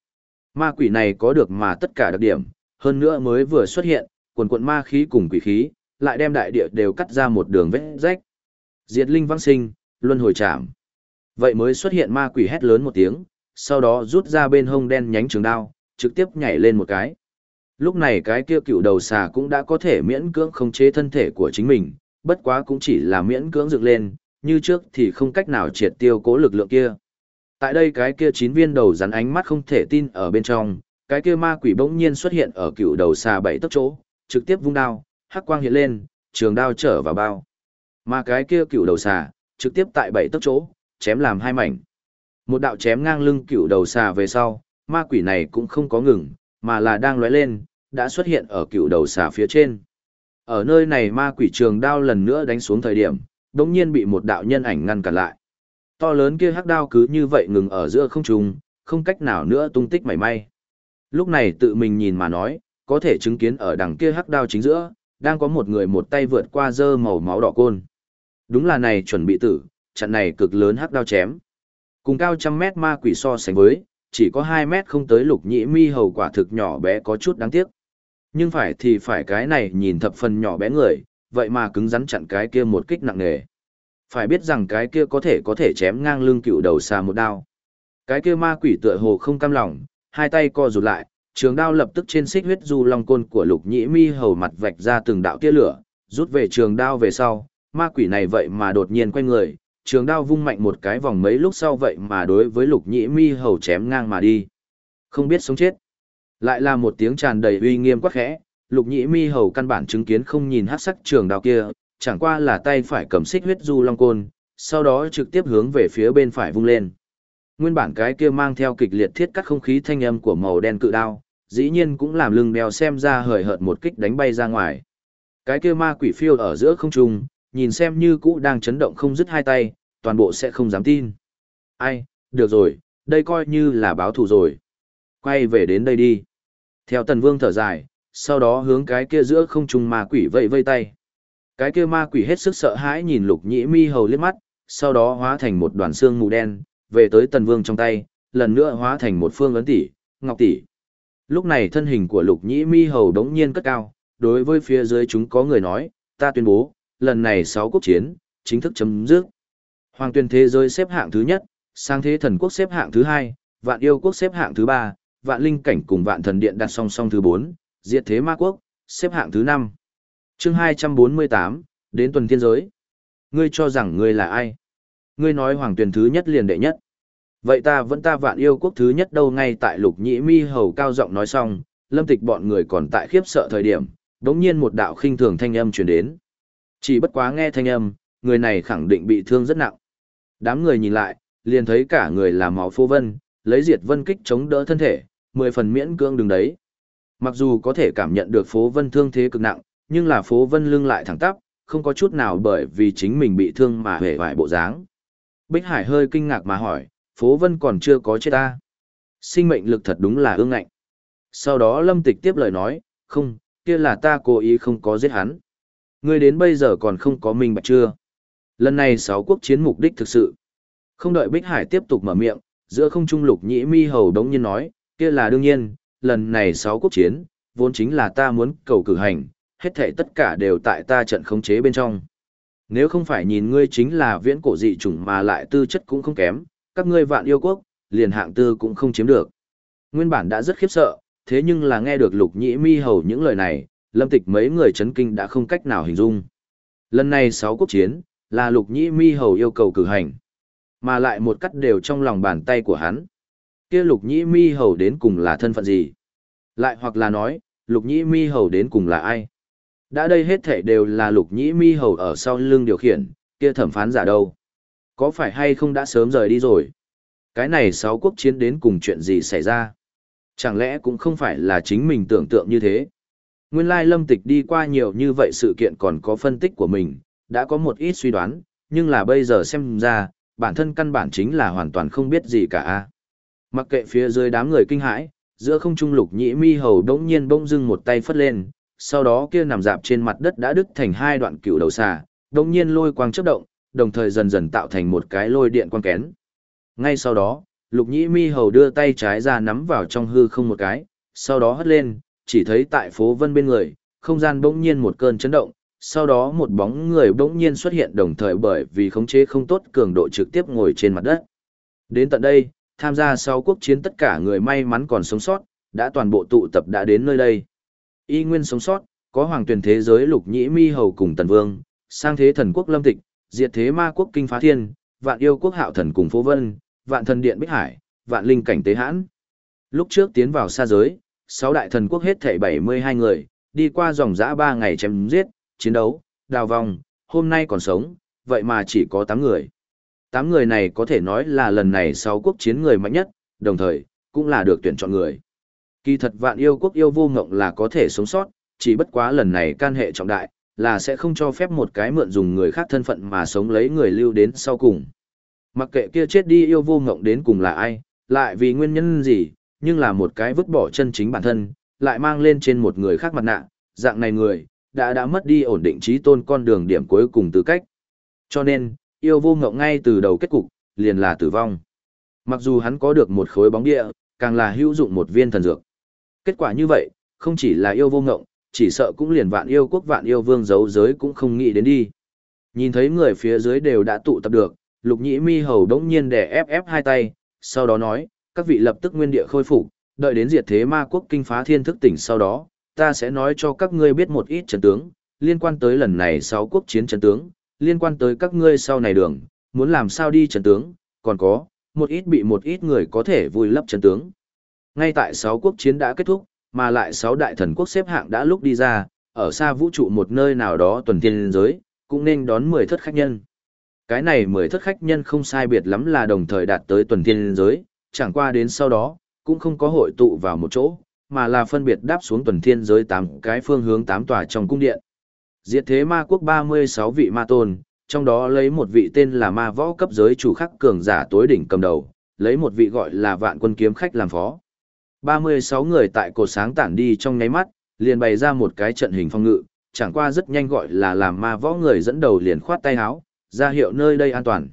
Ma quỷ này có được mà tất cả đặc điểm, hơn nữa mới vừa xuất hiện, quần quận ma khí cùng quỷ khí, lại đem đại địa đều cắt ra một đường vết rách. Diệt linh vãng sinh, luân hồi chạm. Vậy mới xuất hiện ma quỷ hét lớn một tiếng, sau đó rút ra bên hông đen nhánh trường đao, trực tiếp nhảy lên một cái. Lúc này cái kia cựu đầu xà cũng đã có thể miễn cưỡng khống chế thân thể của chính mình, bất quá cũng chỉ là miễn cưỡng dựng lên, như trước thì không cách nào triệt tiêu cố lực lượng kia. Tại đây cái kia chín viên đầu rắn ánh mắt không thể tin ở bên trong, cái kia ma quỷ bỗng nhiên xuất hiện ở cựu đầu xà bảy tấc chỗ, trực tiếp vung đao, hắc quang hiện lên, trường đao trở vào bao. Mà cái kia cựu đầu xà, trực tiếp tại bảy tấc chỗ, chém làm hai mảnh. Một đạo chém ngang lưng cựu đầu xà về sau, ma quỷ này cũng không có ngừng, mà là đang lóe lên, đã xuất hiện ở cựu đầu xà phía trên. Ở nơi này ma quỷ trường đao lần nữa đánh xuống thời điểm, đống nhiên bị một đạo nhân ảnh ngăn cản lại. To lớn kia hắc đao cứ như vậy ngừng ở giữa không trung, không cách nào nữa tung tích mảy may. Lúc này tự mình nhìn mà nói, có thể chứng kiến ở đằng kia hắc đao chính giữa, đang có một người một tay vượt qua dơ màu máu đỏ côn. Đúng là này chuẩn bị tử, trận này cực lớn hắc đao chém. Cùng cao trăm mét ma quỷ so sánh với, chỉ có 2 mét không tới lục nhĩ mi hầu quả thực nhỏ bé có chút đáng tiếc. Nhưng phải thì phải cái này nhìn thập phần nhỏ bé người, vậy mà cứng rắn chặn cái kia một kích nặng nề. Phải biết rằng cái kia có thể có thể chém ngang lưng cựu đầu xà một đao. Cái kia ma quỷ tựa hồ không cam lòng, hai tay co rụt lại, trường đao lập tức trên xích huyết du long côn của lục nhĩ mi hầu mặt vạch ra từng đạo tia lửa, rút về trường đao về sau, ma quỷ này vậy mà đột nhiên quay người, trường đao vung mạnh một cái vòng mấy lúc sau vậy mà đối với lục nhĩ mi hầu chém ngang mà đi. Không biết sống chết. Lại là một tiếng tràn đầy uy nghiêm quắc khẽ, lục nhĩ mi hầu căn bản chứng kiến không nhìn hát sắc trường đao kia, chẳng qua là tay phải cầm xích huyết du long côn, sau đó trực tiếp hướng về phía bên phải vung lên. Nguyên bản cái kia mang theo kịch liệt thiết cắt không khí thanh âm của màu đen cự đao, dĩ nhiên cũng làm lưng đeo xem ra hời hợt một kích đánh bay ra ngoài. Cái kia ma quỷ phiêu ở giữa không trung, nhìn xem như cũ đang chấn động không dứt hai tay, toàn bộ sẽ không dám tin. Ai, được rồi, đây coi như là báo thù rồi. Quay về đến đây đi. Theo tần vương thở dài, sau đó hướng cái kia giữa không trung ma quỷ vẫy vây tay. Cái kia ma quỷ hết sức sợ hãi nhìn lục nhĩ mi hầu liếc mắt, sau đó hóa thành một đoàn xương mù đen, về tới tần vương trong tay, lần nữa hóa thành một phương ấn tỷ, ngọc tỷ. Lúc này thân hình của lục nhĩ mi hầu đống nhiên cất cao, đối với phía dưới chúng có người nói, ta tuyên bố, lần này sáu quốc chiến, chính thức chấm dứt. Hoàng tuyên thế giới xếp hạng thứ nhất, sang thế thần quốc xếp hạng thứ hai, vạn yêu quốc xếp hạng thứ ba, vạn linh cảnh cùng vạn thần điện đặt song song thứ 4, diệt thế ma quốc, xếp hạng thứ 5. chương 248, đến tuần thiên giới. Ngươi cho rằng ngươi là ai? Ngươi nói hoàng tuyển thứ nhất liền đệ nhất. Vậy ta vẫn ta vạn yêu quốc thứ nhất đâu ngay tại lục nhĩ mi hầu cao giọng nói xong, lâm tịch bọn người còn tại khiếp sợ thời điểm, đống nhiên một đạo khinh thường thanh âm truyền đến. Chỉ bất quá nghe thanh âm, người này khẳng định bị thương rất nặng. Đám người nhìn lại, liền thấy cả người là máu phô vân, lấy diệt vân kích chống đỡ thân thể, mười phần miễn cưỡng đứng đấy. Mặc dù có thể cảm nhận được phố vân thương thế cực nặng, nhưng là phố vân lưng lại thẳng tắp, không có chút nào bởi vì chính mình bị thương mà hề vải bộ dáng. Bích Hải hơi kinh ngạc mà hỏi, phố vân còn chưa có chết ta. Sinh mệnh lực thật đúng là ương ngạnh. Sau đó Lâm Tịch tiếp lời nói, không, kia là ta cố ý không có giết hắn. Ngươi đến bây giờ còn không có minh bạch chưa? Lần này sáu quốc chiến mục đích thực sự. Không đợi Bích Hải tiếp tục mở miệng, giữa không trung lục nhĩ mi hầu đống nhiên nói, kia là đương nhiên, lần này sáu quốc chiến, vốn chính là ta muốn cầu cử hành, hết thảy tất cả đều tại ta trận khống chế bên trong. Nếu không phải nhìn ngươi chính là viễn cổ dị chủng mà lại tư chất cũng không kém, các ngươi vạn yêu quốc, liền hạng tư cũng không chiếm được. Nguyên bản đã rất khiếp sợ, thế nhưng là nghe được lục nhĩ mi hầu những lời này, lâm tịch mấy người chấn kinh đã không cách nào hình dung. Lần này sáu quốc chiến, là lục nhĩ mi hầu yêu cầu cử hành, mà lại một cắt đều trong lòng bàn tay của hắn kia lục nhĩ mi hầu đến cùng là thân phận gì? Lại hoặc là nói, lục nhĩ mi hầu đến cùng là ai? Đã đây hết thể đều là lục nhĩ mi hầu ở sau lưng điều khiển, kia thẩm phán giả đâu? Có phải hay không đã sớm rời đi rồi? Cái này sáu quốc chiến đến cùng chuyện gì xảy ra? Chẳng lẽ cũng không phải là chính mình tưởng tượng như thế? Nguyên lai lâm tịch đi qua nhiều như vậy sự kiện còn có phân tích của mình, đã có một ít suy đoán, nhưng là bây giờ xem ra, bản thân căn bản chính là hoàn toàn không biết gì cả. Mặc kệ phía dưới đám người kinh hãi, giữa không trung lục nhĩ mi hầu đống nhiên bỗng dưng một tay phất lên, sau đó kia nằm dạp trên mặt đất đã đứt thành hai đoạn cựu đầu xà, đống nhiên lôi quang chớp động, đồng thời dần dần tạo thành một cái lôi điện quang kén. Ngay sau đó, lục nhĩ mi hầu đưa tay trái ra nắm vào trong hư không một cái, sau đó hất lên, chỉ thấy tại phố vân bên người, không gian bỗng nhiên một cơn chấn động, sau đó một bóng người bỗng nhiên xuất hiện đồng thời bởi vì khống chế không tốt cường độ trực tiếp ngồi trên mặt đất. Đến tận đây, tham gia sau quốc chiến tất cả người may mắn còn sống sót, đã toàn bộ tụ tập đã đến nơi đây. Y nguyên sống sót, có hoàng tuyển thế giới lục nhĩ mi hầu cùng tần vương, sang thế thần quốc lâm tịch, diệt thế ma quốc kinh phá thiên, vạn yêu quốc hạo thần cùng phố vân, vạn thần điện bích hải, vạn linh cảnh tế hãn. Lúc trước tiến vào xa giới, sáu đại thần quốc hết thảy 72 người, đi qua dòng dã 3 ngày chém giết, chiến đấu, đào vòng, hôm nay còn sống, vậy mà chỉ có 8 người. Tám người này có thể nói là lần này sáu quốc chiến người mạnh nhất, đồng thời, cũng là được tuyển chọn người. Kỳ thật vạn yêu quốc yêu vô ngộng là có thể sống sót, chỉ bất quá lần này can hệ trọng đại, là sẽ không cho phép một cái mượn dùng người khác thân phận mà sống lấy người lưu đến sau cùng. Mặc kệ kia chết đi yêu vô ngộng đến cùng là ai, lại vì nguyên nhân gì, nhưng là một cái vứt bỏ chân chính bản thân, lại mang lên trên một người khác mặt nạ, dạng này người, đã đã mất đi ổn định trí tôn con đường điểm cuối cùng tư cách. Cho nên, yêu vô ngộng ngay từ đầu kết cục, liền là tử vong. Mặc dù hắn có được một khối bóng địa, càng là hữu dụng một viên thần dược. Kết quả như vậy, không chỉ là yêu vô ngộng, chỉ sợ cũng liền vạn yêu quốc vạn yêu vương giấu giới cũng không nghĩ đến đi. Nhìn thấy người phía dưới đều đã tụ tập được, lục nhĩ mi hầu đống nhiên để ép ép hai tay, sau đó nói, các vị lập tức nguyên địa khôi phục, đợi đến diệt thế ma quốc kinh phá thiên thức tỉnh sau đó, ta sẽ nói cho các ngươi biết một ít trận tướng, liên quan tới lần này sáu quốc chiến trận tướng, liên quan tới các ngươi sau này đường, muốn làm sao đi trận tướng, còn có, một ít bị một ít người có thể vui lấp trận tướng. Ngay tại sáu quốc chiến đã kết thúc, mà lại sáu đại thần quốc xếp hạng đã lúc đi ra, ở xa vũ trụ một nơi nào đó tuần thiên giới, cũng nên đón 10 thất khách nhân. Cái này 10 thất khách nhân không sai biệt lắm là đồng thời đạt tới tuần thiên giới, chẳng qua đến sau đó, cũng không có hội tụ vào một chỗ, mà là phân biệt đáp xuống tuần thiên giới 8 cái phương hướng 8 tòa trong cung điện. Diệt thế ma quốc 36 vị ma tôn, trong đó lấy một vị tên là ma võ cấp giới chủ khắc cường giả tối đỉnh cầm đầu, lấy một vị gọi là vạn quân kiếm khách làm phó. 36 người tại cột sáng tản đi trong nháy mắt, liền bày ra một cái trận hình phong ngự, chẳng qua rất nhanh gọi là làm ma võ người dẫn đầu liền khoát tay áo, ra hiệu nơi đây an toàn.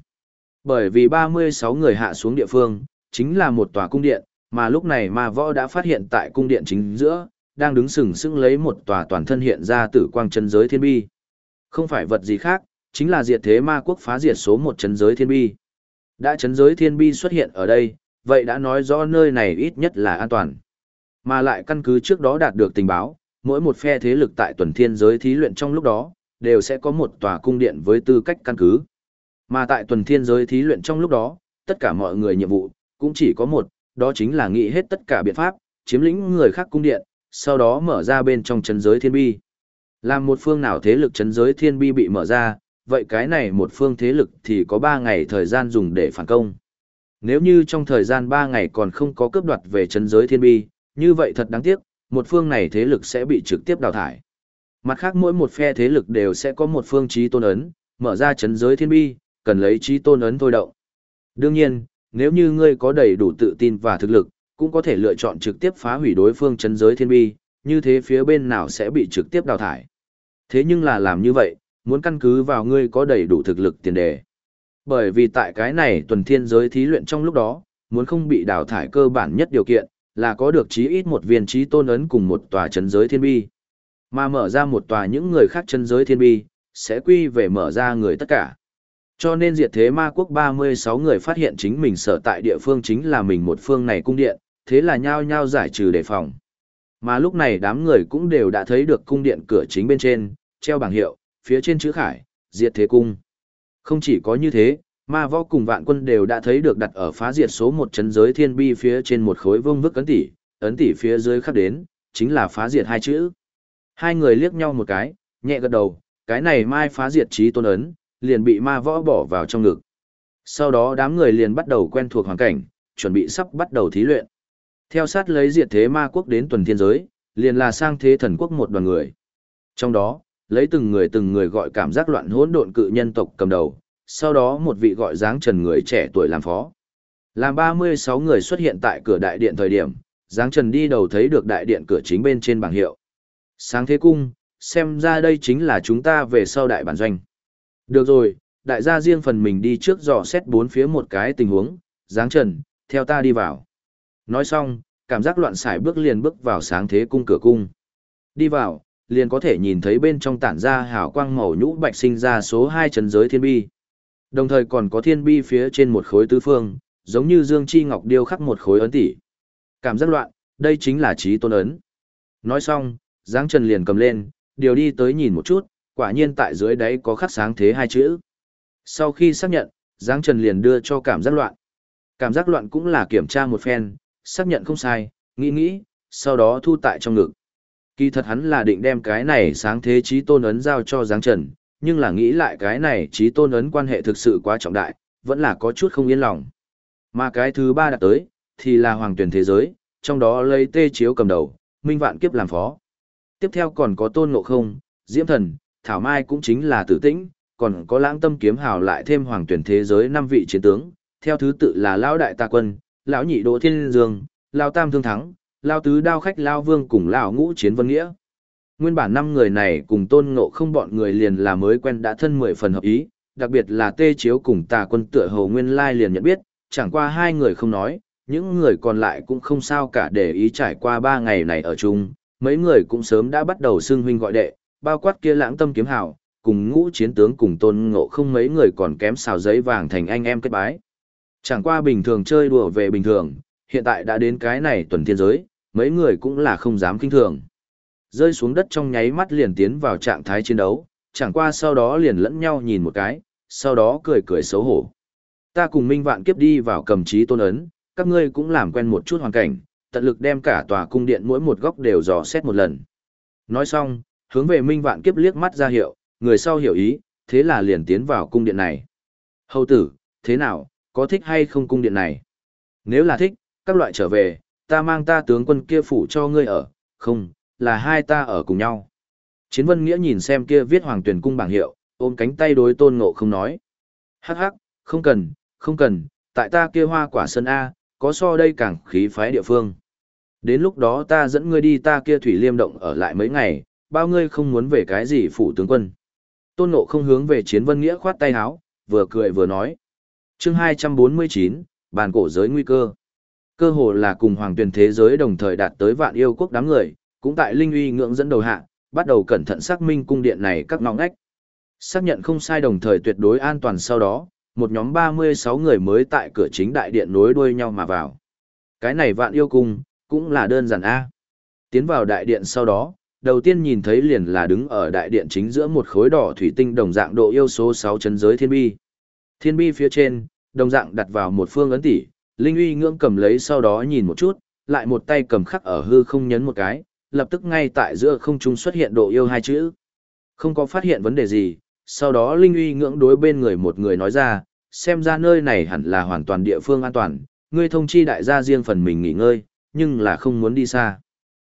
Bởi vì 36 người hạ xuống địa phương, chính là một tòa cung điện, mà lúc này ma võ đã phát hiện tại cung điện chính giữa, đang đứng sừng sững lấy một tòa toàn thân hiện ra tử quang chân giới thiên bi. Không phải vật gì khác, chính là diệt thế ma quốc phá diệt số một chân giới thiên bi. Đã chân giới thiên bi xuất hiện ở đây, vậy đã nói rõ nơi này ít nhất là an toàn. Mà lại căn cứ trước đó đạt được tình báo, mỗi một phe thế lực tại tuần thiên giới thí luyện trong lúc đó, đều sẽ có một tòa cung điện với tư cách căn cứ. Mà tại tuần thiên giới thí luyện trong lúc đó, tất cả mọi người nhiệm vụ, cũng chỉ có một, đó chính là nghĩ hết tất cả biện pháp, chiếm lĩnh người khác cung điện, sau đó mở ra bên trong chân giới thiên bi. Làm một phương nào thế lực chân giới thiên bi bị mở ra, vậy cái này một phương thế lực thì có 3 ngày thời gian dùng để phản công. Nếu như trong thời gian 3 ngày còn không có cướp đoạt về chân giới thiên bi, như vậy thật đáng tiếc, một phương này thế lực sẽ bị trực tiếp đào thải. Mặt khác mỗi một phe thế lực đều sẽ có một phương trí tôn ấn, mở ra chấn giới thiên bi, cần lấy trí tôn ấn thôi động. Đương nhiên, nếu như ngươi có đầy đủ tự tin và thực lực, cũng có thể lựa chọn trực tiếp phá hủy đối phương chấn giới thiên bi, như thế phía bên nào sẽ bị trực tiếp đào thải. Thế nhưng là làm như vậy, muốn căn cứ vào ngươi có đầy đủ thực lực tiền đề. Bởi vì tại cái này tuần thiên giới thí luyện trong lúc đó, muốn không bị đào thải cơ bản nhất điều kiện, là có được chí ít một viên trí tôn ấn cùng một tòa chấn giới thiên bi. Mà mở ra một tòa những người khác chân giới thiên bi, sẽ quy về mở ra người tất cả. Cho nên diệt thế ma quốc 36 người phát hiện chính mình sở tại địa phương chính là mình một phương này cung điện, thế là nhao nhao giải trừ đề phòng. Mà lúc này đám người cũng đều đã thấy được cung điện cửa chính bên trên, treo bảng hiệu, phía trên chữ khải, diệt thế cung. Không chỉ có như thế, ma võ cùng vạn quân đều đã thấy được đặt ở phá diệt số một chấn giới thiên bi phía trên một khối vương vức ấn tỷ, ấn tỷ phía dưới khắc đến, chính là phá diệt hai chữ. Hai người liếc nhau một cái, nhẹ gật đầu, cái này mai phá diệt trí tôn ấn, liền bị ma võ bỏ vào trong ngực. Sau đó đám người liền bắt đầu quen thuộc hoàn cảnh, chuẩn bị sắp bắt đầu thí luyện. Theo sát lấy diệt thế ma quốc đến tuần thiên giới, liền là sang thế thần quốc một đoàn người. Trong đó, lấy từng người từng người gọi cảm giác loạn hỗn độn cự nhân tộc cầm đầu, sau đó một vị gọi dáng trần người trẻ tuổi làm phó. Làm 36 người xuất hiện tại cửa đại điện thời điểm, dáng trần đi đầu thấy được đại điện cửa chính bên trên bảng hiệu. Sáng thế cung, xem ra đây chính là chúng ta về sau đại bản doanh. Được rồi, đại gia riêng phần mình đi trước dò xét bốn phía một cái tình huống, dáng trần, theo ta đi vào. Nói xong, cảm giác loạn xài bước liền bước vào sáng thế cung cửa cung. Đi vào, liền có thể nhìn thấy bên trong tản ra hào quang màu nhũ bạch sinh ra số 2 trấn giới thiên bi. Đồng thời còn có thiên bi phía trên một khối tứ phương, giống như Dương Chi Ngọc điêu khắc một khối ấn tỷ. Cảm giác loạn, đây chính là trí tôn ấn. Nói xong, Giáng Trần liền cầm lên, điều đi tới nhìn một chút, quả nhiên tại dưới đáy có khắc sáng thế hai chữ. Sau khi xác nhận, Giáng Trần liền đưa cho cảm giác loạn. Cảm giác loạn cũng là kiểm tra một phen, xác nhận không sai, nghĩ nghĩ, sau đó thu tại trong ngực. Kỳ thật hắn là định đem cái này sáng thế trí tôn ấn giao cho Giáng Trần, nhưng là nghĩ lại cái này trí tôn ấn quan hệ thực sự quá trọng đại, vẫn là có chút không yên lòng. Mà cái thứ ba đặt tới, thì là hoàng tuyển thế giới, trong đó lấy tê chiếu cầm đầu, minh vạn kiếp làm phó tiếp theo còn có tôn ngộ không, diễm thần, thảo mai cũng chính là tử tĩnh, còn có lãng tâm kiếm hào lại thêm hoàng tuyển thế giới năm vị chiến tướng, theo thứ tự là lão đại ta quân, lão nhị đỗ thiên dương, lão tam thương thắng, lão tứ đao khách lão vương cùng lão ngũ chiến vân nghĩa. Nguyên bản năm người này cùng tôn ngộ không bọn người liền là mới quen đã thân mười phần hợp ý, đặc biệt là tê chiếu cùng tà quân tựa hầu nguyên lai liền nhận biết, chẳng qua hai người không nói, những người còn lại cũng không sao cả để ý trải qua ba ngày này ở chung, mấy người cũng sớm đã bắt đầu xưng huynh gọi đệ, bao quát kia lãng tâm kiếm hảo, cùng ngũ chiến tướng cùng tôn ngộ không mấy người còn kém xào giấy vàng thành anh em kết bái. Chẳng qua bình thường chơi đùa về bình thường, hiện tại đã đến cái này tuần thiên giới, mấy người cũng là không dám kinh thường. Rơi xuống đất trong nháy mắt liền tiến vào trạng thái chiến đấu, chẳng qua sau đó liền lẫn nhau nhìn một cái, sau đó cười cười xấu hổ. Ta cùng Minh Vạn Kiếp đi vào cầm trí tôn ấn, các ngươi cũng làm quen một chút hoàn cảnh, tận lực đem cả tòa cung điện mỗi một góc đều dò xét một lần. Nói xong, hướng về Minh Vạn Kiếp liếc mắt ra hiệu, người sau hiểu ý, thế là liền tiến vào cung điện này. Hầu tử, thế nào, có thích hay không cung điện này? Nếu là thích, các loại trở về, ta mang ta tướng quân kia phủ cho ngươi ở, không, là hai ta ở cùng nhau. Chiến vân nghĩa nhìn xem kia viết hoàng tuyển cung bảng hiệu, ôm cánh tay đối tôn ngộ không nói. Hắc hắc, không cần, không cần, tại ta kia hoa quả sân A, có so đây càng khí phái địa phương. Đến lúc đó ta dẫn ngươi đi ta kia thủy liêm động ở lại mấy ngày, bao ngươi không muốn về cái gì phủ tướng quân. Tôn ngộ không hướng về chiến vân nghĩa khoát tay háo, vừa cười vừa nói chương 249, bàn cổ giới nguy cơ. Cơ hồ là cùng hoàng tuyển thế giới đồng thời đạt tới vạn yêu quốc đám người, cũng tại linh uy ngưỡng dẫn đầu hạ, bắt đầu cẩn thận xác minh cung điện này các ngõ ngách. Xác nhận không sai đồng thời tuyệt đối an toàn sau đó, một nhóm 36 người mới tại cửa chính đại điện nối đuôi nhau mà vào. Cái này vạn yêu cung, cũng là đơn giản A. Tiến vào đại điện sau đó, đầu tiên nhìn thấy liền là đứng ở đại điện chính giữa một khối đỏ thủy tinh đồng dạng độ yêu số 6 chân giới thiên bi. Thiên bi phía trên, đồng dạng đặt vào một phương ấn tỷ, Linh uy ngưỡng cầm lấy sau đó nhìn một chút, lại một tay cầm khắc ở hư không nhấn một cái, lập tức ngay tại giữa không trung xuất hiện độ yêu hai chữ. Không có phát hiện vấn đề gì, sau đó Linh uy ngưỡng đối bên người một người nói ra, xem ra nơi này hẳn là hoàn toàn địa phương an toàn, ngươi thông chi đại gia riêng phần mình nghỉ ngơi, nhưng là không muốn đi xa.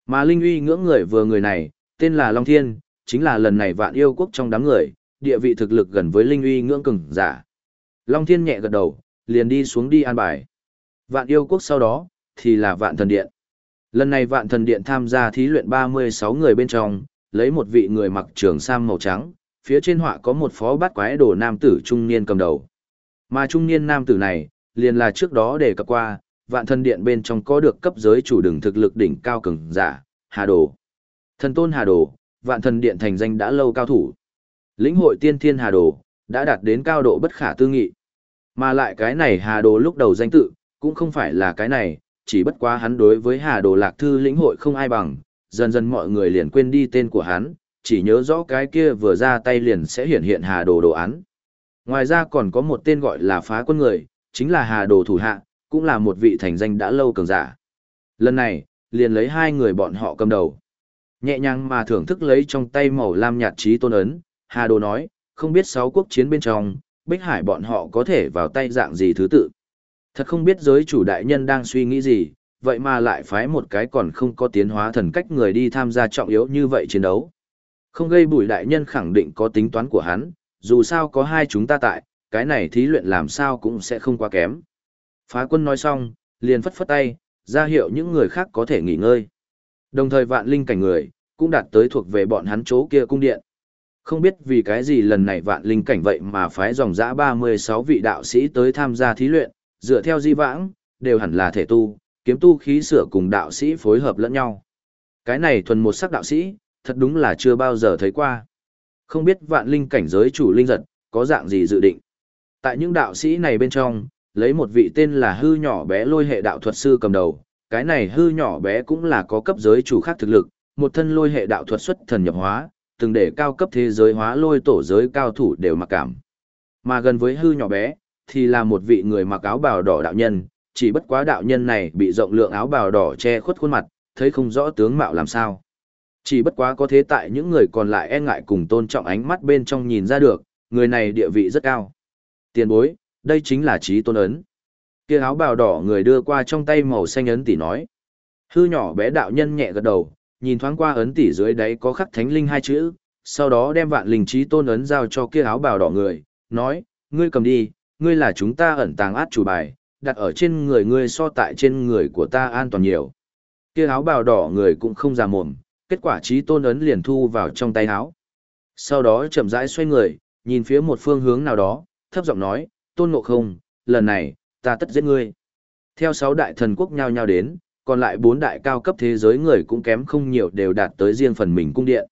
Mà Linh uy ngưỡng người vừa người này, tên là Long Thiên, chính là lần này vạn yêu quốc trong đám người, địa vị thực lực gần với Linh uy ngưỡng cường giả. Long Thiên nhẹ gật đầu, liền đi xuống đi an bài. Vạn yêu quốc sau đó, thì là vạn thần điện. Lần này vạn thần điện tham gia thí luyện 36 người bên trong, lấy một vị người mặc trường sam màu trắng, phía trên họa có một phó bát quái đồ nam tử trung niên cầm đầu. Mà trung niên nam tử này, liền là trước đó đề cập qua, vạn thần điện bên trong có được cấp giới chủ đường thực lực đỉnh cao cường giả, Hà Đồ. Thần tôn Hà Đồ, vạn thần điện thành danh đã lâu cao thủ. Lĩnh hội tiên thiên Hà Đồ, đã đạt đến cao độ bất khả tư nghị. Mà lại cái này Hà Đồ lúc đầu danh tự, cũng không phải là cái này, chỉ bất quá hắn đối với Hà Đồ Lạc Thư lĩnh hội không ai bằng, dần dần mọi người liền quên đi tên của hắn, chỉ nhớ rõ cái kia vừa ra tay liền sẽ hiện hiện Hà Đồ đồ án. Ngoài ra còn có một tên gọi là phá quân người, chính là Hà Đồ thủ hạ, cũng là một vị thành danh đã lâu cường giả. Lần này, liền lấy hai người bọn họ cầm đầu. Nhẹ nhàng mà thưởng thức lấy trong tay màu lam nhạt trí tôn ấn, Hà Đồ nói, không biết sáu quốc chiến bên trong, Bích Hải bọn họ có thể vào tay dạng gì thứ tự. Thật không biết giới chủ đại nhân đang suy nghĩ gì, vậy mà lại phái một cái còn không có tiến hóa thần cách người đi tham gia trọng yếu như vậy chiến đấu. Không gây bùi đại nhân khẳng định có tính toán của hắn, dù sao có hai chúng ta tại, cái này thí luyện làm sao cũng sẽ không quá kém. Phá quân nói xong, liền phất phất tay, ra hiệu những người khác có thể nghỉ ngơi. Đồng thời vạn linh cảnh người, cũng đạt tới thuộc về bọn hắn chỗ kia cung điện. Không biết vì cái gì lần này vạn linh cảnh vậy mà phái dòng dã 36 vị đạo sĩ tới tham gia thí luyện, dựa theo di vãng, đều hẳn là thể tu, kiếm tu khí sửa cùng đạo sĩ phối hợp lẫn nhau. Cái này thuần một sắc đạo sĩ, thật đúng là chưa bao giờ thấy qua. Không biết vạn linh cảnh giới chủ linh giật, có dạng gì dự định. Tại những đạo sĩ này bên trong, lấy một vị tên là hư nhỏ bé lôi hệ đạo thuật sư cầm đầu, cái này hư nhỏ bé cũng là có cấp giới chủ khác thực lực, một thân lôi hệ đạo thuật xuất thần nhập hóa, từng để cao cấp thế giới hóa lôi tổ giới cao thủ đều mặc cảm. Mà gần với hư nhỏ bé, thì là một vị người mặc áo bào đỏ đạo nhân, chỉ bất quá đạo nhân này bị rộng lượng áo bào đỏ che khuất khuôn mặt, thấy không rõ tướng mạo làm sao. Chỉ bất quá có thế tại những người còn lại e ngại cùng tôn trọng ánh mắt bên trong nhìn ra được, người này địa vị rất cao. Tiền bối, đây chính là trí tôn ấn. Kia áo bào đỏ người đưa qua trong tay màu xanh ấn tỷ nói. Hư nhỏ bé đạo nhân nhẹ gật đầu, nhìn thoáng qua ấn tỷ dưới đáy có khắc thánh linh hai chữ, sau đó đem vạn linh trí tôn ấn giao cho kia áo bào đỏ người, nói, ngươi cầm đi, ngươi là chúng ta ẩn tàng át chủ bài, đặt ở trên người ngươi so tại trên người của ta an toàn nhiều. Kia áo bào đỏ người cũng không già mồm, kết quả trí tôn ấn liền thu vào trong tay áo. Sau đó chậm rãi xoay người, nhìn phía một phương hướng nào đó, thấp giọng nói, tôn ngộ không, lần này, ta tất giết ngươi. Theo sáu đại thần quốc nhau nhau đến, còn lại bốn đại cao cấp thế giới người cũng kém không nhiều đều đạt tới riêng phần mình cung điện.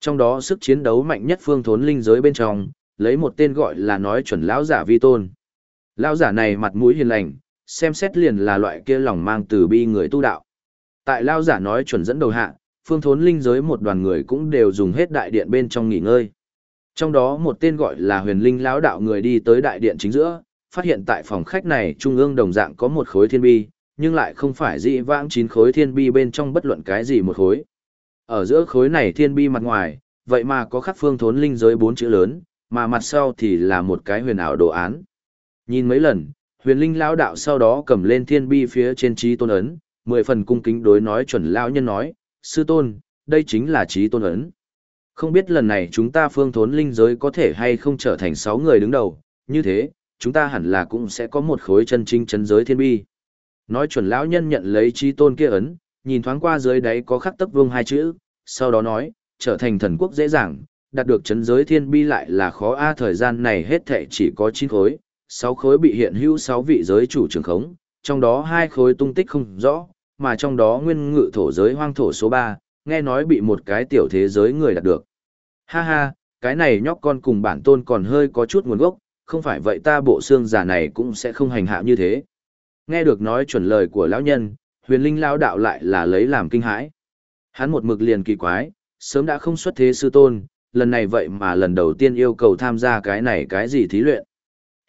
Trong đó sức chiến đấu mạnh nhất phương thốn linh giới bên trong, lấy một tên gọi là nói chuẩn lão giả vi tôn. Lão giả này mặt mũi hiền lành, xem xét liền là loại kia lòng mang từ bi người tu đạo. Tại lão giả nói chuẩn dẫn đầu hạ, phương thốn linh giới một đoàn người cũng đều dùng hết đại điện bên trong nghỉ ngơi. Trong đó một tên gọi là huyền linh lão đạo người đi tới đại điện chính giữa, phát hiện tại phòng khách này trung ương đồng dạng có một khối thiên bi, nhưng lại không phải dị vãng chín khối thiên bi bên trong bất luận cái gì một khối. Ở giữa khối này thiên bi mặt ngoài, vậy mà có khắc phương thốn linh giới bốn chữ lớn, mà mặt sau thì là một cái huyền ảo đồ án. Nhìn mấy lần, huyền linh lão đạo sau đó cầm lên thiên bi phía trên trí tôn ấn, mười phần cung kính đối nói chuẩn lão nhân nói, sư tôn, đây chính là trí tôn ấn. Không biết lần này chúng ta phương thốn linh giới có thể hay không trở thành sáu người đứng đầu, như thế, chúng ta hẳn là cũng sẽ có một khối chân trinh chân giới thiên bi. Nói chuẩn lão nhân nhận lấy trí tôn kia ấn, nhìn thoáng qua dưới đáy có khắc tấc vương hai chữ, sau đó nói, trở thành thần quốc dễ dàng, đạt được chấn giới thiên bi lại là khó a thời gian này hết thệ chỉ có 9 khối, 6 khối bị hiện hữu 6 vị giới chủ trường khống, trong đó hai khối tung tích không rõ, mà trong đó nguyên ngự thổ giới hoang thổ số 3, nghe nói bị một cái tiểu thế giới người đạt được. Ha ha, cái này nhóc con cùng bản tôn còn hơi có chút nguồn gốc, không phải vậy ta bộ xương giả này cũng sẽ không hành hạ như thế. Nghe được nói chuẩn lời của lão nhân, huyền linh lão đạo lại là lấy làm kinh hãi. Hắn một mực liền kỳ quái, sớm đã không xuất thế sư tôn, lần này vậy mà lần đầu tiên yêu cầu tham gia cái này cái gì thí luyện.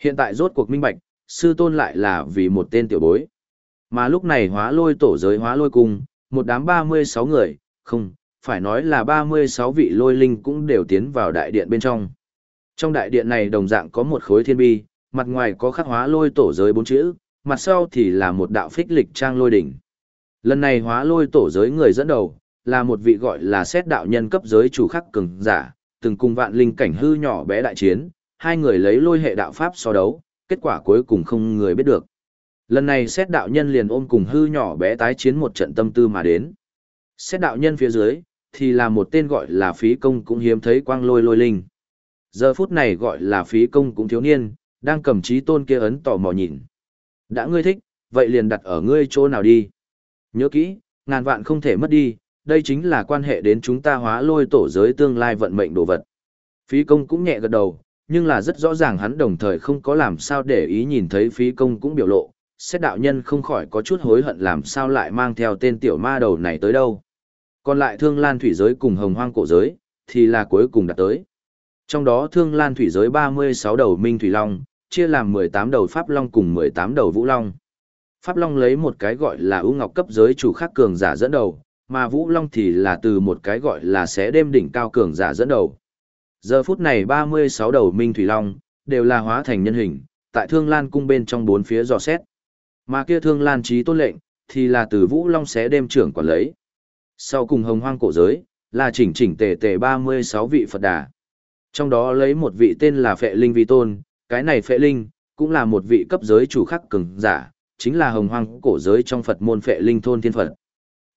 Hiện tại rốt cuộc minh bạch, sư tôn lại là vì một tên tiểu bối. Mà lúc này hóa lôi tổ giới hóa lôi cung, một đám 36 người, không, phải nói là 36 vị lôi linh cũng đều tiến vào đại điện bên trong. Trong đại điện này đồng dạng có một khối thiên bi, mặt ngoài có khắc hóa lôi tổ giới bốn chữ, mặt sau thì là một đạo phích lịch trang lôi đỉnh. Lần này hóa lôi tổ giới người dẫn đầu, là một vị gọi là xét đạo nhân cấp giới chủ khắc cường giả, từng cùng vạn linh cảnh hư nhỏ bé đại chiến, hai người lấy lôi hệ đạo pháp so đấu, kết quả cuối cùng không người biết được. Lần này xét đạo nhân liền ôm cùng hư nhỏ bé tái chiến một trận tâm tư mà đến. Xét đạo nhân phía dưới, thì là một tên gọi là phí công cũng hiếm thấy quang lôi lôi linh. Giờ phút này gọi là phí công cũng thiếu niên, đang cầm trí tôn kia ấn tò mò nhìn. Đã ngươi thích, vậy liền đặt ở ngươi chỗ nào đi. Nhớ kỹ, ngàn vạn không thể mất đi, đây chính là quan hệ đến chúng ta hóa lôi tổ giới tương lai vận mệnh đồ vật. Phí công cũng nhẹ gật đầu, nhưng là rất rõ ràng hắn đồng thời không có làm sao để ý nhìn thấy phí công cũng biểu lộ, xét đạo nhân không khỏi có chút hối hận làm sao lại mang theo tên tiểu ma đầu này tới đâu. Còn lại thương lan thủy giới cùng hồng hoang cổ giới, thì là cuối cùng đặt tới. Trong đó thương lan thủy giới 36 đầu minh thủy long, chia làm 18 đầu pháp long cùng 18 đầu vũ long. Pháp long lấy một cái gọi là ưu ngọc cấp giới chủ khắc cường giả dẫn đầu, mà vũ long thì là từ một cái gọi là xé đêm đỉnh cao cường giả dẫn đầu. Giờ phút này 36 đầu minh thủy long, đều là hóa thành nhân hình, tại thương lan cung bên trong bốn phía dò xét. Mà kia thương lan trí tôn lệnh, thì là từ vũ long xé đêm trưởng quản lấy. Sau cùng hồng hoang cổ giới, là chỉnh chỉnh tề tề 36 vị Phật đà. Trong đó lấy một vị tên là Phệ Linh Vi Tôn, cái này Phệ Linh, cũng là một vị cấp giới chủ khắc cường giả, chính là hồng hoang cổ giới trong Phật môn Phệ Linh Thôn Thiên Phật.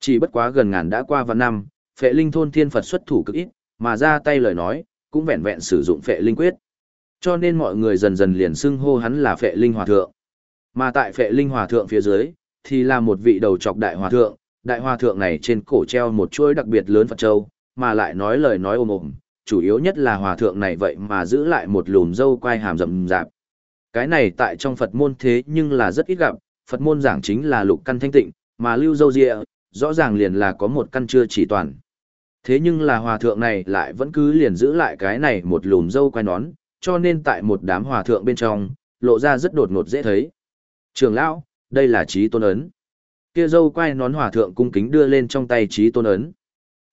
Chỉ bất quá gần ngàn đã qua vạn năm, Phệ Linh Thôn Thiên Phật xuất thủ cực ít, mà ra tay lời nói, cũng vẹn vẹn sử dụng Phệ Linh Quyết. Cho nên mọi người dần dần liền xưng hô hắn là Phệ Linh Hòa Thượng. Mà tại Phệ Linh Hòa Thượng phía dưới, thì là một vị đầu trọc đại hòa thượng, đại hòa thượng này trên cổ treo một chuỗi đặc biệt lớn Phật Châu, mà lại nói lời nói ồm ồm, chủ yếu nhất là hòa thượng này vậy mà giữ lại một lùm dâu quai hàm rậm rạp. Cái này tại trong Phật môn thế nhưng là rất ít gặp, Phật môn giảng chính là lục căn thanh tịnh, mà lưu dâu rịa, rõ ràng liền là có một căn chưa chỉ toàn. Thế nhưng là hòa thượng này lại vẫn cứ liền giữ lại cái này một lùm dâu quai nón, cho nên tại một đám hòa thượng bên trong, lộ ra rất đột ngột dễ thấy. Trường lão, đây là trí tôn ấn kia dâu quai nón hòa thượng cung kính đưa lên trong tay trí tôn ấn.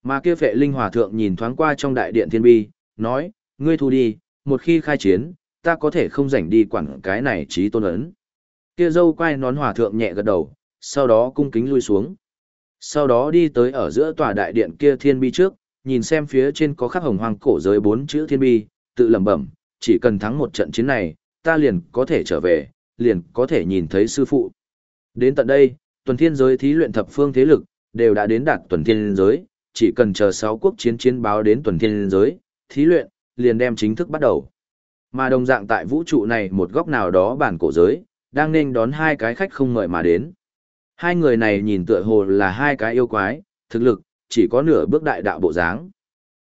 Mà kia phệ linh hòa thượng nhìn thoáng qua trong đại điện thiên bi, nói, ngươi thu đi, một khi khai chiến, ta có thể không rảnh đi quản cái này trí tôn ấn. Kia dâu quay nón hòa thượng nhẹ gật đầu, sau đó cung kính lui xuống. Sau đó đi tới ở giữa tòa đại điện kia thiên bi trước, nhìn xem phía trên có khắc hồng hoàng cổ giới bốn chữ thiên bi, tự lẩm bẩm, chỉ cần thắng một trận chiến này, ta liền có thể trở về, liền có thể nhìn thấy sư phụ. Đến tận đây, tuần thiên giới thí luyện thập phương thế lực, đều đã đến đạt tuần thiên giới, chỉ cần chờ sáu quốc chiến chiến báo đến tuần thiên giới, thí luyện, liền đem chính thức bắt đầu. Mà đồng dạng tại vũ trụ này một góc nào đó bản cổ giới, đang nên đón hai cái khách không ngợi mà đến. Hai người này nhìn tựa hồ là hai cái yêu quái, thực lực, chỉ có nửa bước đại đạo bộ dáng.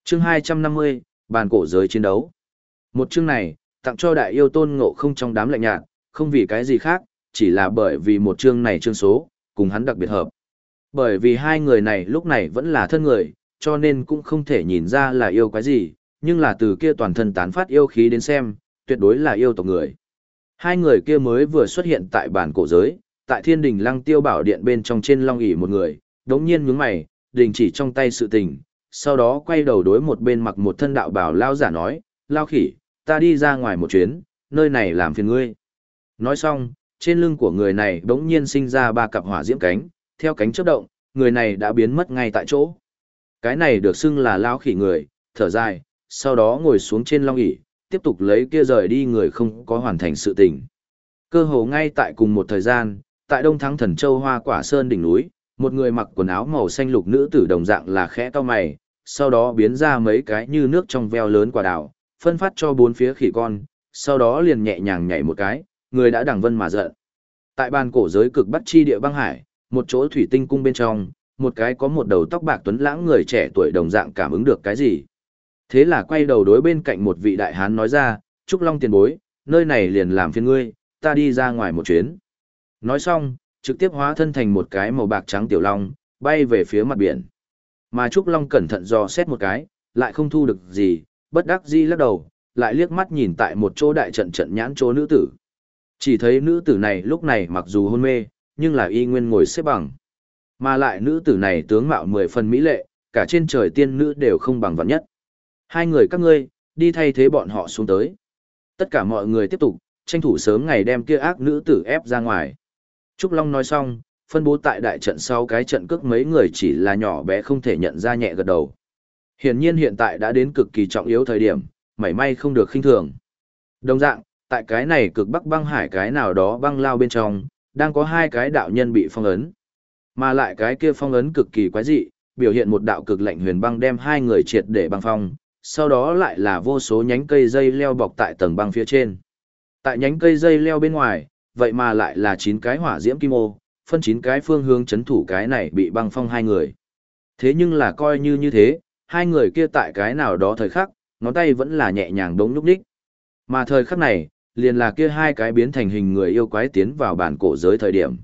Chương 250, bản cổ giới chiến đấu. Một chương này, tặng cho đại yêu tôn ngộ không trong đám lạnh nhạt, không vì cái gì khác, chỉ là bởi vì một chương này chương số, cùng hắn đặc biệt hợp. Bởi vì hai người này lúc này vẫn là thân người, cho nên cũng không thể nhìn ra là yêu quái gì, nhưng là từ kia toàn thân tán phát yêu khí đến xem, tuyệt đối là yêu tộc người. Hai người kia mới vừa xuất hiện tại bản cổ giới, tại thiên đình lăng tiêu bảo điện bên trong trên long ỷ một người, đống nhiên nhướng mày, đình chỉ trong tay sự tình, sau đó quay đầu đối một bên mặc một thân đạo bảo lao giả nói, lao khỉ, ta đi ra ngoài một chuyến, nơi này làm phiền ngươi. Nói xong, trên lưng của người này đống nhiên sinh ra ba cặp hỏa diễm cánh, theo cánh chớp động, người này đã biến mất ngay tại chỗ. Cái này được xưng là lao khỉ người, thở dài, sau đó ngồi xuống trên long ỷ, tiếp tục lấy kia rời đi người không có hoàn thành sự tình. Cơ hồ ngay tại cùng một thời gian, tại Đông Thắng Thần Châu Hoa Quả Sơn đỉnh núi, một người mặc quần áo màu xanh lục nữ tử đồng dạng là khẽ to mày, sau đó biến ra mấy cái như nước trong veo lớn quả đào, phân phát cho bốn phía khỉ con, sau đó liền nhẹ nhàng nhảy một cái, người đã đằng vân mà giận. Tại bàn cổ giới cực bắt chi địa băng hải, một chỗ thủy tinh cung bên trong, một cái có một đầu tóc bạc tuấn lãng người trẻ tuổi đồng dạng cảm ứng được cái gì. Thế là quay đầu đối bên cạnh một vị đại hán nói ra, Trúc Long tiền bối, nơi này liền làm phiên ngươi, ta đi ra ngoài một chuyến. Nói xong, trực tiếp hóa thân thành một cái màu bạc trắng tiểu long, bay về phía mặt biển. Mà Trúc Long cẩn thận dò xét một cái, lại không thu được gì, bất đắc dĩ lắc đầu, lại liếc mắt nhìn tại một chỗ đại trận trận nhãn chỗ nữ tử. Chỉ thấy nữ tử này lúc này mặc dù hôn mê, nhưng là y nguyên ngồi xếp bằng. Mà lại nữ tử này tướng mạo mười phần mỹ lệ, cả trên trời tiên nữ đều không bằng vạn nhất. Hai người các ngươi, đi thay thế bọn họ xuống tới. Tất cả mọi người tiếp tục, tranh thủ sớm ngày đem kia ác nữ tử ép ra ngoài. Trúc Long nói xong, phân bố tại đại trận sau cái trận cước mấy người chỉ là nhỏ bé không thể nhận ra nhẹ gật đầu. Hiển nhiên hiện tại đã đến cực kỳ trọng yếu thời điểm, mảy may không được khinh thường. Đồng dạng, tại cái này cực bắc băng hải cái nào đó băng lao bên trong, đang có hai cái đạo nhân bị phong ấn. Mà lại cái kia phong ấn cực kỳ quái dị, biểu hiện một đạo cực lạnh huyền băng đem hai người triệt để băng phong, sau đó lại là vô số nhánh cây dây leo bọc tại tầng băng phía trên. Tại nhánh cây dây leo bên ngoài, vậy mà lại là chín cái hỏa diễm kim ô, phân chín cái phương hướng chấn thủ cái này bị băng phong hai người. Thế nhưng là coi như như thế, hai người kia tại cái nào đó thời khắc, ngón tay vẫn là nhẹ nhàng đống lúc đích, Mà thời khắc này, liền là kia hai cái biến thành hình người yêu quái tiến vào bản cổ giới thời điểm.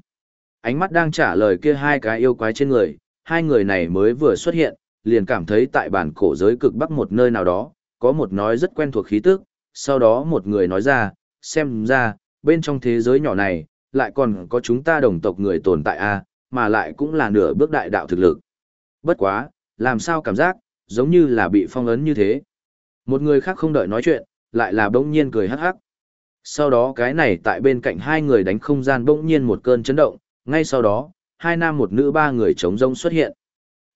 Ánh mắt đang trả lời kia hai cái yêu quái trên người, hai người này mới vừa xuất hiện, liền cảm thấy tại bản cổ giới cực bắc một nơi nào đó, có một nói rất quen thuộc khí tức, sau đó một người nói ra, xem ra, bên trong thế giới nhỏ này, lại còn có chúng ta đồng tộc người tồn tại a mà lại cũng là nửa bước đại đạo thực lực. Bất quá, làm sao cảm giác, giống như là bị phong ấn như thế. Một người khác không đợi nói chuyện, lại là bỗng nhiên cười hắc hắc. Sau đó cái này tại bên cạnh hai người đánh không gian bỗng nhiên một cơn chấn động, ngay sau đó, hai nam một nữ ba người chống rông xuất hiện.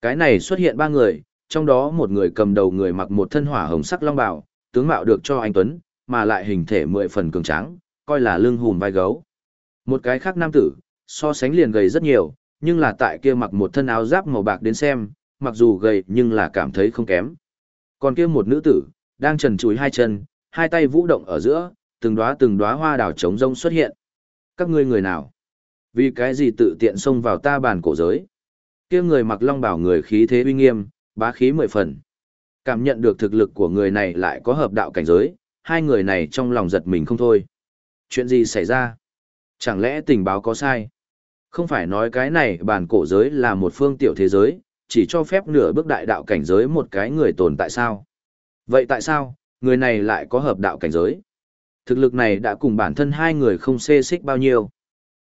Cái này xuất hiện ba người, trong đó một người cầm đầu người mặc một thân hỏa hồng sắc long bào, tướng mạo được cho anh Tuấn, mà lại hình thể mười phần cường tráng, coi là lưng hùm vai gấu. Một cái khác nam tử, so sánh liền gầy rất nhiều, nhưng là tại kia mặc một thân áo giáp màu bạc đến xem, mặc dù gầy nhưng là cảm thấy không kém. Còn kia một nữ tử, đang trần chuối hai chân, hai tay vũ động ở giữa, từng đóa từng đóa hoa đào trống rông xuất hiện. Các ngươi người nào? Vì cái gì tự tiện xông vào ta bàn cổ giới? Kia người mặc long bảo người khí thế uy nghiêm, bá khí mười phần. Cảm nhận được thực lực của người này lại có hợp đạo cảnh giới, hai người này trong lòng giật mình không thôi. Chuyện gì xảy ra? Chẳng lẽ tình báo có sai? Không phải nói cái này bản cổ giới là một phương tiểu thế giới, chỉ cho phép nửa bước đại đạo cảnh giới một cái người tồn tại sao? Vậy tại sao, người này lại có hợp đạo cảnh giới? Thực lực này đã cùng bản thân hai người không xê xích bao nhiêu.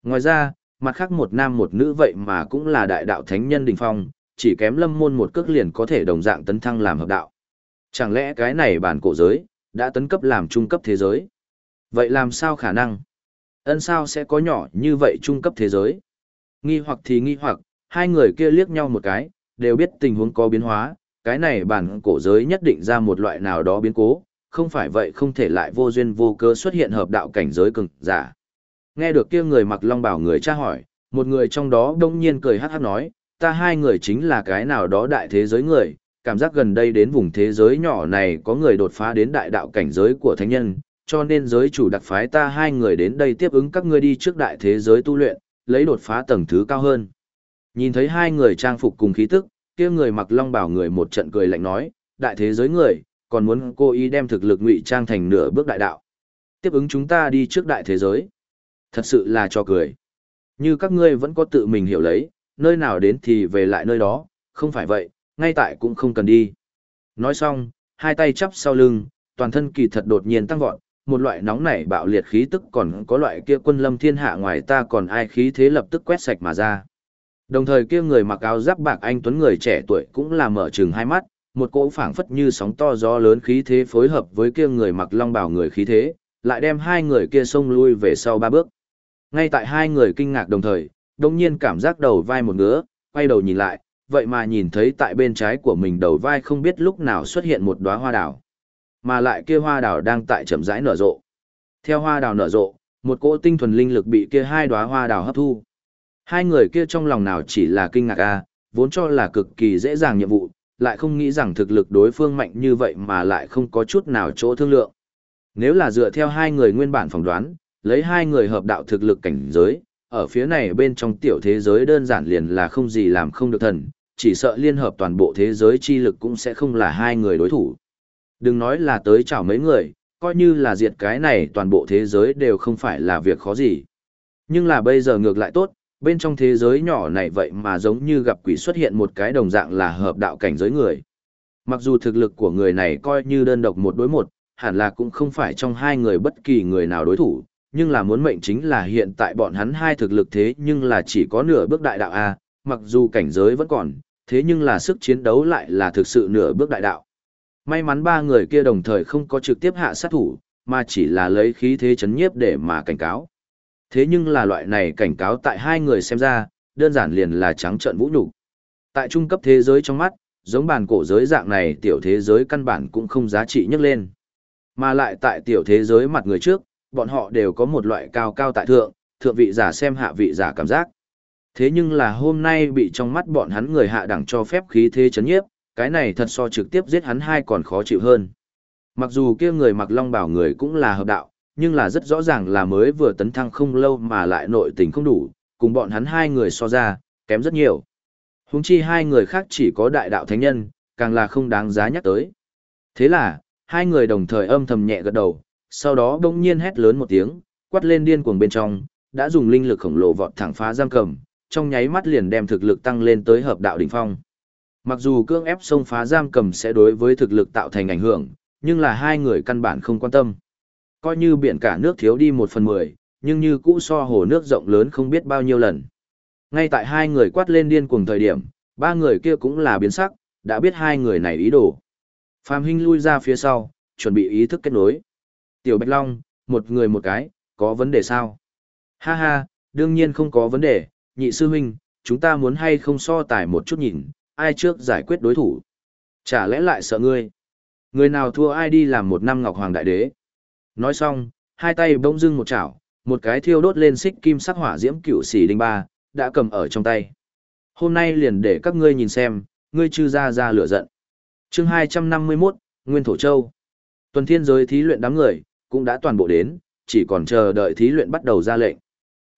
Ngoài ra, mặt khác một nam một nữ vậy mà cũng là đại đạo thánh nhân đình phong, chỉ kém lâm môn một cước liền có thể đồng dạng tấn thăng làm hợp đạo. Chẳng lẽ cái này bản cổ giới, đã tấn cấp làm trung cấp thế giới? Vậy làm sao khả năng? Ân sao sẽ có nhỏ như vậy trung cấp thế giới? Nghi hoặc thì nghi hoặc, hai người kia liếc nhau một cái, đều biết tình huống có biến hóa, cái này bản cổ giới nhất định ra một loại nào đó biến cố, không phải vậy không thể lại vô duyên vô cớ xuất hiện hợp đạo cảnh giới cường giả. Nghe được kia người mặc long bảo người tra hỏi, một người trong đó đông nhiên cười hát hát nói, ta hai người chính là cái nào đó đại thế giới người, cảm giác gần đây đến vùng thế giới nhỏ này có người đột phá đến đại đạo cảnh giới của thánh nhân, cho nên giới chủ đặc phái ta hai người đến đây tiếp ứng các ngươi đi trước đại thế giới tu luyện, lấy đột phá tầng thứ cao hơn. Nhìn thấy hai người trang phục cùng khí tức, kia người mặc long bảo người một trận cười lạnh nói, đại thế giới người, còn muốn cô ý đem thực lực ngụy trang thành nửa bước đại đạo. Tiếp ứng chúng ta đi trước đại thế giới. Thật sự là cho cười. Như các ngươi vẫn có tự mình hiểu lấy, nơi nào đến thì về lại nơi đó, không phải vậy, ngay tại cũng không cần đi. Nói xong, hai tay chắp sau lưng, toàn thân kỳ thật đột nhiên tăng vọt, một loại nóng nảy bạo liệt khí tức còn có loại kia quân lâm thiên hạ ngoài ta còn ai khí thế lập tức quét sạch mà ra. Đồng thời kia người mặc áo giáp bạc anh tuấn người trẻ tuổi cũng là mở trừng hai mắt, một cỗ phảng phất như sóng to gió lớn khí thế phối hợp với kia người mặc long bào người khí thế, lại đem hai người kia xông lui về sau ba bước. Ngay tại hai người kinh ngạc đồng thời, đồng nhiên cảm giác đầu vai một ngứa, quay đầu nhìn lại, vậy mà nhìn thấy tại bên trái của mình đầu vai không biết lúc nào xuất hiện một đóa hoa đào. Mà lại kia hoa đào đang tại chậm rãi nở rộ. Theo hoa đào nở rộ, một cỗ tinh thuần linh lực bị kia hai đóa hoa đào hấp thu. Hai người kia trong lòng nào chỉ là kinh ngạc a, vốn cho là cực kỳ dễ dàng nhiệm vụ, lại không nghĩ rằng thực lực đối phương mạnh như vậy mà lại không có chút nào chỗ thương lượng. Nếu là dựa theo hai người nguyên bản phỏng đoán, lấy hai người hợp đạo thực lực cảnh giới, ở phía này bên trong tiểu thế giới đơn giản liền là không gì làm không được thần, chỉ sợ liên hợp toàn bộ thế giới chi lực cũng sẽ không là hai người đối thủ. Đừng nói là tới chào mấy người, coi như là diệt cái này toàn bộ thế giới đều không phải là việc khó gì. Nhưng là bây giờ ngược lại tốt, bên trong thế giới nhỏ này vậy mà giống như gặp quỷ xuất hiện một cái đồng dạng là hợp đạo cảnh giới người. Mặc dù thực lực của người này coi như đơn độc một đối một, hẳn là cũng không phải trong hai người bất kỳ người nào đối thủ, nhưng là muốn mệnh chính là hiện tại bọn hắn hai thực lực thế nhưng là chỉ có nửa bước đại đạo A, mặc dù cảnh giới vẫn còn, thế nhưng là sức chiến đấu lại là thực sự nửa bước đại đạo. May mắn ba người kia đồng thời không có trực tiếp hạ sát thủ, mà chỉ là lấy khí thế chấn nhiếp để mà cảnh cáo. Thế nhưng là loại này cảnh cáo tại hai người xem ra, đơn giản liền là trắng trợn vũ nhục. Tại trung cấp thế giới trong mắt, giống bản cổ giới dạng này tiểu thế giới căn bản cũng không giá trị nhắc lên. Mà lại tại tiểu thế giới mặt người trước, bọn họ đều có một loại cao cao tại thượng, thượng vị giả xem hạ vị giả cảm giác. Thế nhưng là hôm nay bị trong mắt bọn hắn người hạ đẳng cho phép khí thế chấn nhiếp, cái này thật so trực tiếp giết hắn hai còn khó chịu hơn. Mặc dù kia người mặc long bảo người cũng là hợp đạo, nhưng là rất rõ ràng là mới vừa tấn thăng không lâu mà lại nội tình không đủ, cùng bọn hắn hai người so ra, kém rất nhiều. Húng chi hai người khác chỉ có đại đạo thánh nhân, càng là không đáng giá nhắc tới. Thế là, hai người đồng thời âm thầm nhẹ gật đầu, sau đó bỗng nhiên hét lớn một tiếng, quát lên điên cuồng bên trong, đã dùng linh lực khổng lồ vọt thẳng phá giam cầm, trong nháy mắt liền đem thực lực tăng lên tới hợp đạo đỉnh phong. Mặc dù cương ép xông phá giam cầm sẽ đối với thực lực tạo thành ảnh hưởng, nhưng là hai người căn bản không quan tâm. Coi như biển cả nước thiếu đi một phần mười, nhưng như cũ so hồ nước rộng lớn không biết bao nhiêu lần. Ngay tại hai người quát lên điên cuồng thời điểm, ba người kia cũng là biến sắc, đã biết hai người này ý đồ. Phạm Hinh lui ra phía sau, chuẩn bị ý thức kết nối. Tiểu Bạch Long, một người một cái, có vấn đề sao? Ha ha, đương nhiên không có vấn đề, nhị sư huynh, chúng ta muốn hay không so tài một chút nhìn, ai trước giải quyết đối thủ. Chả lẽ lại sợ ngươi? Người nào thua ai đi làm một năm Ngọc Hoàng Đại Đế? Nói xong, hai tay bỗng dưng một chảo, một cái thiêu đốt lên xích kim sắc hỏa diễm cựu xỉ đinh ba, đã cầm ở trong tay. Hôm nay liền để các ngươi nhìn xem, ngươi chư ra ra lửa giận. chương 251, Nguyên Thổ Châu. Tuần thiên giới thí luyện đám người, cũng đã toàn bộ đến, chỉ còn chờ đợi thí luyện bắt đầu ra lệnh.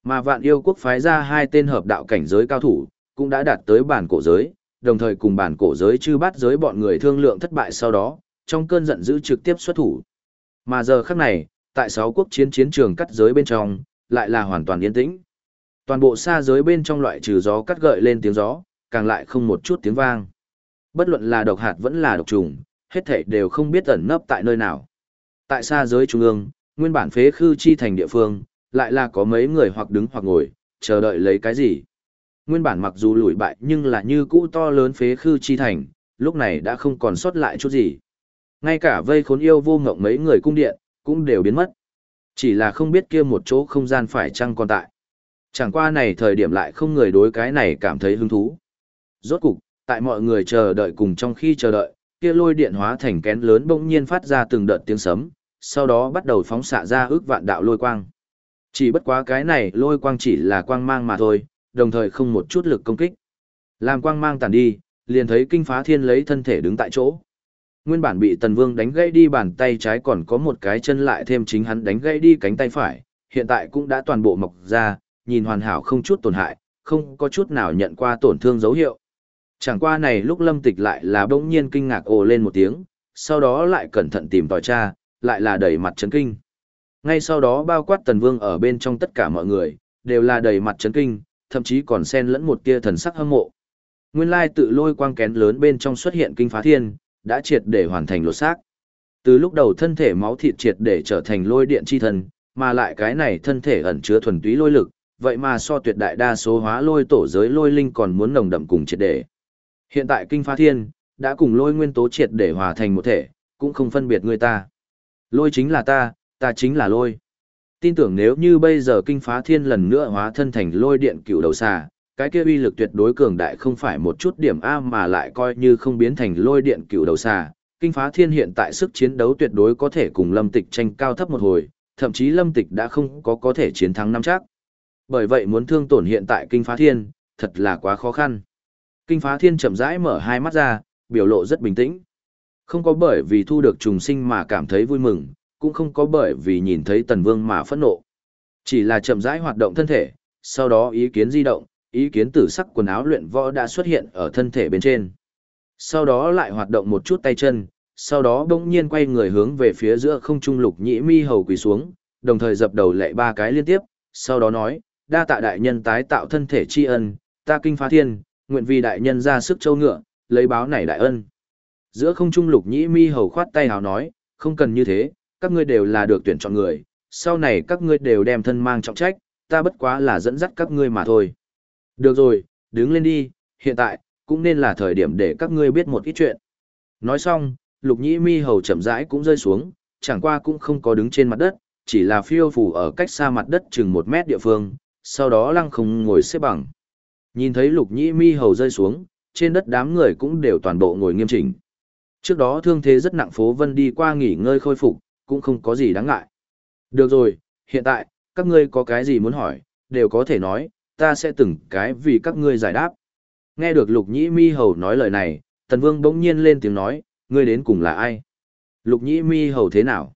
Mà vạn yêu quốc phái ra hai tên hợp đạo cảnh giới cao thủ, cũng đã đạt tới bản cổ giới, đồng thời cùng bản cổ giới chư bắt giới bọn người thương lượng thất bại sau đó, trong cơn giận dữ trực tiếp xuất thủ. Mà giờ khắc này, tại sáu quốc chiến chiến trường cắt giới bên trong, lại là hoàn toàn yên tĩnh. Toàn bộ xa giới bên trong loại trừ gió cắt gợi lên tiếng gió, càng lại không một chút tiếng vang. Bất luận là độc hạt vẫn là độc trùng, hết thảy đều không biết ẩn nấp tại nơi nào. Tại xa giới trung ương, nguyên bản phế khư chi thành địa phương, lại là có mấy người hoặc đứng hoặc ngồi, chờ đợi lấy cái gì. Nguyên bản mặc dù lùi bại nhưng là như cũ to lớn phế khư chi thành, lúc này đã không còn sót lại chút gì. Ngay cả vây khốn yêu vô ngộng mấy người cung điện, cũng đều biến mất. Chỉ là không biết kia một chỗ không gian phải chăng còn tại. Chẳng qua này thời điểm lại không người đối cái này cảm thấy hứng thú. Rốt cục, tại mọi người chờ đợi cùng trong khi chờ đợi, kia lôi điện hóa thành kén lớn bỗng nhiên phát ra từng đợt tiếng sấm, sau đó bắt đầu phóng xạ ra ước vạn đạo lôi quang. Chỉ bất quá cái này lôi quang chỉ là quang mang mà thôi, đồng thời không một chút lực công kích. Làm quang mang tàn đi, liền thấy kinh phá thiên lấy thân thể đứng tại chỗ. Nguyên bản bị tần vương đánh gãy đi bàn tay trái còn có một cái chân lại thêm chính hắn đánh gãy đi cánh tay phải, hiện tại cũng đã toàn bộ mọc ra, nhìn hoàn hảo không chút tổn hại, không có chút nào nhận qua tổn thương dấu hiệu. Chẳng qua này lúc lâm tịch lại là bỗng nhiên kinh ngạc ồ lên một tiếng, sau đó lại cẩn thận tìm tòi tra, lại là đầy mặt chấn kinh. Ngay sau đó bao quát tần vương ở bên trong tất cả mọi người, đều là đầy mặt chấn kinh, thậm chí còn xen lẫn một tia thần sắc hâm mộ. Nguyên lai tự lôi quang kén lớn bên trong xuất hiện kinh phá thiên, đã triệt để hoàn thành lột xác. Từ lúc đầu thân thể máu thịt triệt để trở thành lôi điện chi thần, mà lại cái này thân thể ẩn chứa thuần túy lôi lực, vậy mà so tuyệt đại đa số hóa lôi tổ giới lôi linh còn muốn nồng đậm cùng triệt để. Hiện tại kinh phá thiên, đã cùng lôi nguyên tố triệt để hòa thành một thể, cũng không phân biệt người ta. Lôi chính là ta, ta chính là lôi. Tin tưởng nếu như bây giờ kinh phá thiên lần nữa hóa thân thành lôi điện cựu đầu xà, cái kia uy lực tuyệt đối cường đại không phải một chút điểm A mà lại coi như không biến thành lôi điện cựu đầu xà. Kinh phá thiên hiện tại sức chiến đấu tuyệt đối có thể cùng lâm tịch tranh cao thấp một hồi, thậm chí lâm tịch đã không có có thể chiến thắng năm chắc. Bởi vậy muốn thương tổn hiện tại kinh phá thiên, thật là quá khó khăn. Kinh phá thiên chậm rãi mở hai mắt ra, biểu lộ rất bình tĩnh. Không có bởi vì thu được trùng sinh mà cảm thấy vui mừng, cũng không có bởi vì nhìn thấy tần vương mà phẫn nộ. Chỉ là chậm rãi hoạt động thân thể, sau đó ý kiến di động, ý kiến tử sắc quần áo luyện võ đã xuất hiện ở thân thể bên trên. Sau đó lại hoạt động một chút tay chân, sau đó bỗng nhiên quay người hướng về phía giữa không trung lục nhĩ mi hầu quỳ xuống, đồng thời dập đầu lệ ba cái liên tiếp, sau đó nói, đa tạ đại nhân tái tạo thân thể tri ân, ta kinh phá thiên, nguyện vì đại nhân ra sức châu ngựa, lấy báo này đại ân. Giữa không trung lục nhĩ mi hầu khoát tay hào nói, không cần như thế, các ngươi đều là được tuyển chọn người, sau này các ngươi đều đem thân mang trọng trách, ta bất quá là dẫn dắt các ngươi mà thôi. Được rồi, đứng lên đi, hiện tại, cũng nên là thời điểm để các ngươi biết một ít chuyện. Nói xong, lục nhĩ mi hầu chậm rãi cũng rơi xuống, chẳng qua cũng không có đứng trên mặt đất, chỉ là phiêu phù ở cách xa mặt đất chừng một mét địa phương, sau đó lăng không ngồi xếp bằng. Nhìn thấy lục nhĩ mi hầu rơi xuống, trên đất đám người cũng đều toàn bộ ngồi nghiêm chỉnh. Trước đó thương thế rất nặng phố vân đi qua nghỉ ngơi khôi phục, cũng không có gì đáng ngại. Được rồi, hiện tại, các ngươi có cái gì muốn hỏi, đều có thể nói, ta sẽ từng cái vì các ngươi giải đáp. Nghe được lục nhĩ mi hầu nói lời này, tần vương bỗng nhiên lên tiếng nói, ngươi đến cùng là ai? Lục nhĩ mi hầu thế nào?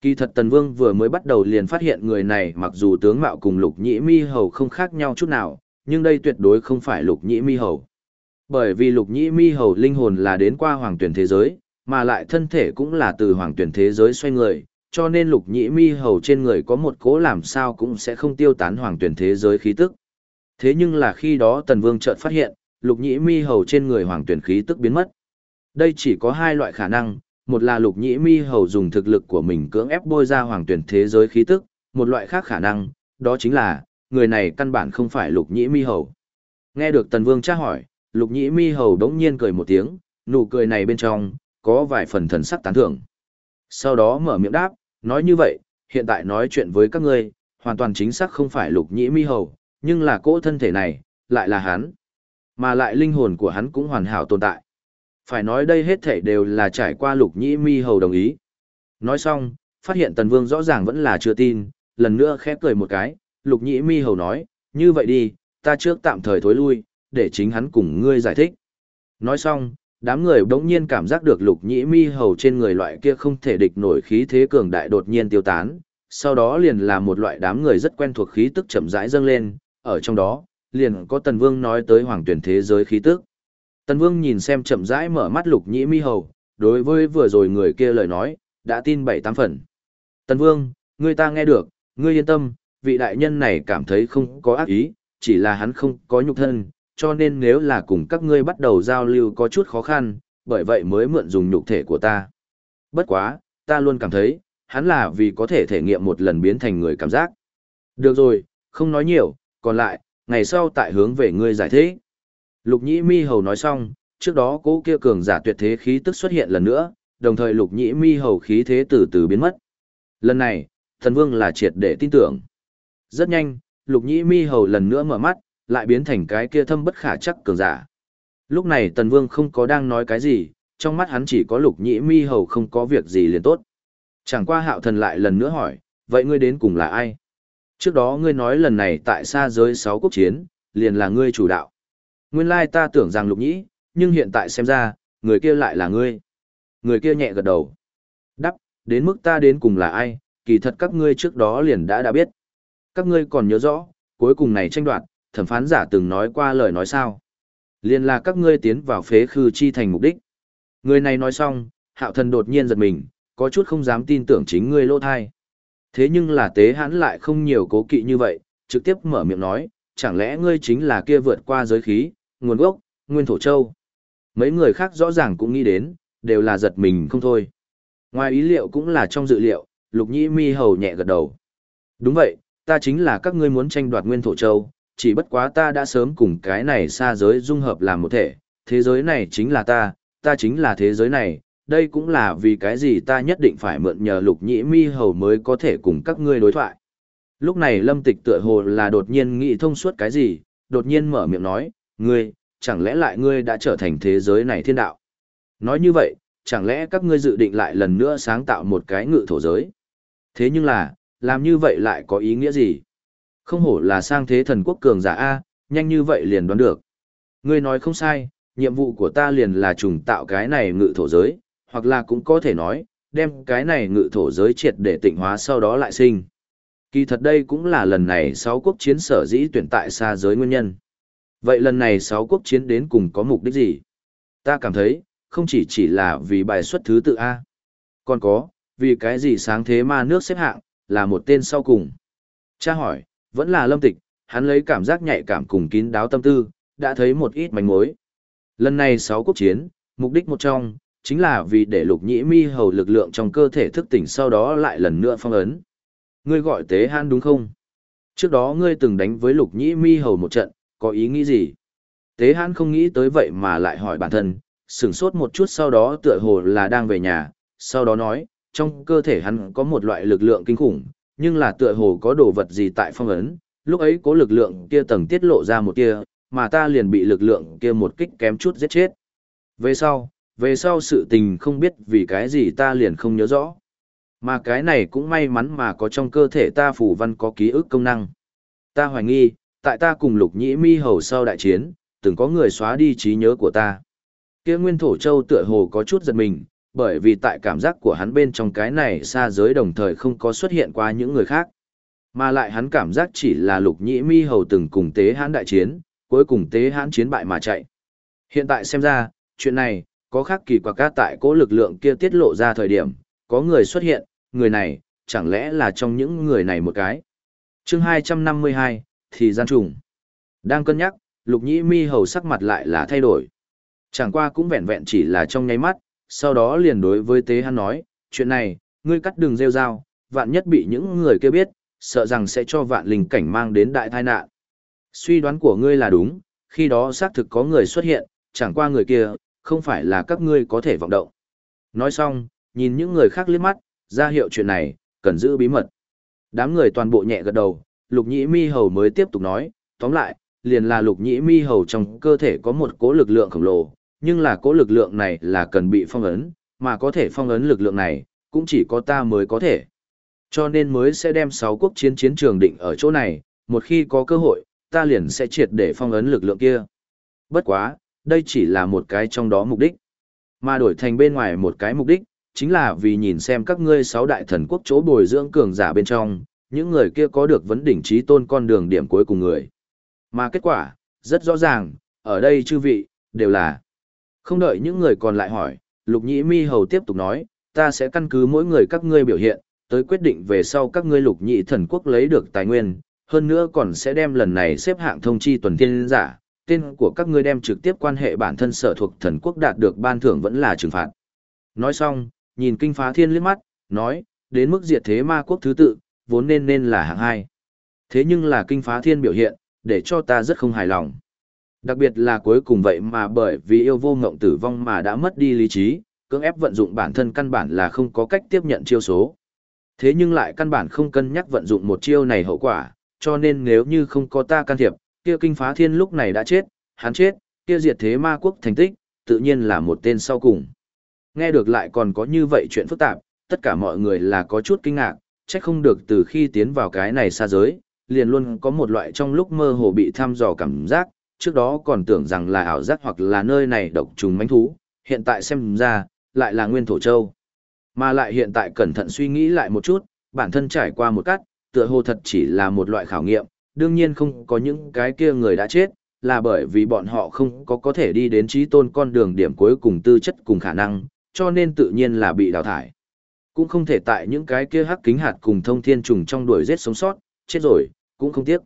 Kỳ thật tần vương vừa mới bắt đầu liền phát hiện người này mặc dù tướng mạo cùng lục nhĩ mi hầu không khác nhau chút nào, nhưng đây tuyệt đối không phải lục nhĩ mi hầu. Bởi vì lục nhĩ mi hầu linh hồn là đến qua hoàng tuyển thế giới, mà lại thân thể cũng là từ hoàng tuyển thế giới xoay người, cho nên lục nhĩ mi hầu trên người có một cố làm sao cũng sẽ không tiêu tán hoàng tuyển thế giới khí tức. Thế nhưng là khi đó tần vương chợt phát hiện, lục nhĩ mi hầu trên người hoàng tuyển khí tức biến mất. Đây chỉ có hai loại khả năng, một là lục nhĩ mi hầu dùng thực lực của mình cưỡng ép bôi ra hoàng tuyển thế giới khí tức, một loại khác khả năng, đó chính là, người này căn bản không phải lục nhĩ mi hầu. Nghe được tần vương tra hỏi, lục nhĩ mi hầu đống nhiên cười một tiếng, nụ cười này bên trong, có vài phần thần sắc tán thưởng. Sau đó mở miệng đáp, nói như vậy, hiện tại nói chuyện với các ngươi, hoàn toàn chính xác không phải lục nhĩ mi hầu, nhưng là cỗ thân thể này, lại là hắn. Mà lại linh hồn của hắn cũng hoàn hảo tồn tại. Phải nói đây hết thể đều là trải qua lục nhĩ mi hầu đồng ý. Nói xong, phát hiện tần vương rõ ràng vẫn là chưa tin, lần nữa khép cười một cái, lục nhĩ mi hầu nói, như vậy đi, ta trước tạm thời thối lui, để chính hắn cùng ngươi giải thích. Nói xong, đám người đống nhiên cảm giác được lục nhĩ mi hầu trên người loại kia không thể địch nổi khí thế cường đại đột nhiên tiêu tán, sau đó liền là một loại đám người rất quen thuộc khí tức chậm rãi dâng lên, ở trong đó, liền có tần vương nói tới hoàng tuyển thế giới khí tức. Tần Vương nhìn xem chậm rãi mở mắt lục nhĩ mi hầu, đối với vừa rồi người kia lời nói, đã tin bảy tám phần. Tần Vương, ngươi ta nghe được, ngươi yên tâm, vị đại nhân này cảm thấy không có ác ý, chỉ là hắn không có nhục thân, cho nên nếu là cùng các ngươi bắt đầu giao lưu có chút khó khăn, bởi vậy mới mượn dùng nhục thể của ta. Bất quá, ta luôn cảm thấy, hắn là vì có thể thể nghiệm một lần biến thành người cảm giác. Được rồi, không nói nhiều, còn lại, ngày sau tại hướng về ngươi giải thế. Lục nhĩ mi hầu nói xong, trước đó cố kia cường giả tuyệt thế khí tức xuất hiện lần nữa, đồng thời lục nhĩ mi hầu khí thế từ từ biến mất. Lần này, thần vương là triệt để tin tưởng. Rất nhanh, lục nhĩ mi hầu lần nữa mở mắt, lại biến thành cái kia thâm bất khả chắc cường giả. Lúc này tần vương không có đang nói cái gì, trong mắt hắn chỉ có lục nhĩ mi hầu không có việc gì liền tốt. Chẳng qua hạo thần lại lần nữa hỏi, vậy ngươi đến cùng là ai? Trước đó ngươi nói lần này tại xa giới sáu quốc chiến, liền là ngươi chủ đạo. Nguyên lai ta tưởng rằng lục nhĩ, nhưng hiện tại xem ra, người kia lại là ngươi. Người kia nhẹ gật đầu. Đắp, đến mức ta đến cùng là ai, kỳ thật các ngươi trước đó liền đã đã biết. Các ngươi còn nhớ rõ, cuối cùng này tranh đoạt, thẩm phán giả từng nói qua lời nói sao. Liền là các ngươi tiến vào phế khư chi thành mục đích. Người này nói xong, hạo thần đột nhiên giật mình, có chút không dám tin tưởng chính ngươi lô thai. Thế nhưng là tế hãn lại không nhiều cố kỵ như vậy, trực tiếp mở miệng nói, chẳng lẽ ngươi chính là kia vượt qua giới khí, nguồn gốc, nguyên thổ châu. Mấy người khác rõ ràng cũng nghĩ đến, đều là giật mình không thôi. Ngoài ý liệu cũng là trong dự liệu, lục nhĩ mi hầu nhẹ gật đầu. Đúng vậy, ta chính là các ngươi muốn tranh đoạt nguyên thổ châu, chỉ bất quá ta đã sớm cùng cái này xa giới dung hợp làm một thể, thế giới này chính là ta, ta chính là thế giới này, đây cũng là vì cái gì ta nhất định phải mượn nhờ lục nhĩ mi hầu mới có thể cùng các ngươi đối thoại. Lúc này lâm tịch tựa hồ là đột nhiên nghĩ thông suốt cái gì, đột nhiên mở miệng nói, Ngươi, chẳng lẽ lại ngươi đã trở thành thế giới này thiên đạo? Nói như vậy, chẳng lẽ các ngươi dự định lại lần nữa sáng tạo một cái ngự thổ giới? Thế nhưng là, làm như vậy lại có ý nghĩa gì? Không hổ là sang thế thần quốc cường giả A, nhanh như vậy liền đoán được. Ngươi nói không sai, nhiệm vụ của ta liền là trùng tạo cái này ngự thổ giới, hoặc là cũng có thể nói, đem cái này ngự thổ giới triệt để tịnh hóa sau đó lại sinh. Kỳ thật đây cũng là lần này sáu quốc chiến sở dĩ tuyển tại xa giới nguyên nhân. Vậy lần này sáu quốc chiến đến cùng có mục đích gì? Ta cảm thấy, không chỉ chỉ là vì bài xuất thứ tự A. Còn có, vì cái gì sáng thế ma nước xếp hạng, là một tên sau cùng. Cha hỏi, vẫn là lâm tịch, hắn lấy cảm giác nhạy cảm cùng kín đáo tâm tư, đã thấy một ít manh mối. Lần này sáu quốc chiến, mục đích một trong, chính là vì để lục nhĩ mi hầu lực lượng trong cơ thể thức tỉnh sau đó lại lần nữa phong ấn. Ngươi gọi tế han đúng không? Trước đó ngươi từng đánh với lục nhĩ mi hầu một trận, có ý nghĩ gì? Tế hãn không nghĩ tới vậy mà lại hỏi bản thân, sửng sốt một chút sau đó tựa hồ là đang về nhà, sau đó nói, trong cơ thể hắn có một loại lực lượng kinh khủng, nhưng là tựa hồ có đồ vật gì tại phong ấn, lúc ấy có lực lượng kia tầng tiết lộ ra một kia, mà ta liền bị lực lượng kia một kích kém chút giết chết. Về sau, về sau sự tình không biết vì cái gì ta liền không nhớ rõ. Mà cái này cũng may mắn mà có trong cơ thể ta phủ văn có ký ức công năng. Ta hoài nghi, tại ta cùng lục nhĩ mi hầu sau đại chiến, từng có người xóa đi trí nhớ của ta. Kia nguyên thổ châu tựa hồ có chút giật mình, bởi vì tại cảm giác của hắn bên trong cái này xa giới đồng thời không có xuất hiện qua những người khác. Mà lại hắn cảm giác chỉ là lục nhĩ mi hầu từng cùng tế hãn đại chiến, cuối cùng tế hãn chiến bại mà chạy. Hiện tại xem ra, chuyện này, có khác kỳ quặc ca tại cố lực lượng kia tiết lộ ra thời điểm, có người xuất hiện, người này, chẳng lẽ là trong những người này một cái. chương 252, thì gian trùng. Đang cân nhắc, lục nhĩ mi hầu sắc mặt lại là thay đổi. Chẳng qua cũng vẹn vẹn chỉ là trong nháy mắt, sau đó liền đối với tế hắn nói, chuyện này, ngươi cắt đường rêu rao, vạn nhất bị những người kia biết, sợ rằng sẽ cho vạn linh cảnh mang đến đại tai nạn. Suy đoán của ngươi là đúng, khi đó xác thực có người xuất hiện, chẳng qua người kia, không phải là các ngươi có thể vọng động. Nói xong, nhìn những người khác liếc mắt, ra hiệu chuyện này, cần giữ bí mật. Đám người toàn bộ nhẹ gật đầu, lục nhĩ mi hầu mới tiếp tục nói, tóm lại, liền là lục nhĩ mi hầu trong cơ thể có một cố lực lượng khổng lồ, nhưng là cố lực lượng này là cần bị phong ấn, mà có thể phong ấn lực lượng này, cũng chỉ có ta mới có thể. Cho nên mới sẽ đem sáu quốc chiến chiến trường định ở chỗ này, một khi có cơ hội, ta liền sẽ triệt để phong ấn lực lượng kia. Bất quá, đây chỉ là một cái trong đó mục đích. Mà đổi thành bên ngoài một cái mục đích, chính là vì nhìn xem các ngươi sáu đại thần quốc chỗ bồi dưỡng cường giả bên trong, những người kia có được vấn đỉnh trí tôn con đường điểm cuối cùng người. Mà kết quả, rất rõ ràng, ở đây chư vị, đều là. Không đợi những người còn lại hỏi, lục nhĩ mi hầu tiếp tục nói, ta sẽ căn cứ mỗi người các ngươi biểu hiện, tới quyết định về sau các ngươi lục Nhĩ thần quốc lấy được tài nguyên, hơn nữa còn sẽ đem lần này xếp hạng thông chi tuần thiên giả, tên của các ngươi đem trực tiếp quan hệ bản thân sở thuộc thần quốc đạt được ban thưởng vẫn là trừng phạt. Nói xong, nhìn kinh phá thiên liếc mắt, nói, đến mức diệt thế ma quốc thứ tự, vốn nên nên là hạng hai. Thế nhưng là kinh phá thiên biểu hiện, để cho ta rất không hài lòng. Đặc biệt là cuối cùng vậy mà bởi vì yêu vô ngộng tử vong mà đã mất đi lý trí, cưỡng ép vận dụng bản thân căn bản là không có cách tiếp nhận chiêu số. Thế nhưng lại căn bản không cân nhắc vận dụng một chiêu này hậu quả, cho nên nếu như không có ta can thiệp, kia kinh phá thiên lúc này đã chết, hắn chết, kia diệt thế ma quốc thành tích, tự nhiên là một tên sau cùng. Nghe được lại còn có như vậy chuyện phức tạp, tất cả mọi người là có chút kinh ngạc, chắc không được từ khi tiến vào cái này xa giới, liền luôn có một loại trong lúc mơ hồ bị thăm dò cảm giác, trước đó còn tưởng rằng là ảo giác hoặc là nơi này độc trùng mánh thú, hiện tại xem ra, lại là nguyên thổ châu. Mà lại hiện tại cẩn thận suy nghĩ lại một chút, bản thân trải qua một cắt, tựa hồ thật chỉ là một loại khảo nghiệm, đương nhiên không có những cái kia người đã chết, là bởi vì bọn họ không có có thể đi đến trí tôn con đường điểm cuối cùng tư chất cùng khả năng, cho nên tự nhiên là bị đào thải. Cũng không thể tại những cái kia hắc kính hạt cùng thông thiên trùng trong đuổi giết sống sót, chết rồi, cũng không tiếc.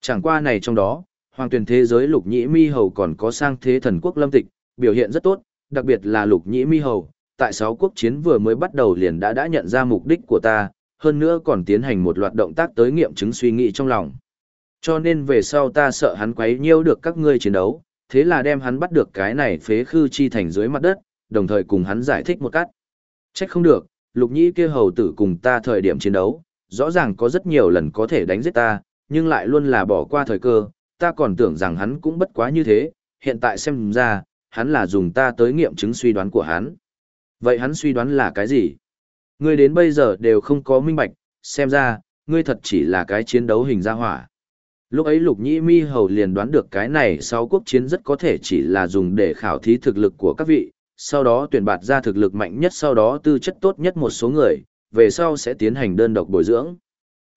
Chẳng qua này trong đó, hoàng tuyển thế giới lục nhĩ mi hầu còn có sang thế thần quốc lâm tịch, biểu hiện rất tốt, đặc biệt là lục nhĩ mi hầu, tại sáu quốc chiến vừa mới bắt đầu liền đã đã nhận ra mục đích của ta, hơn nữa còn tiến hành một loạt động tác tới nghiệm chứng suy nghĩ trong lòng. Cho nên về sau ta sợ hắn quấy nhiêu được các ngươi chiến đấu, thế là đem hắn bắt được cái này phế khư chi thành dưới mặt đất, đồng thời cùng hắn giải thích một cách. Trách không được, lục nhĩ kia hầu tử cùng ta thời điểm chiến đấu, rõ ràng có rất nhiều lần có thể đánh giết ta, nhưng lại luôn là bỏ qua thời cơ, ta còn tưởng rằng hắn cũng bất quá như thế, hiện tại xem ra, hắn là dùng ta tới nghiệm chứng suy đoán của hắn. Vậy hắn suy đoán là cái gì? Ngươi đến bây giờ đều không có minh bạch, xem ra, ngươi thật chỉ là cái chiến đấu hình ra hỏa. Lúc ấy lục nhĩ mi hầu liền đoán được cái này sau quốc chiến rất có thể chỉ là dùng để khảo thí thực lực của các vị, sau đó tuyển bạt ra thực lực mạnh nhất sau đó tư chất tốt nhất một số người, về sau sẽ tiến hành đơn độc bồi dưỡng.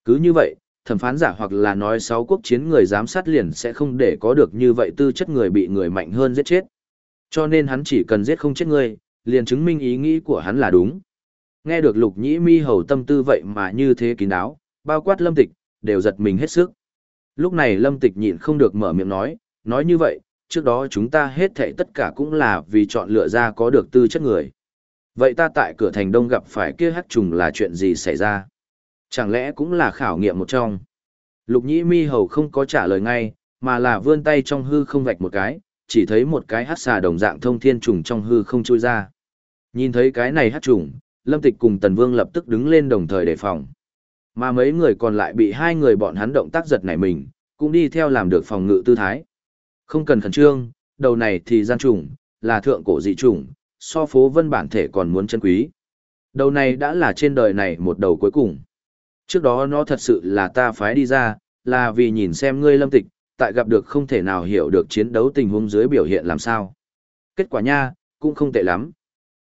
Cứ như vậy, thẩm phán giả hoặc là nói sáu quốc chiến người giám sát liền sẽ không để có được như vậy tư chất người bị người mạnh hơn giết chết. Cho nên hắn chỉ cần giết không chết người, liền chứng minh ý nghĩ của hắn là đúng. Nghe được lục nhĩ mi hầu tâm tư vậy mà như thế kín đáo, bao quát lâm tịch, đều giật mình hết sức. Lúc này lâm tịch nhịn không được mở miệng nói, nói như vậy, trước đó chúng ta hết thảy tất cả cũng là vì chọn lựa ra có được tư chất người. Vậy ta tại cửa thành đông gặp phải kia hắc trùng là chuyện gì xảy ra? Chẳng lẽ cũng là khảo nghiệm một trong? Lục nhĩ mi hầu không có trả lời ngay, mà là vươn tay trong hư không vạch một cái, chỉ thấy một cái hắc xà đồng dạng thông thiên trùng trong hư không trôi ra. Nhìn thấy cái này hắc trùng, Lâm Tịch cùng Tần Vương lập tức đứng lên đồng thời đề phòng. Mà mấy người còn lại bị hai người bọn hắn động tác giật nảy mình, cũng đi theo làm được phòng ngự tư thái. Không cần khẩn trương, đầu này thì gian trùng, là thượng cổ dị trùng, so phố vân bản thể còn muốn chân quý. Đầu này đã là trên đời này một đầu cuối cùng. Trước đó nó thật sự là ta phái đi ra, là vì nhìn xem ngươi lâm tịch, tại gặp được không thể nào hiểu được chiến đấu tình huống dưới biểu hiện làm sao. Kết quả nha, cũng không tệ lắm.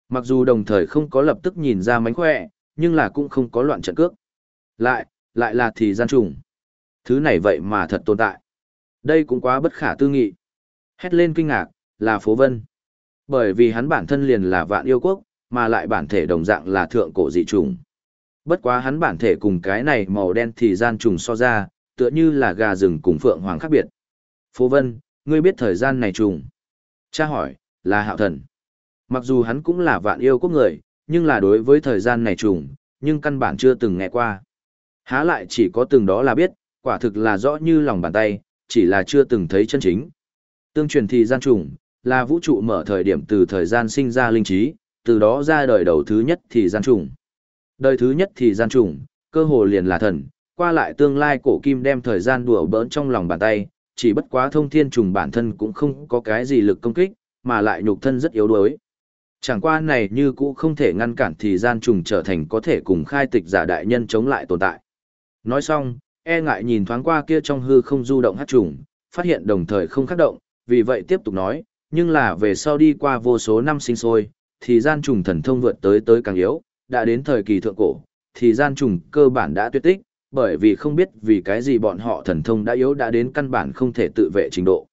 Mặc dù đồng thời không có lập tức nhìn ra mánh khỏe, nhưng là cũng không có loạn trận cước. Lại, lại là thì gian trùng. Thứ này vậy mà thật tồn tại. Đây cũng quá bất khả tư nghị. Hét lên kinh ngạc, là phố vân. Bởi vì hắn bản thân liền là vạn yêu quốc, mà lại bản thể đồng dạng là thượng cổ dị trùng. Bất quá hắn bản thể cùng cái này màu đen thì gian trùng so ra, tựa như là gà rừng cùng phượng hoàng khác biệt. Phố vân, ngươi biết thời gian này trùng. Cha hỏi, là hạo thần. Mặc dù hắn cũng là vạn yêu quốc người, nhưng là đối với thời gian này trùng, nhưng căn bản chưa từng nghe qua. Há lại chỉ có từng đó là biết, quả thực là rõ như lòng bàn tay, chỉ là chưa từng thấy chân chính. Tương truyền thì gian trùng, là vũ trụ mở thời điểm từ thời gian sinh ra linh trí, từ đó ra đời đầu thứ nhất thì gian trùng. Đời thứ nhất thì gian trùng, cơ hồ liền là thần, qua lại tương lai cổ kim đem thời gian đùa bỡn trong lòng bàn tay, chỉ bất quá thông thiên trùng bản thân cũng không có cái gì lực công kích, mà lại nhục thân rất yếu đuối. Chẳng qua này như cũ không thể ngăn cản thì gian trùng trở thành có thể cùng khai tịch giả đại nhân chống lại tồn tại. Nói xong, e ngại nhìn thoáng qua kia trong hư không du động hát trùng, phát hiện đồng thời không khắc động, vì vậy tiếp tục nói, nhưng là về sau đi qua vô số năm sinh sôi, thì gian trùng thần thông vượt tới tới càng yếu, đã đến thời kỳ thượng cổ, thì gian trùng cơ bản đã tuyệt tích, bởi vì không biết vì cái gì bọn họ thần thông đã yếu đã đến căn bản không thể tự vệ trình độ.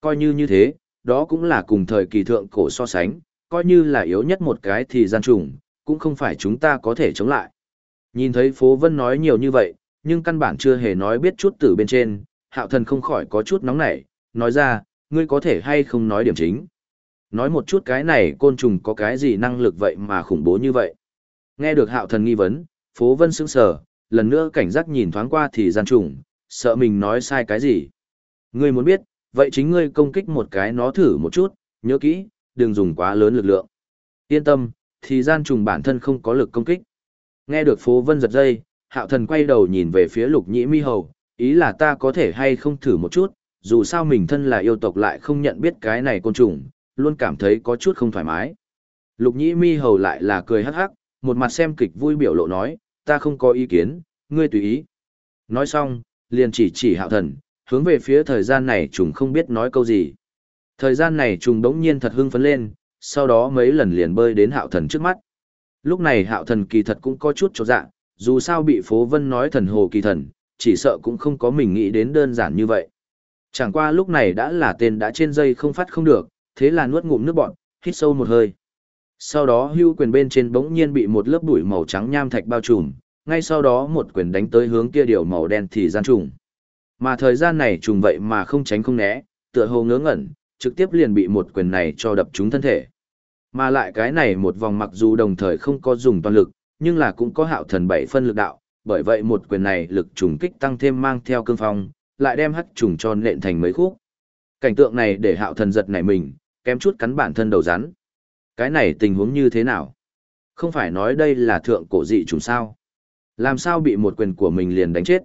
Coi như như thế, đó cũng là cùng thời kỳ thượng cổ so sánh, coi như là yếu nhất một cái thì gian trùng, cũng không phải chúng ta có thể chống lại. Nhìn thấy phố vân nói nhiều như vậy, nhưng căn bản chưa hề nói biết chút từ bên trên, hạo thần không khỏi có chút nóng nảy, nói ra, ngươi có thể hay không nói điểm chính. Nói một chút cái này côn trùng có cái gì năng lực vậy mà khủng bố như vậy. Nghe được hạo thần nghi vấn, phố vân sững sờ, lần nữa cảnh giác nhìn thoáng qua thì gian trùng, sợ mình nói sai cái gì. Ngươi muốn biết, vậy chính ngươi công kích một cái nó thử một chút, nhớ kỹ, đừng dùng quá lớn lực lượng. Yên tâm, thì gian trùng bản thân không có lực công kích. Nghe được phố vân giật dây, hạo thần quay đầu nhìn về phía lục nhĩ mi hầu, ý là ta có thể hay không thử một chút, dù sao mình thân là yêu tộc lại không nhận biết cái này côn trùng, luôn cảm thấy có chút không thoải mái. Lục nhĩ mi hầu lại là cười hắc hắc, một mặt xem kịch vui biểu lộ nói, ta không có ý kiến, ngươi tùy ý. Nói xong, liền chỉ chỉ hạo thần, hướng về phía thời gian này trùng không biết nói câu gì. Thời gian này trùng đống nhiên thật hưng phấn lên, sau đó mấy lần liền bơi đến hạo thần trước mắt. Lúc này hạo thần kỳ thật cũng có chút trột dạ, dù sao bị phố vân nói thần hồ kỳ thần, chỉ sợ cũng không có mình nghĩ đến đơn giản như vậy. Chẳng qua lúc này đã là tên đã trên dây không phát không được, thế là nuốt ngụm nước bọn, hít sâu một hơi. Sau đó hưu quyền bên trên bỗng nhiên bị một lớp bụi màu trắng nham thạch bao trùm, ngay sau đó một quyền đánh tới hướng kia điều màu đen thì gian trùng. Mà thời gian này trùng vậy mà không tránh không né, tựa hồ ngớ ngẩn, trực tiếp liền bị một quyền này cho đập trúng thân thể. Mà lại cái này một vòng mặc dù đồng thời không có dùng toàn lực, nhưng là cũng có hạo thần bảy phân lực đạo, bởi vậy một quyền này lực trùng kích tăng thêm mang theo cương phong, lại đem hắc trùng cho nện thành mấy khúc. Cảnh tượng này để hạo thần giật nảy mình, kém chút cắn bản thân đầu rắn. Cái này tình huống như thế nào? Không phải nói đây là thượng cổ dị trùng sao? Làm sao bị một quyền của mình liền đánh chết?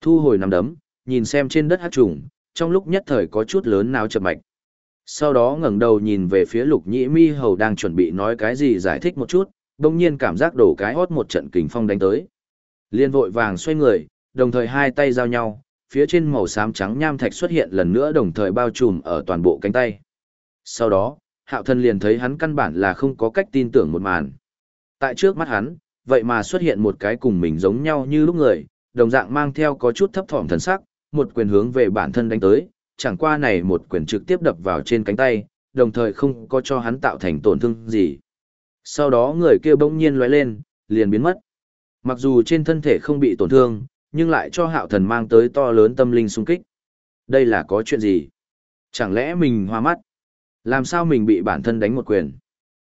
Thu hồi nằm đấm, nhìn xem trên đất hắc trùng, trong lúc nhất thời có chút lớn náo chậm mạch. Sau đó ngẩng đầu nhìn về phía lục nhĩ mi hầu đang chuẩn bị nói cái gì giải thích một chút, đông nhiên cảm giác đổ cái hót một trận kình phong đánh tới. Liên vội vàng xoay người, đồng thời hai tay giao nhau, phía trên màu xám trắng nham thạch xuất hiện lần nữa đồng thời bao trùm ở toàn bộ cánh tay. Sau đó, hạo thân liền thấy hắn căn bản là không có cách tin tưởng một màn. Tại trước mắt hắn, vậy mà xuất hiện một cái cùng mình giống nhau như lúc người, đồng dạng mang theo có chút thấp thỏm thần sắc, một quyền hướng về bản thân đánh tới, chẳng qua này một quyền trực tiếp đập vào trên cánh tay, đồng thời không có cho hắn tạo thành tổn thương gì. Sau đó người kia bỗng nhiên lóe lên, liền biến mất. Mặc dù trên thân thể không bị tổn thương, nhưng lại cho hạo thần mang tới to lớn tâm linh sung kích. Đây là có chuyện gì? Chẳng lẽ mình hoa mắt? Làm sao mình bị bản thân đánh một quyền?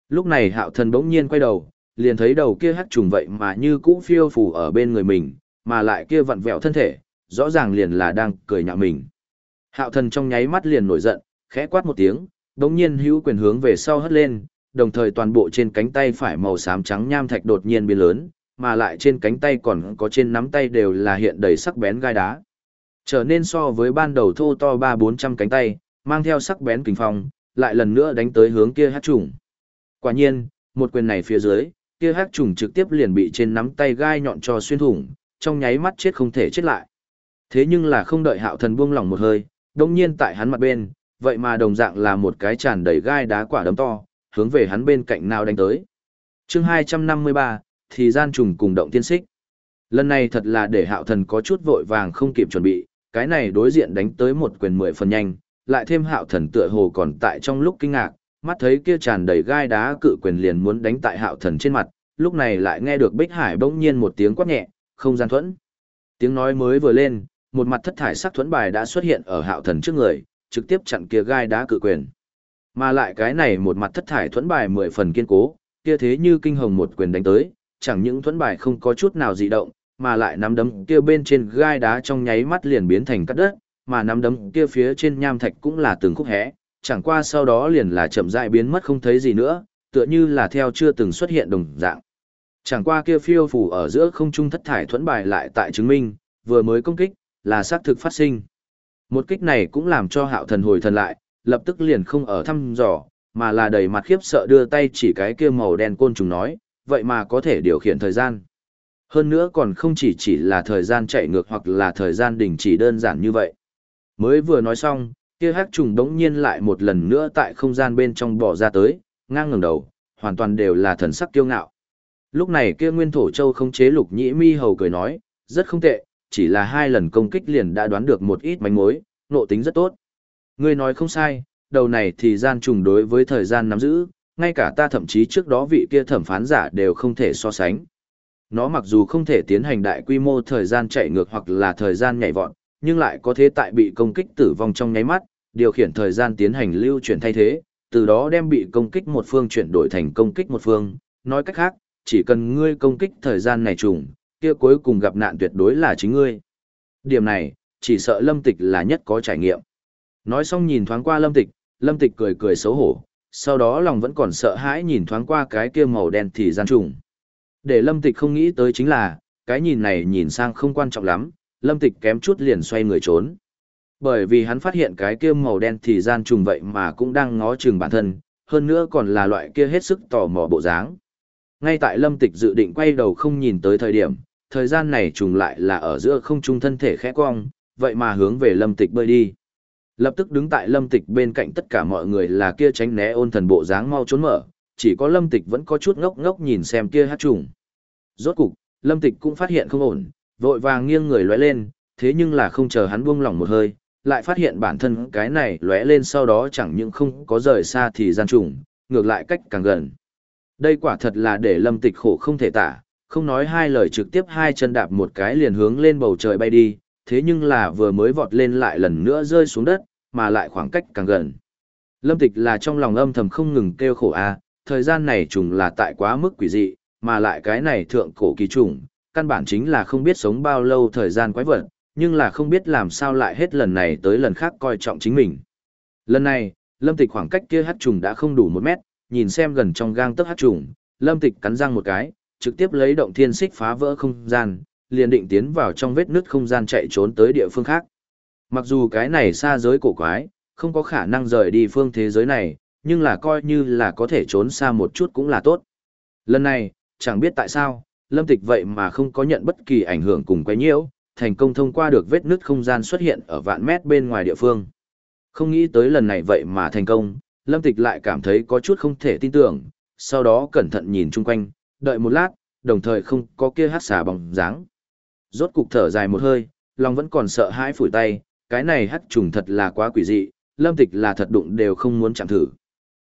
Lúc này hạo thần bỗng nhiên quay đầu, liền thấy đầu kia hắc trùng vậy mà như cũ phiêu phù ở bên người mình, mà lại kia vặn vẹo thân thể, rõ ràng liền là đang cười nhạo mình. Hạo thần trong nháy mắt liền nổi giận, khẽ quát một tiếng, đống nhiên hữu quyền hướng về sau hất lên, đồng thời toàn bộ trên cánh tay phải màu xám trắng nham thạch đột nhiên biến lớn, mà lại trên cánh tay còn có trên nắm tay đều là hiện đầy sắc bén gai đá. Trở nên so với ban đầu thô to ba bốn trăm cánh tay, mang theo sắc bén kình phong, lại lần nữa đánh tới hướng kia hát trùng. Quả nhiên, một quyền này phía dưới, kia hát trùng trực tiếp liền bị trên nắm tay gai nhọn cho xuyên thủng, trong nháy mắt chết không thể chết lại. Thế nhưng là không đợi hạo thần buông lỏng một hơi, đồng nhiên tại hắn mặt bên, vậy mà đồng dạng là một cái tràn đầy gai đá quả đấm to, hướng về hắn bên cạnh nào đánh tới. chương 253, thì gian trùng cùng động tiên xích. Lần này thật là để hạo thần có chút vội vàng không kịp chuẩn bị, cái này đối diện đánh tới một quyền mười phần nhanh, lại thêm hạo thần tựa hồ còn tại trong lúc kinh ngạc, mắt thấy kia tràn đầy gai đá cự quyền liền muốn đánh tại hạo thần trên mặt, lúc này lại nghe được Bích Hải bỗng nhiên một tiếng quát nhẹ, không gian thuẫn. Tiếng nói mới vừa lên, một mặt thất thải sắc thuẫn bài đã xuất hiện ở hạo thần trước người, trực tiếp chặn kia gai đá cự quyền. Mà lại cái này một mặt thất thải thuẫn bài mười phần kiên cố, kia thế như kinh hồng một quyền đánh tới, chẳng những thuẫn bài không có chút nào dị động, mà lại nắm đấm kia bên trên gai đá trong nháy mắt liền biến thành cắt đất, mà nắm đấm kia phía trên nham thạch cũng là từng khúc hẽ, chẳng qua sau đó liền là chậm rãi biến mất không thấy gì nữa, tựa như là theo chưa từng xuất hiện đồng dạng. Chẳng qua kia phiêu phủ ở giữa không trung thất thải thuẫn bài lại tại chứng minh, vừa mới công kích, là xác thực phát sinh. Một kích này cũng làm cho hạo thần hồi thần lại, lập tức liền không ở thăm dò, mà là đầy mặt khiếp sợ đưa tay chỉ cái kia màu đen côn trùng nói, vậy mà có thể điều khiển thời gian. Hơn nữa còn không chỉ chỉ là thời gian chạy ngược hoặc là thời gian đình chỉ đơn giản như vậy. Mới vừa nói xong, kia hắc trùng đống nhiên lại một lần nữa tại không gian bên trong bỏ ra tới, ngang ngẩng đầu, hoàn toàn đều là thần sắc kiêu ngạo. Lúc này kia nguyên thổ châu không chế lục nhĩ mi hầu cười nói, rất không tệ, chỉ là hai lần công kích liền đã đoán được một ít manh mối, nộ tính rất tốt. Ngươi nói không sai, đầu này thì gian trùng đối với thời gian nắm giữ, ngay cả ta thậm chí trước đó vị kia thẩm phán giả đều không thể so sánh. Nó mặc dù không thể tiến hành đại quy mô thời gian chạy ngược hoặc là thời gian nhảy vọt, nhưng lại có thể tại bị công kích tử vong trong nháy mắt, điều khiển thời gian tiến hành lưu chuyển thay thế, từ đó đem bị công kích một phương chuyển đổi thành công kích một phương. Nói cách khác, chỉ cần ngươi công kích thời gian này trùng, kia cuối cùng gặp nạn tuyệt đối là chính ngươi. Điểm này, chỉ sợ lâm tịch là nhất có trải nghiệm. Nói xong nhìn thoáng qua lâm tịch, lâm tịch cười cười xấu hổ, sau đó lòng vẫn còn sợ hãi nhìn thoáng qua cái kia màu đen thì gian trùng. Để lâm tịch không nghĩ tới chính là, cái nhìn này nhìn sang không quan trọng lắm, lâm tịch kém chút liền xoay người trốn. Bởi vì hắn phát hiện cái kia màu đen thì gian trùng vậy mà cũng đang ngó chừng bản thân, hơn nữa còn là loại kia hết sức tò mò bộ dáng. Ngay tại lâm tịch dự định quay đầu không nhìn tới thời điểm, thời gian này trùng lại là ở giữa không trung thân thể khẽ cong, vậy mà hướng về lâm tịch bơi đi. Lập tức đứng tại lâm tịch bên cạnh tất cả mọi người là kia tránh né ôn thần bộ dáng mau trốn mở, chỉ có lâm tịch vẫn có chút ngốc ngốc nhìn xem kia hát trùng. Rốt cục, lâm tịch cũng phát hiện không ổn, vội vàng nghiêng người lóe lên, thế nhưng là không chờ hắn buông lỏng một hơi, lại phát hiện bản thân cái này lóe lên sau đó chẳng những không có rời xa thì gian trùng, ngược lại cách càng gần. Đây quả thật là để lâm tịch khổ không thể tả, không nói hai lời trực tiếp hai chân đạp một cái liền hướng lên bầu trời bay đi, thế nhưng là vừa mới vọt lên lại lần nữa rơi xuống đất, mà lại khoảng cách càng gần. Lâm tịch là trong lòng âm thầm không ngừng kêu khổ a thời gian này trùng là tại quá mức quỷ dị, mà lại cái này thượng cổ kỳ trùng, căn bản chính là không biết sống bao lâu thời gian quái vật, nhưng là không biết làm sao lại hết lần này tới lần khác coi trọng chính mình. Lần này, lâm tịch khoảng cách kia hát trùng đã không đủ một mét, nhìn xem gần trong gang tấc hát trùng, lâm tịch cắn răng một cái, trực tiếp lấy động thiên xích phá vỡ không gian, liền định tiến vào trong vết nứt không gian chạy trốn tới địa phương khác. Mặc dù cái này xa giới cổ quái, không có khả năng rời đi phương thế giới này, nhưng là coi như là có thể trốn xa một chút cũng là tốt. Lần này, chẳng biết tại sao, lâm tịch vậy mà không có nhận bất kỳ ảnh hưởng cùng quấy nhiễu, thành công thông qua được vết nứt không gian xuất hiện ở vạn mét bên ngoài địa phương. Không nghĩ tới lần này vậy mà thành công, lâm tịch lại cảm thấy có chút không thể tin tưởng, sau đó cẩn thận nhìn chung quanh, đợi một lát, đồng thời không có kia hát xà bóng dáng. Rốt cục thở dài một hơi, lòng vẫn còn sợ hãi phủi tay, cái này hắc trùng thật là quá quỷ dị, lâm tịch là thật đụng đều không muốn chạm thử.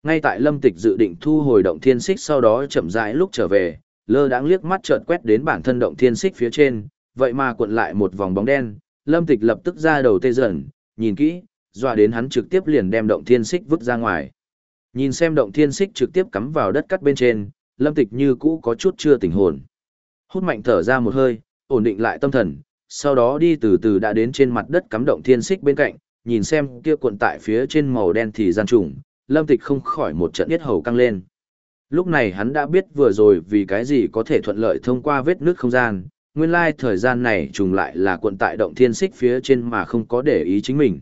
Ngay tại lâm tịch dự định thu hồi động thiên xích sau đó chậm rãi lúc trở về, lơ đáng liếc mắt chợt quét đến bản thân động thiên xích phía trên, vậy mà cuộn lại một vòng bóng đen, lâm tịch lập tức ra đầu tê dần, nhìn kỹ, dọa đến hắn trực tiếp liền đem động thiên xích vứt ra ngoài. Nhìn xem động thiên xích trực tiếp cắm vào đất cắt bên trên, lâm tịch như cũ có chút chưa tỉnh hồn. Hút mạnh thở ra một hơi, ổn định lại tâm thần, sau đó đi từ từ đã đến trên mặt đất cắm động thiên xích bên cạnh, nhìn xem kia cuộn tại phía trên màu đen thì gian trùng, lâm tịch không khỏi một trận yết hầu căng lên. Lúc này hắn đã biết vừa rồi vì cái gì có thể thuận lợi thông qua vết nước không gian, nguyên lai thời gian này trùng lại là cuộn tại động thiên xích phía trên mà không có để ý chính mình.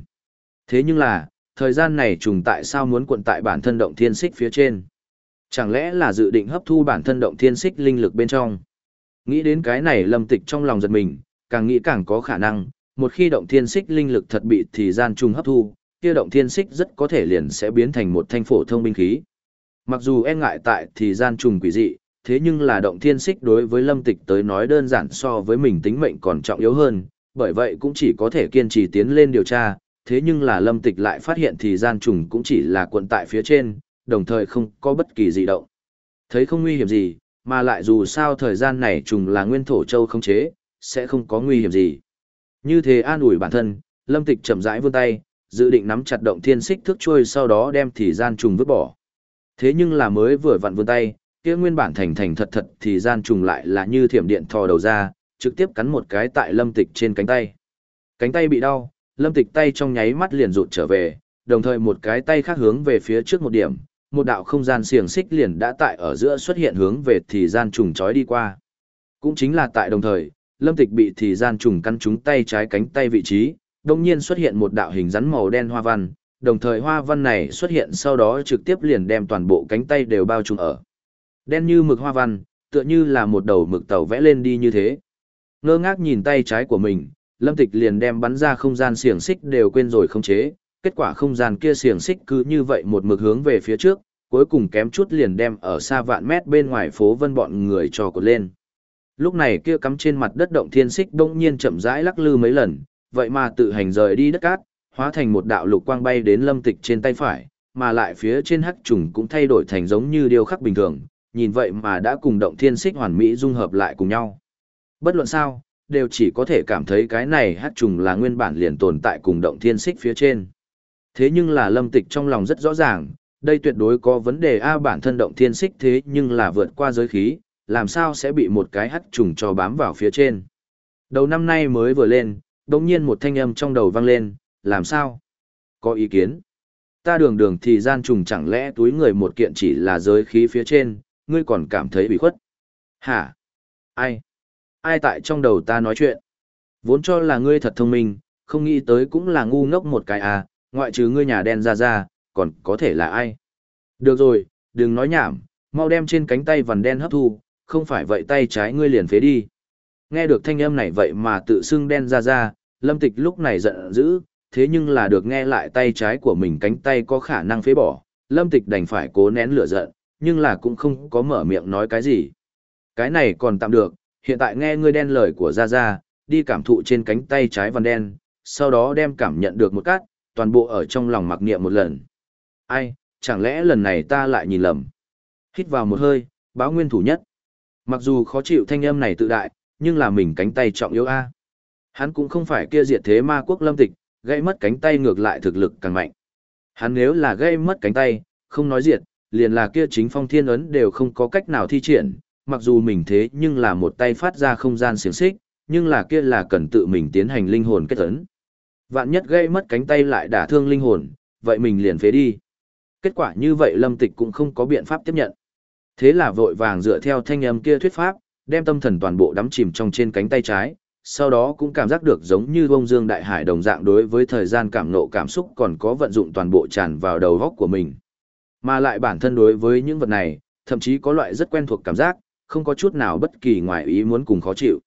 Thế nhưng là, thời gian này trùng tại sao muốn cuộn tại bản thân động thiên xích phía trên? Chẳng lẽ là dự định hấp thu bản thân động thiên xích linh lực bên trong? Nghĩ đến cái này lâm tịch trong lòng giật mình, càng nghĩ càng có khả năng, một khi động thiên xích linh lực thật bị thì gian trùng hấp thu, kia động thiên xích rất có thể liền sẽ biến thành một thanh phổ thông binh khí. Mặc dù e ngại tại thì gian trùng quỷ dị, thế nhưng là động thiên xích đối với lâm tịch tới nói đơn giản so với mình tính mệnh còn trọng yếu hơn, bởi vậy cũng chỉ có thể kiên trì tiến lên điều tra, thế nhưng là lâm tịch lại phát hiện thì gian trùng cũng chỉ là quận tại phía trên, đồng thời không có bất kỳ dị động. Thấy không nguy hiểm gì, mà lại dù sao thời gian này trùng là nguyên thổ châu không chế, sẽ không có nguy hiểm gì. Như thế an ủi bản thân, lâm tịch chậm rãi vươn tay, dự định nắm chặt động thiên xích thước trôi sau đó đem thì gian trùng vứt bỏ. Thế nhưng là mới vừa vặn vươn tay, kia nguyên bản thành thành thật thật thì gian trùng lại là như thiểm điện thò đầu ra, trực tiếp cắn một cái tại lâm tịch trên cánh tay. Cánh tay bị đau, lâm tịch tay trong nháy mắt liền rụt trở về, đồng thời một cái tay khác hướng về phía trước một điểm, một đạo không gian xiềng xích liền đã tại ở giữa xuất hiện hướng về thì gian trùng trói đi qua. Cũng chính là tại đồng thời, lâm tịch bị thì gian trùng căn trúng tay trái cánh tay vị trí, đồng nhiên xuất hiện một đạo hình rắn màu đen hoa văn, đồng thời hoa văn này xuất hiện sau đó trực tiếp liền đem toàn bộ cánh tay đều bao trùm ở. Đen như mực hoa văn, tựa như là một đầu mực tàu vẽ lên đi như thế. Ngơ ngác nhìn tay trái của mình, lâm tịch liền đem bắn ra không gian xiềng xích đều quên rồi không chế, kết quả không gian kia xiềng xích cứ như vậy một mực hướng về phía trước, cuối cùng kém chút liền đem ở xa vạn mét bên ngoài phố vân bọn người cho cột lên. Lúc này kia cắm trên mặt đất động thiên xích đông nhiên chậm rãi lắc lư mấy lần, vậy mà tự hành rời đi đất cát, hóa thành một đạo lục quang bay đến lâm tịch trên tay phải, mà lại phía trên hắc trùng cũng thay đổi thành giống như điều khắc bình thường, nhìn vậy mà đã cùng động thiên xích hoàn mỹ dung hợp lại cùng nhau. Bất luận sao, đều chỉ có thể cảm thấy cái này hắc trùng là nguyên bản liền tồn tại cùng động thiên xích phía trên. Thế nhưng là lâm tịch trong lòng rất rõ ràng, đây tuyệt đối có vấn đề A bản thân động thiên xích thế nhưng là vượt qua giới khí, làm sao sẽ bị một cái hắt trùng cho bám vào phía trên. Đầu năm nay mới vừa lên, đồng nhiên một thanh âm trong đầu vang lên, làm sao? Có ý kiến? Ta đường đường thì gian trùng chẳng lẽ túi người một kiện chỉ là giới khí phía trên, ngươi còn cảm thấy bị khuất. Hả? Ai? Ai tại trong đầu ta nói chuyện? Vốn cho là ngươi thật thông minh, không nghĩ tới cũng là ngu ngốc một cái à, ngoại trừ ngươi nhà đen ra ra, còn có thể là ai? Được rồi, đừng nói nhảm, mau đem trên cánh tay vằn đen hấp thu, không phải vậy tay trái ngươi liền phế đi. Nghe được thanh âm này vậy mà tự xưng đen ra ra, lâm tịch lúc này giận dữ, thế nhưng là được nghe lại tay trái của mình cánh tay có khả năng phế bỏ, lâm tịch đành phải cố nén lửa giận, nhưng là cũng không có mở miệng nói cái gì. Cái này còn tạm được, hiện tại nghe ngươi đen lời của ra ra đi cảm thụ trên cánh tay trái vằn đen, sau đó đem cảm nhận được một cát, toàn bộ ở trong lòng mặc niệm một lần. Ai, chẳng lẽ lần này ta lại nhìn lầm? Hít vào một hơi, báo nguyên thủ nhất. Mặc dù khó chịu thanh âm này tự đại, nhưng là mình cánh tay trọng yếu A. Hắn cũng không phải kia diệt thế ma quốc lâm tịch, gây mất cánh tay ngược lại thực lực càng mạnh. Hắn nếu là gây mất cánh tay, không nói diệt, liền là kia chính phong thiên ấn đều không có cách nào thi triển, mặc dù mình thế nhưng là một tay phát ra không gian xiềng xích, nhưng là kia là cần tự mình tiến hành linh hồn kết ấn. Vạn nhất gây mất cánh tay lại đả thương linh hồn, vậy mình liền phế đi. Kết quả như vậy lâm tịch cũng không có biện pháp tiếp nhận. Thế là vội vàng dựa theo thanh âm kia thuyết pháp, đem tâm thần toàn bộ đắm chìm trong trên cánh tay trái, sau đó cũng cảm giác được giống như bông dương đại hải đồng dạng đối với thời gian cảm nộ cảm xúc còn có vận dụng toàn bộ tràn vào đầu góc của mình. Mà lại bản thân đối với những vật này, thậm chí có loại rất quen thuộc cảm giác, không có chút nào bất kỳ ngoài ý muốn cùng khó chịu.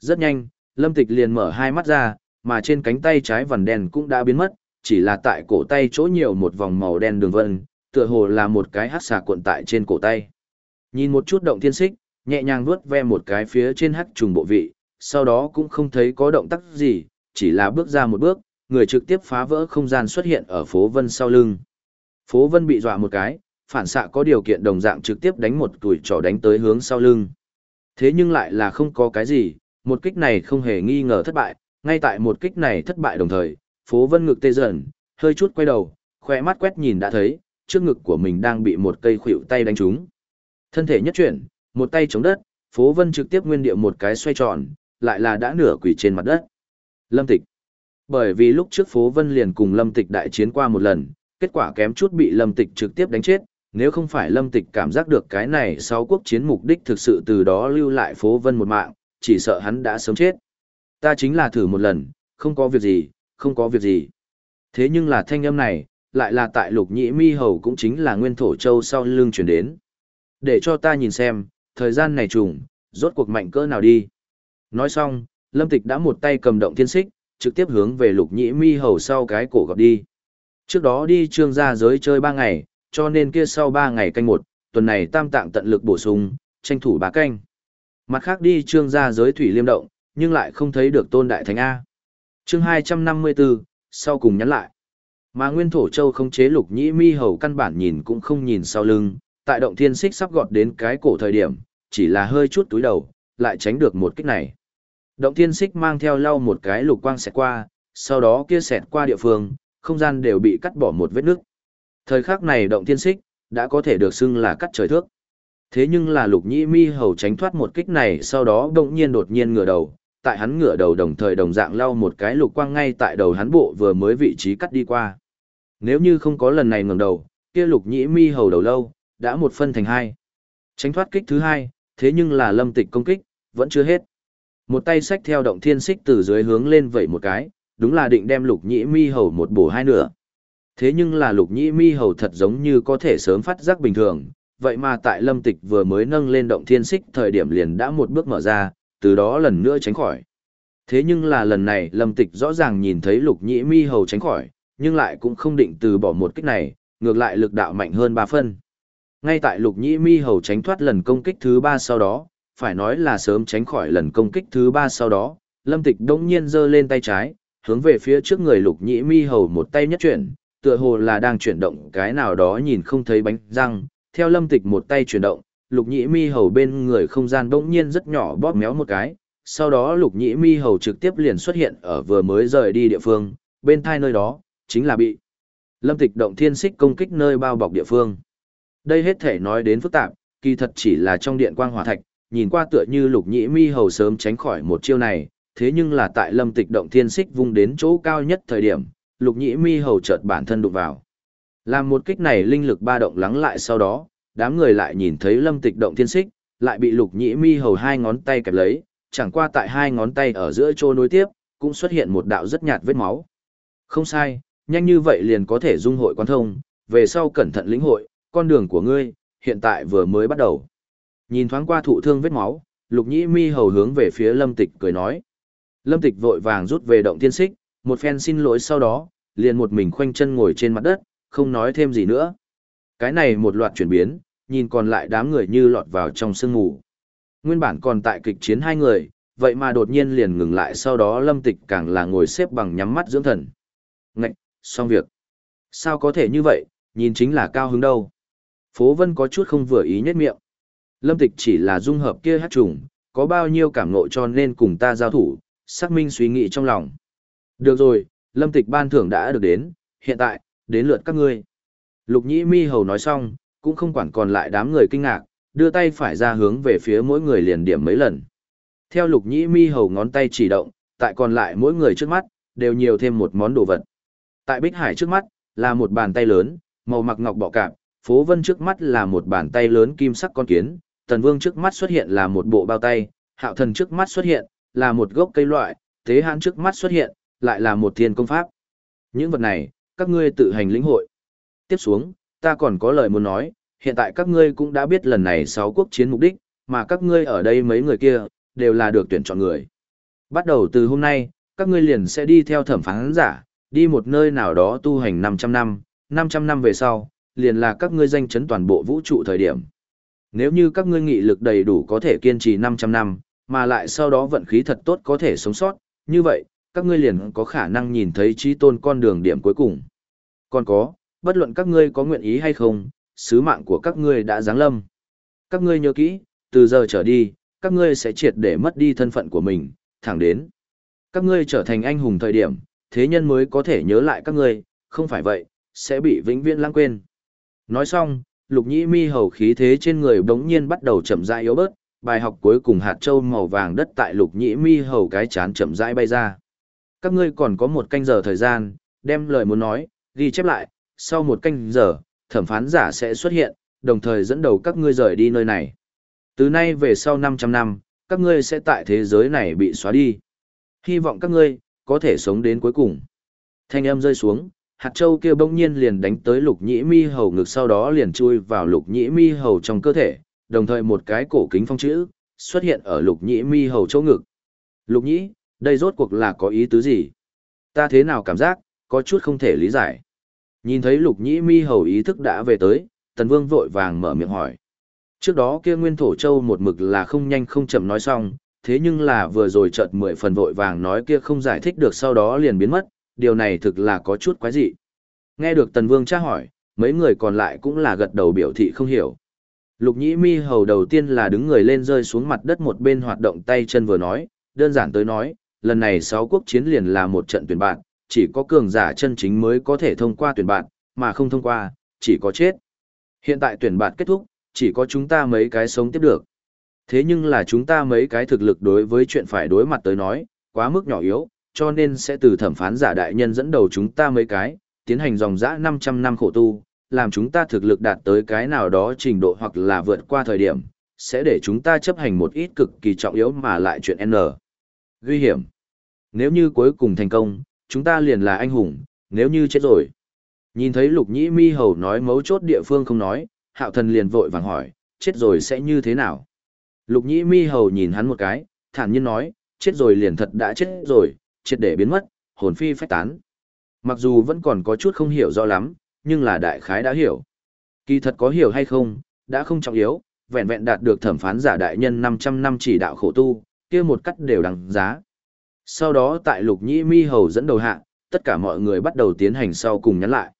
Rất nhanh, Lâm Tịch liền mở hai mắt ra, mà trên cánh tay trái vằn đen cũng đã biến mất, chỉ là tại cổ tay chỗ nhiều một vòng màu đen đường vân, tựa hồ là một cái hắc xà cuộn tại trên cổ tay. Nhìn một chút động thiên xích, nhẹ nhàng vuốt ve một cái phía trên hắc trùng bộ vị, sau đó cũng không thấy có động tác gì, chỉ là bước ra một bước, người trực tiếp phá vỡ không gian xuất hiện ở phố Vân sau lưng. Phố Vân bị dọa một cái, phản xạ có điều kiện đồng dạng trực tiếp đánh một tuổi trỏ đánh tới hướng sau lưng. Thế nhưng lại là không có cái gì, một kích này không hề nghi ngờ thất bại, ngay tại một kích này thất bại đồng thời, phố Vân ngực tê dần, hơi chút quay đầu, khỏe mắt quét nhìn đã thấy, trước ngực của mình đang bị một cây khuỷu tay đánh trúng. Thân thể nhất chuyển, một tay chống đất, phố Vân trực tiếp nguyên địa một cái xoay tròn, lại là đã nửa quỷ trên mặt đất. Lâm Tịch. Bởi vì lúc trước phố Vân liền cùng Lâm Tịch đại chiến qua một lần, kết quả kém chút bị Lâm Tịch trực tiếp đánh chết, nếu không phải Lâm Tịch cảm giác được cái này sau quốc chiến mục đích thực sự từ đó lưu lại phố Vân một mạng, chỉ sợ hắn đã sớm chết. Ta chính là thử một lần, không có việc gì, không có việc gì. Thế nhưng là thanh âm này, lại là tại lục nhĩ mi hầu cũng chính là nguyên thổ châu sau lưng chuyển đến. Để cho ta nhìn xem, thời gian này trùng, rốt cuộc mạnh cỡ nào đi. Nói xong, Lâm Tịch đã một tay cầm động thiên xích, trực tiếp hướng về lục nhĩ mi hầu sau cái cổ gặp đi. Trước đó đi trương gia giới chơi ba ngày, cho nên kia sau ba ngày canh một, tuần này tam tạng tận lực bổ sung, tranh thủ bá canh. Mặt khác đi trương gia giới thủy liêm động, nhưng lại không thấy được tôn đại thánh A. chương 254, sau cùng nhắn lại. Mà nguyên thổ châu không chế lục nhĩ mi hầu căn bản nhìn cũng không nhìn sau lưng, tại động thiên xích sắp gọt đến cái cổ thời điểm, chỉ là hơi chút túi đầu, lại tránh được một kích này. Động thiên xích mang theo lau một cái lục quang xẹt qua, sau đó kia xẹt qua địa phương, không gian đều bị cắt bỏ một vết nước. Thời khắc này động thiên xích, đã có thể được xưng là cắt trời thước. Thế nhưng là lục nhĩ mi hầu tránh thoát một kích này sau đó động nhiên đột nhiên ngửa đầu, tại hắn ngửa đầu đồng thời đồng dạng lau một cái lục quang ngay tại đầu hắn bộ vừa mới vị trí cắt đi qua. Nếu như không có lần này ngẩng đầu, kia lục nhĩ mi hầu đầu lâu, đã một phân thành hai. Tránh thoát kích thứ hai, thế nhưng là lâm tịch công kích, vẫn chưa hết. Một tay sách theo động thiên xích từ dưới hướng lên vẩy một cái, đúng là định đem lục nhĩ mi hầu một bổ hai nửa. Thế nhưng là lục nhĩ mi hầu thật giống như có thể sớm phát giác bình thường, vậy mà tại lâm tịch vừa mới nâng lên động thiên xích thời điểm liền đã một bước mở ra, từ đó lần nữa tránh khỏi. Thế nhưng là lần này lâm tịch rõ ràng nhìn thấy lục nhĩ mi hầu tránh khỏi, nhưng lại cũng không định từ bỏ một kích này, ngược lại lực đạo mạnh hơn ba phân. Ngay tại lục nhĩ mi hầu tránh thoát lần công kích thứ ba sau đó, phải nói là sớm tránh khỏi lần công kích thứ ba sau đó, lâm tịch đông nhiên giơ lên tay trái, hướng về phía trước người lục nhĩ mi hầu một tay nhất chuyển, tựa hồ là đang chuyển động cái nào đó nhìn không thấy bánh răng, theo lâm tịch một tay chuyển động, lục nhĩ mi hầu bên người không gian bỗng nhiên rất nhỏ bóp méo một cái, sau đó lục nhĩ mi hầu trực tiếp liền xuất hiện ở vừa mới rời đi địa phương, bên thai nơi đó, chính là bị lâm tịch động thiên xích công kích nơi bao bọc địa phương. Đây hết thể nói đến phức tạp, kỳ thật chỉ là trong điện quang hỏa thạch, nhìn qua tựa như lục nhĩ mi hầu sớm tránh khỏi một chiêu này, thế nhưng là tại lâm tịch động thiên xích vung đến chỗ cao nhất thời điểm, lục nhĩ mi hầu chợt bản thân đụng vào. Làm một kích này linh lực ba động lắng lại sau đó, đám người lại nhìn thấy lâm tịch động thiên xích, lại bị lục nhĩ mi hầu hai ngón tay kẹp lấy, chẳng qua tại hai ngón tay ở giữa chỗ nối tiếp, cũng xuất hiện một đạo rất nhạt vết máu. Không sai, nhanh như vậy liền có thể dung hội quan thông, về sau cẩn thận lĩnh hội, con đường của ngươi, hiện tại vừa mới bắt đầu. Nhìn thoáng qua thụ thương vết máu, lục nhĩ mi hầu hướng về phía lâm tịch cười nói. Lâm tịch vội vàng rút về động thiên xích, một phen xin lỗi sau đó, liền một mình khoanh chân ngồi trên mặt đất, không nói thêm gì nữa. Cái này một loạt chuyển biến, nhìn còn lại đám người như lọt vào trong sương ngủ. Nguyên bản còn tại kịch chiến hai người, vậy mà đột nhiên liền ngừng lại sau đó lâm tịch càng là ngồi xếp bằng nhắm mắt dưỡng thần. Ngạch, xong việc. Sao có thể như vậy, nhìn chính là cao hứng đâu. Phố Vân có chút không vừa ý nhất miệng. Lâm tịch chỉ là dung hợp kia hát trùng, có bao nhiêu cảm ngộ cho nên cùng ta giao thủ, xác minh suy nghĩ trong lòng. Được rồi, lâm tịch ban thưởng đã được đến, hiện tại, đến lượt các ngươi. Lục nhĩ mi hầu nói xong, cũng không quản còn lại đám người kinh ngạc, đưa tay phải ra hướng về phía mỗi người liền điểm mấy lần. Theo lục nhĩ mi hầu ngón tay chỉ động, tại còn lại mỗi người trước mắt, đều nhiều thêm một món đồ vật. Tại Bích Hải trước mắt, là một bàn tay lớn, màu mặc ngọc bọ cạp, phố vân trước mắt là một bàn tay lớn kim sắc con kiến, tần vương trước mắt xuất hiện là một bộ bao tay, hạo thần trước mắt xuất hiện, là một gốc cây loại, thế hãn trước mắt xuất hiện, lại là một thiên công pháp. Những vật này, các ngươi tự hành lĩnh hội. Tiếp xuống, ta còn có lời muốn nói, hiện tại các ngươi cũng đã biết lần này sáu quốc chiến mục đích, mà các ngươi ở đây mấy người kia, đều là được tuyển chọn người. Bắt đầu từ hôm nay, các ngươi liền sẽ đi theo thẩm phán giả, đi một nơi nào đó tu hành 500 năm, 500 năm về sau, liền là các ngươi danh chấn toàn bộ vũ trụ thời điểm. Nếu như các ngươi nghị lực đầy đủ có thể kiên trì 500 năm, mà lại sau đó vận khí thật tốt có thể sống sót, như vậy, các ngươi liền có khả năng nhìn thấy trí tôn con đường điểm cuối cùng. Còn có, bất luận các ngươi có nguyện ý hay không, sứ mạng của các ngươi đã giáng lâm. Các ngươi nhớ kỹ, từ giờ trở đi, các ngươi sẽ triệt để mất đi thân phận của mình, thẳng đến. Các ngươi trở thành anh hùng thời điểm, thế nhân mới có thể nhớ lại các ngươi, không phải vậy, sẽ bị vĩnh viễn lãng quên. Nói xong, lục nhĩ mi hầu khí thế trên người bỗng nhiên bắt đầu chậm rãi yếu bớt, bài học cuối cùng hạt châu màu vàng đất tại lục nhĩ mi hầu cái chán chậm rãi bay ra. Các ngươi còn có một canh giờ thời gian, đem lời muốn nói, ghi chép lại, sau một canh giờ, thẩm phán giả sẽ xuất hiện, đồng thời dẫn đầu các ngươi rời đi nơi này. Từ nay về sau 500 năm, các ngươi sẽ tại thế giới này bị xóa đi. Hy vọng các ngươi, có thể sống đến cuối cùng. Thanh âm rơi xuống, hạt châu kia bỗng nhiên liền đánh tới lục nhĩ mi hầu ngực sau đó liền chui vào lục nhĩ mi hầu trong cơ thể, đồng thời một cái cổ kính phong chữ, xuất hiện ở lục nhĩ mi hầu chỗ ngực. Lục nhĩ, đây rốt cuộc là có ý tứ gì? Ta thế nào cảm giác, có chút không thể lý giải. Nhìn thấy lục nhĩ mi hầu ý thức đã về tới, tần vương vội vàng mở miệng hỏi. Trước đó kia nguyên thổ châu một mực là không nhanh không chậm nói xong, thế nhưng là vừa rồi chợt mười phần vội vàng nói kia không giải thích được sau đó liền biến mất, điều này thực là có chút quái dị. Nghe được tần vương tra hỏi, mấy người còn lại cũng là gật đầu biểu thị không hiểu. Lục nhĩ mi hầu đầu tiên là đứng người lên rơi xuống mặt đất một bên hoạt động tay chân vừa nói, đơn giản tới nói, lần này sáu quốc chiến liền là một trận tuyển bạn, chỉ có cường giả chân chính mới có thể thông qua tuyển bạn, mà không thông qua, chỉ có chết. Hiện tại tuyển bạn kết thúc, chỉ có chúng ta mấy cái sống tiếp được. Thế nhưng là chúng ta mấy cái thực lực đối với chuyện phải đối mặt tới nói, quá mức nhỏ yếu, cho nên sẽ từ thẩm phán giả đại nhân dẫn đầu chúng ta mấy cái, tiến hành dòng dã 500 năm khổ tu, làm chúng ta thực lực đạt tới cái nào đó trình độ hoặc là vượt qua thời điểm, sẽ để chúng ta chấp hành một ít cực kỳ trọng yếu mà lại chuyện N. Nguy hiểm. Nếu như cuối cùng thành công, chúng ta liền là anh hùng, nếu như chết rồi. Nhìn thấy lục nhĩ mi hầu nói mấu chốt địa phương không nói, hạo thần liền vội vàng hỏi, chết rồi sẽ như thế nào? Lục nhĩ mi hầu nhìn hắn một cái, thản nhiên nói, chết rồi liền thật đã chết rồi, chết để biến mất, hồn phi phách tán. Mặc dù vẫn còn có chút không hiểu rõ lắm, nhưng là đại khái đã hiểu. Kỳ thật có hiểu hay không, đã không trọng yếu, vẹn vẹn đạt được thẩm phán giả đại nhân 500 năm chỉ đạo khổ tu, kia một cách đều đằng giá. Sau đó tại lục nhĩ mi hầu dẫn đầu hạ, tất cả mọi người bắt đầu tiến hành sau cùng nhắn lại.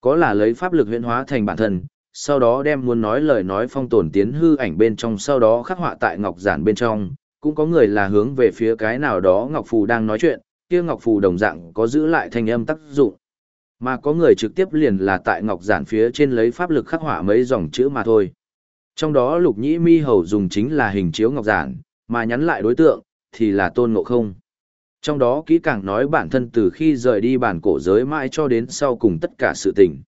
Có là lấy pháp lực huyễn hóa thành bản thân, sau đó đem muốn nói lời nói phong tồn tiến hư ảnh bên trong sau đó khắc họa tại ngọc giản bên trong, cũng có người là hướng về phía cái nào đó ngọc phù đang nói chuyện, kia ngọc phù đồng dạng có giữ lại thanh âm tác dụng. Mà có người trực tiếp liền là tại ngọc giản phía trên lấy pháp lực khắc họa mấy dòng chữ mà thôi. Trong đó lục nhĩ mi hầu dùng chính là hình chiếu ngọc giản, mà nhắn lại đối tượng, thì là tôn ngộ không. Trong đó kỹ càng nói bản thân từ khi rời đi bản cổ giới mãi cho đến sau cùng tất cả sự tình.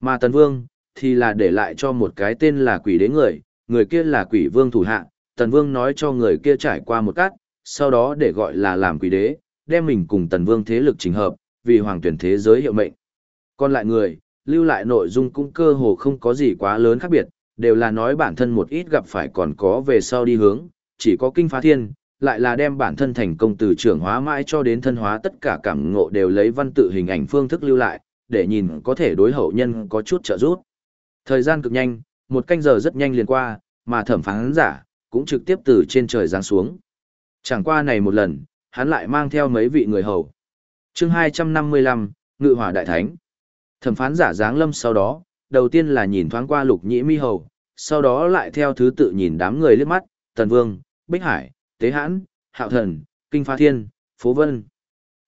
Mà Tần Vương, thì là để lại cho một cái tên là quỷ đế người, người kia là quỷ vương thủ hạ, Tần Vương nói cho người kia trải qua một cát, sau đó để gọi là làm quỷ đế, đem mình cùng Tần Vương thế lực trình hợp, vì hoàng tuyển thế giới hiệu mệnh. Còn lại người, lưu lại nội dung cũng cơ hồ không có gì quá lớn khác biệt, đều là nói bản thân một ít gặp phải còn có về sau đi hướng, chỉ có kinh phá thiên, lại là đem bản thân thành công từ trưởng hóa mãi cho đến thân hóa tất cả cảm ngộ đều lấy văn tự hình ảnh phương thức lưu lại, để nhìn có thể đối hậu nhân có chút trợ giúp. Thời gian cực nhanh, một canh giờ rất nhanh liền qua, mà thẩm phán giả, cũng trực tiếp từ trên trời giáng xuống. Chẳng qua này một lần, hắn lại mang theo mấy vị người hầu. chương 255, Ngự Hỏa Đại Thánh. Thẩm phán giả giáng lâm sau đó, đầu tiên là nhìn thoáng qua lục nhĩ mi hầu, sau đó lại theo thứ tự nhìn đám người liếc mắt, Tần Vương, Bích Hải, Tế Hãn, Hạo Thần, Kinh Pha Thiên, Phố Vân.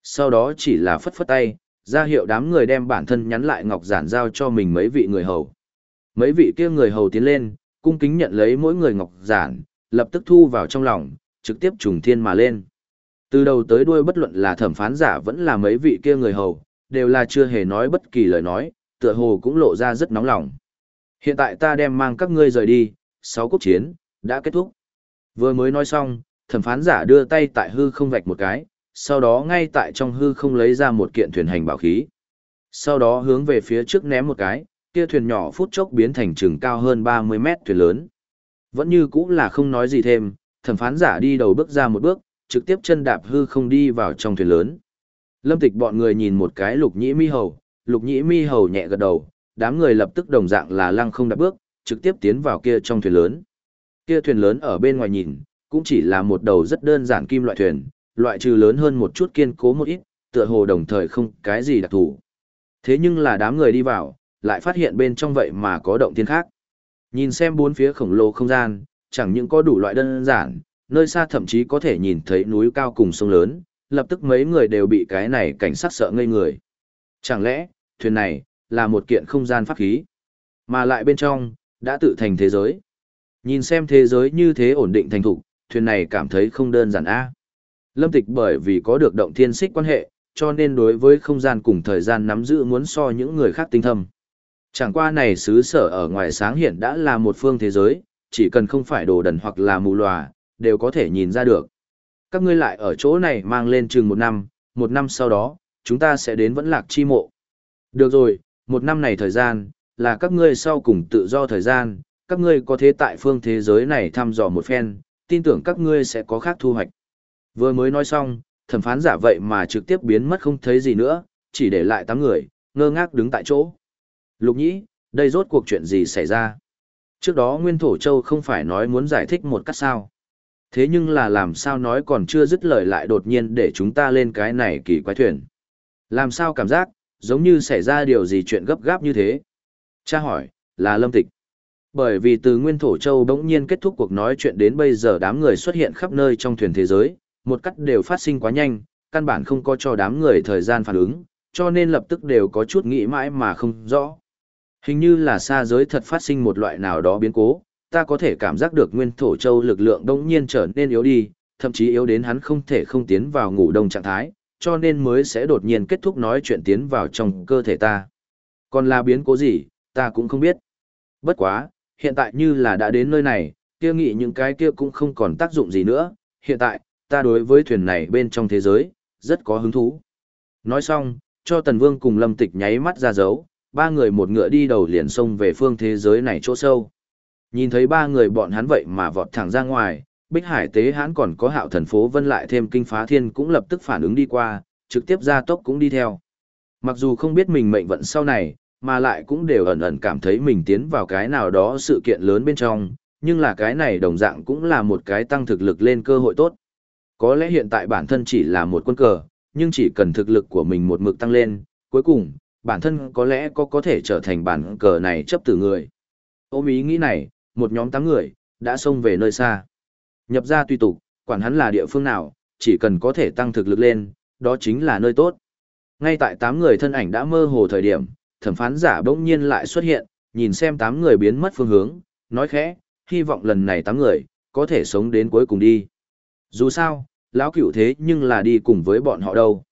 Sau đó chỉ là phất phất tay, ra hiệu đám người đem bản thân nhắn lại ngọc giản giao cho mình mấy vị người hầu. Mấy vị kia người hầu tiến lên, cung kính nhận lấy mỗi người ngọc giản, lập tức thu vào trong lòng, trực tiếp trùng thiên mà lên. Từ đầu tới đuôi bất luận là thẩm phán giả vẫn là mấy vị kia người hầu, đều là chưa hề nói bất kỳ lời nói, tựa hồ cũng lộ ra rất nóng lòng. Hiện tại ta đem mang các ngươi rời đi, sáu quốc chiến, đã kết thúc. Vừa mới nói xong, thẩm phán giả đưa tay tại hư không vạch một cái, sau đó ngay tại trong hư không lấy ra một kiện thuyền hành bảo khí. Sau đó hướng về phía trước ném một cái, kia thuyền nhỏ phút chốc biến thành chừng cao hơn 30 mét thuyền lớn. Vẫn như cũng là không nói gì thêm, thẩm phán giả đi đầu bước ra một bước, trực tiếp chân đạp hư không đi vào trong thuyền lớn. Lâm tịch bọn người nhìn một cái lục nhĩ mi hầu, lục nhĩ mi hầu nhẹ gật đầu, đám người lập tức đồng dạng là lăng không đạp bước, trực tiếp tiến vào kia trong thuyền lớn. Kia thuyền lớn ở bên ngoài nhìn, cũng chỉ là một đầu rất đơn giản kim loại thuyền, loại trừ lớn hơn một chút kiên cố một ít, tựa hồ đồng thời không cái gì đặc thù. Thế nhưng là đám người đi vào, lại phát hiện bên trong vậy mà có động thiên khác. Nhìn xem bốn phía khổng lồ không gian, chẳng những có đủ loại đơn giản, nơi xa thậm chí có thể nhìn thấy núi cao cùng sông lớn, lập tức mấy người đều bị cái này cảnh sát sợ ngây người. Chẳng lẽ, thuyền này, là một kiện không gian pháp khí, mà lại bên trong, đã tự thành thế giới. Nhìn xem thế giới như thế ổn định thành thục, thuyền này cảm thấy không đơn giản a. Lâm Tịch bởi vì có được động thiên xích quan hệ, cho nên đối với không gian cùng thời gian nắm giữ muốn so những người khác tinh thâm. Chẳng qua này xứ sở ở ngoài sáng hiện đã là một phương thế giới, chỉ cần không phải đồ đần hoặc là mù lòa, đều có thể nhìn ra được. Các ngươi lại ở chỗ này mang lên chừng một năm, một năm sau đó, chúng ta sẽ đến vẫn lạc chi mộ. Được rồi, một năm này thời gian, là các ngươi sau cùng tự do thời gian, các ngươi có thế tại phương thế giới này thăm dò một phen, tin tưởng các ngươi sẽ có khác thu hoạch. Vừa mới nói xong, thẩm phán giả vậy mà trực tiếp biến mất không thấy gì nữa, chỉ để lại tám người, ngơ ngác đứng tại chỗ. Lục nhĩ, đây rốt cuộc chuyện gì xảy ra? Trước đó Nguyên Thổ Châu không phải nói muốn giải thích một cách sao? Thế nhưng là làm sao nói còn chưa dứt lời lại đột nhiên để chúng ta lên cái này kỳ quái thuyền. Làm sao cảm giác, giống như xảy ra điều gì chuyện gấp gáp như thế? Cha hỏi, là Lâm Tịch. Bởi vì từ Nguyên Thổ Châu bỗng nhiên kết thúc cuộc nói chuyện đến bây giờ đám người xuất hiện khắp nơi trong thuyền thế giới, một cách đều phát sinh quá nhanh, căn bản không có cho đám người thời gian phản ứng, cho nên lập tức đều có chút nghĩ mãi mà không rõ. Hình như là xa giới thật phát sinh một loại nào đó biến cố, ta có thể cảm giác được Nguyên Thổ Châu lực lượng đống nhiên trở nên yếu đi, thậm chí yếu đến hắn không thể không tiến vào ngủ đông trạng thái, cho nên mới sẽ đột nhiên kết thúc nói chuyện tiến vào trong cơ thể ta. Còn là biến cố gì, ta cũng không biết. Bất quá, hiện tại như là đã đến nơi này, kia nghĩ những cái kia cũng không còn tác dụng gì nữa, hiện tại, ta đối với thuyền này bên trong thế giới, rất có hứng thú. Nói xong, cho Tần Vương cùng Lâm Tịch nháy mắt ra dấu, ba người một ngựa đi đầu liền sông về phương thế giới này chỗ sâu. Nhìn thấy ba người bọn hắn vậy mà vọt thẳng ra ngoài, Bích Hải Tế Hãn còn có hạo thần phố vân lại thêm kinh phá thiên cũng lập tức phản ứng đi qua, trực tiếp ra tốc cũng đi theo. Mặc dù không biết mình mệnh vận sau này, mà lại cũng đều ẩn ẩn cảm thấy mình tiến vào cái nào đó sự kiện lớn bên trong, nhưng là cái này đồng dạng cũng là một cái tăng thực lực lên cơ hội tốt. Có lẽ hiện tại bản thân chỉ là một quân cờ, nhưng chỉ cần thực lực của mình một mực tăng lên, cuối cùng, bản thân có lẽ có có thể trở thành bản cờ này chấp từ người. Ôm ý nghĩ này, một nhóm tám người, đã xông về nơi xa. Nhập ra tùy tục, quản hắn là địa phương nào, chỉ cần có thể tăng thực lực lên, đó chính là nơi tốt. Ngay tại tám người thân ảnh đã mơ hồ thời điểm, thẩm phán giả bỗng nhiên lại xuất hiện, nhìn xem tám người biến mất phương hướng, nói khẽ, hy vọng lần này tám người, có thể sống đến cuối cùng đi. Dù sao, lão cửu thế nhưng là đi cùng với bọn họ đâu.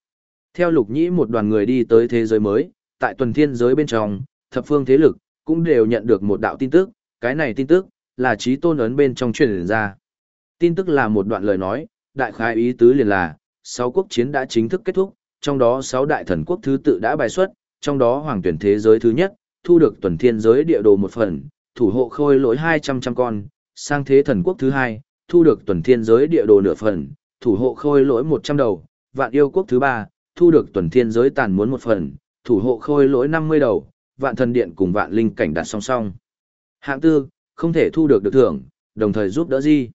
Theo lục nhĩ một đoàn người đi tới thế giới mới, tại tuần thiên giới bên trong, thập phương thế lực, cũng đều nhận được một đạo tin tức, cái này tin tức, là trí tôn ấn bên trong truyền ra. Tin tức là một đoạn lời nói, đại khái ý tứ liền là, sáu quốc chiến đã chính thức kết thúc, trong đó sáu đại thần quốc thứ tự đã bài xuất, trong đó hoàng tuyển thế giới thứ nhất, thu được tuần thiên giới địa đồ một phần, thủ hộ khôi lỗi 200 trăm con, sang thế thần quốc thứ hai, thu được tuần thiên giới địa đồ nửa phần, thủ hộ khôi lỗi 100 đầu, vạn yêu quốc thứ ba, thu được tuần thiên giới tàn muốn một phần, thủ hộ khôi lỗi 50 đầu, vạn thần điện cùng vạn linh cảnh đặt song song. Hạng tư, không thể thu được được thưởng, đồng thời giúp đỡ gì.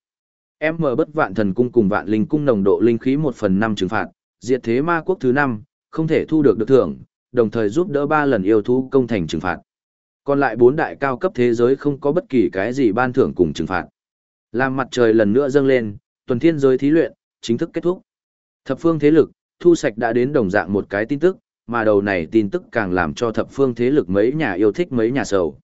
Em mở bất vạn thần cung cùng vạn linh cung nồng độ linh khí 1 phần 5 trừng phạt, diệt thế ma quốc thứ 5, không thể thu được được thưởng, đồng thời giúp đỡ ba lần yêu thú công thành trừng phạt. Còn lại bốn đại cao cấp thế giới không có bất kỳ cái gì ban thưởng cùng trừng phạt. Làm mặt trời lần nữa dâng lên, tuần thiên giới thí luyện, chính thức kết thúc. Thập phương thế lực, thu sạch đã đến đồng dạng một cái tin tức, mà đầu này tin tức càng làm cho thập phương thế lực mấy nhà yêu thích mấy nhà sầu.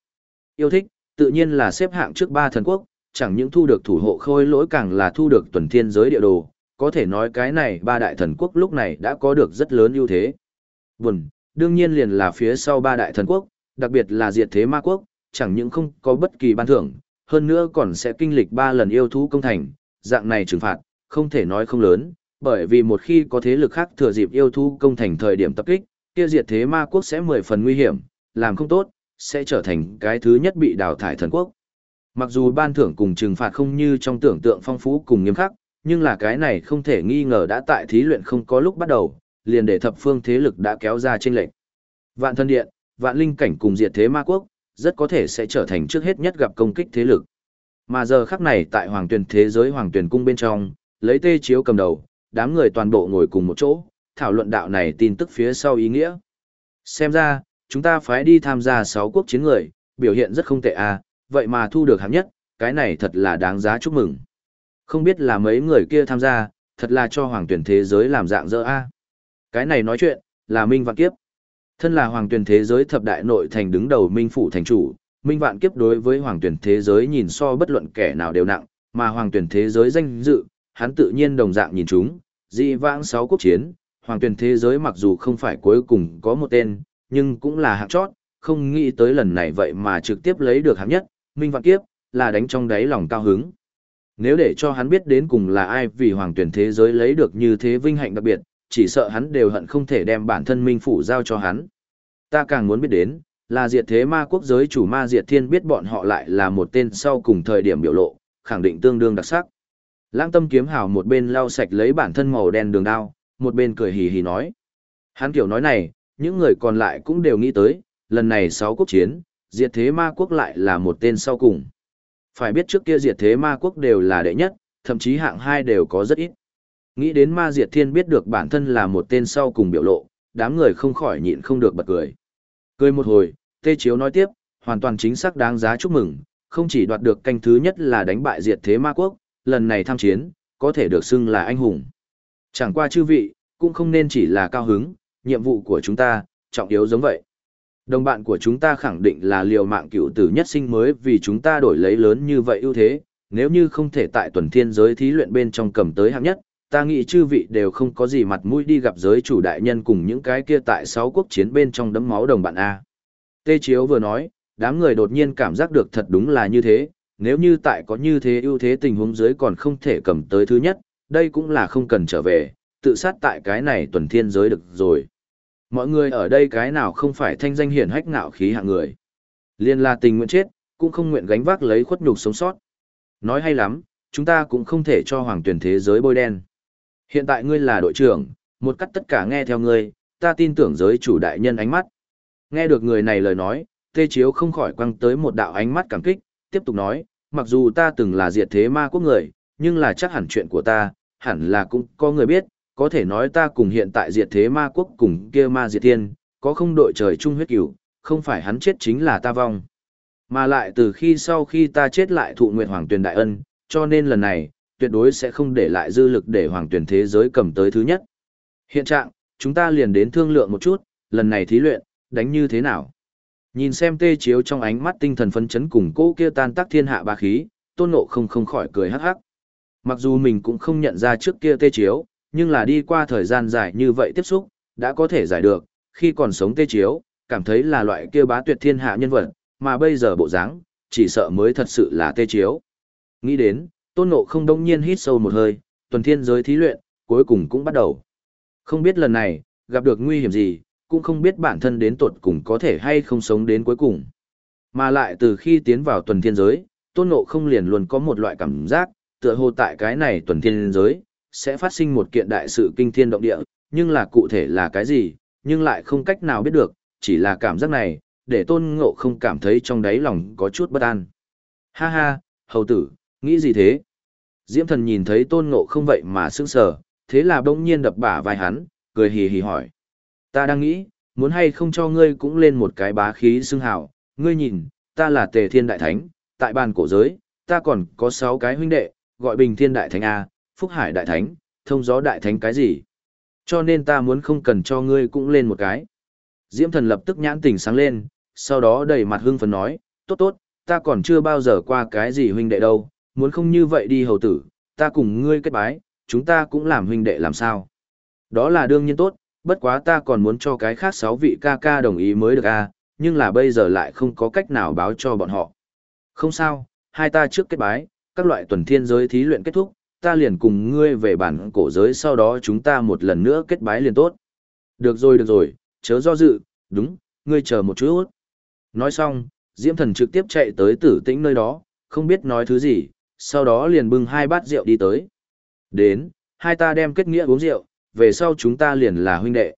Yêu thích, tự nhiên là xếp hạng trước ba thần quốc, chẳng những thu được thủ hộ khôi lỗi càng là thu được tuần thiên giới địa đồ, có thể nói cái này ba đại thần quốc lúc này đã có được rất lớn ưu thế. Buồn, đương nhiên liền là phía sau ba đại thần quốc, đặc biệt là diệt thế ma quốc, chẳng những không có bất kỳ ban thưởng, hơn nữa còn sẽ kinh lịch ba lần yêu thú công thành, dạng này trừng phạt, không thể nói không lớn, bởi vì một khi có thế lực khác thừa dịp yêu thú công thành thời điểm tập kích, kia diệt thế ma quốc sẽ mười phần nguy hiểm, làm không tốt, sẽ trở thành cái thứ nhất bị đào thải thần quốc. Mặc dù ban thưởng cùng trừng phạt không như trong tưởng tượng phong phú cùng nghiêm khắc, nhưng là cái này không thể nghi ngờ đã tại thí luyện không có lúc bắt đầu, liền để thập phương thế lực đã kéo ra trên lệnh. Vạn thân điện, vạn linh cảnh cùng diệt thế ma quốc, rất có thể sẽ trở thành trước hết nhất gặp công kích thế lực. Mà giờ khắc này tại hoàng tuyển thế giới hoàng tuyển cung bên trong, lấy tê chiếu cầm đầu, đám người toàn bộ ngồi cùng một chỗ, thảo luận đạo này tin tức phía sau ý nghĩa. Xem ra, chúng ta phải đi tham gia sáu quốc chiến người, biểu hiện rất không tệ à, vậy mà thu được hạng nhất, cái này thật là đáng giá chúc mừng. Không biết là mấy người kia tham gia, thật là cho hoàng tuyển thế giới làm dạng dỡ a. Cái này nói chuyện, là Minh Vạn Kiếp. Thân là hoàng tuyển thế giới thập đại nội thành đứng đầu Minh Phủ thành chủ, Minh Vạn Kiếp đối với hoàng tuyển thế giới nhìn so bất luận kẻ nào đều nặng, mà hoàng tuyển thế giới danh dự, hắn tự nhiên đồng dạng nhìn chúng, dị vãng sáu quốc chiến, hoàng tuyển thế giới mặc dù không phải cuối cùng có một tên, nhưng cũng là hạng chót, không nghĩ tới lần này vậy mà trực tiếp lấy được hạng nhất, Minh Vạn Kiếp, là đánh trong đáy lòng cao hứng. Nếu để cho hắn biết đến cùng là ai vì hoàng tuyển thế giới lấy được như thế vinh hạnh đặc biệt, chỉ sợ hắn đều hận không thể đem bản thân minh phủ giao cho hắn. Ta càng muốn biết đến, là diệt thế ma quốc giới chủ ma diệt thiên biết bọn họ lại là một tên sau cùng thời điểm biểu lộ, khẳng định tương đương đặc sắc. Lãng tâm kiếm hào một bên lau sạch lấy bản thân màu đen đường đao, một bên cười hì hì nói. Hắn kiểu nói này, những người còn lại cũng đều nghĩ tới, lần này sáu quốc chiến, diệt thế ma quốc lại là một tên sau cùng. Phải biết trước kia diệt thế ma quốc đều là đệ nhất, thậm chí hạng hai đều có rất ít. Nghĩ đến ma diệt thiên biết được bản thân là một tên sau cùng biểu lộ, đám người không khỏi nhịn không được bật cười. Cười một hồi, Tê Chiếu nói tiếp, hoàn toàn chính xác đáng giá chúc mừng, không chỉ đoạt được canh thứ nhất là đánh bại diệt thế ma quốc, lần này tham chiến, có thể được xưng là anh hùng. Chẳng qua chư vị, cũng không nên chỉ là cao hứng, nhiệm vụ của chúng ta, trọng yếu giống vậy. Đồng bạn của chúng ta khẳng định là liều mạng cựu tử nhất sinh mới vì chúng ta đổi lấy lớn như vậy ưu thế, nếu như không thể tại tuần thiên giới thí luyện bên trong cầm tới hạng nhất, ta nghĩ chư vị đều không có gì mặt mũi đi gặp giới chủ đại nhân cùng những cái kia tại sáu quốc chiến bên trong đấm máu đồng bạn A. Tê Chiếu vừa nói, đám người đột nhiên cảm giác được thật đúng là như thế, nếu như tại có như thế ưu thế tình huống dưới còn không thể cầm tới thứ nhất, đây cũng là không cần trở về, tự sát tại cái này tuần thiên giới được rồi. Mọi người ở đây cái nào không phải thanh danh hiển hách ngạo khí hạng người. Liên là tình nguyện chết, cũng không nguyện gánh vác lấy khuất nhục sống sót. Nói hay lắm, chúng ta cũng không thể cho hoàng tuyển thế giới bôi đen. Hiện tại ngươi là đội trưởng, một cắt tất cả nghe theo ngươi, ta tin tưởng giới chủ đại nhân ánh mắt. Nghe được người này lời nói, Tê Chiếu không khỏi quăng tới một đạo ánh mắt cảm kích, tiếp tục nói, mặc dù ta từng là diệt thế ma quốc người, nhưng là chắc hẳn chuyện của ta, hẳn là cũng có người biết, có thể nói ta cùng hiện tại diệt thế ma quốc cùng kia ma diệt thiên, có không đội trời chung huyết cửu, không phải hắn chết chính là ta vong. Mà lại từ khi sau khi ta chết lại thụ nguyện hoàng tuyển đại ân, cho nên lần này, tuyệt đối sẽ không để lại dư lực để hoàng tuyển thế giới cầm tới thứ nhất. Hiện trạng, chúng ta liền đến thương lượng một chút, lần này thí luyện, đánh như thế nào? Nhìn xem tê chiếu trong ánh mắt tinh thần phấn chấn cùng cô kia tan tác thiên hạ ba khí, tôn nộ không không khỏi cười hắc hắc. Mặc dù mình cũng không nhận ra trước kia tê chiếu, nhưng là đi qua thời gian dài như vậy tiếp xúc, đã có thể giải được, khi còn sống tê chiếu, cảm thấy là loại kia bá tuyệt thiên hạ nhân vật, mà bây giờ bộ dáng, chỉ sợ mới thật sự là tê chiếu. Nghĩ đến, tôn nộ không đông nhiên hít sâu một hơi, tuần thiên giới thí luyện, cuối cùng cũng bắt đầu. Không biết lần này, gặp được nguy hiểm gì, cũng không biết bản thân đến tuột cùng có thể hay không sống đến cuối cùng. Mà lại từ khi tiến vào tuần thiên giới, tôn nộ không liền luôn có một loại cảm giác, tựa hồ tại cái này tuần thiên giới, sẽ phát sinh một kiện đại sự kinh thiên động địa, nhưng là cụ thể là cái gì, nhưng lại không cách nào biết được, chỉ là cảm giác này, để tôn ngộ không cảm thấy trong đáy lòng có chút bất an. Ha ha, hầu tử, nghĩ gì thế? Diễm thần nhìn thấy tôn ngộ không vậy mà sững sờ, thế là bỗng nhiên đập bả vai hắn, cười hì hì hỏi. Ta đang nghĩ, muốn hay không cho ngươi cũng lên một cái bá khí xưng hào, ngươi nhìn, ta là tề thiên đại thánh, tại bàn cổ giới, ta còn có sáu cái huynh đệ, gọi bình thiên đại thánh A, phúc hải đại thánh, thông gió đại thánh cái gì. Cho nên ta muốn không cần cho ngươi cũng lên một cái. Diễm thần lập tức nhãn tình sáng lên, sau đó đầy mặt hưng phấn nói, tốt tốt, ta còn chưa bao giờ qua cái gì huynh đệ đâu, muốn không như vậy đi hầu tử, ta cùng ngươi kết bái, chúng ta cũng làm huynh đệ làm sao. Đó là đương nhiên tốt, bất quá ta còn muốn cho cái khác sáu vị ca ca đồng ý mới được a à, nhưng là bây giờ lại không có cách nào báo cho bọn họ. Không sao, hai ta trước kết bái, các loại tuần thiên giới thí luyện kết thúc, ta liền cùng ngươi về bản cổ giới sau đó chúng ta một lần nữa kết bái liền tốt. Được rồi được rồi, chớ do dự, đúng, ngươi chờ một chút. Nói xong, Diễm Thần trực tiếp chạy tới tử tĩnh nơi đó, không biết nói thứ gì, sau đó liền bưng hai bát rượu đi tới. Đến, hai ta đem kết nghĩa uống rượu, về sau chúng ta liền là huynh đệ.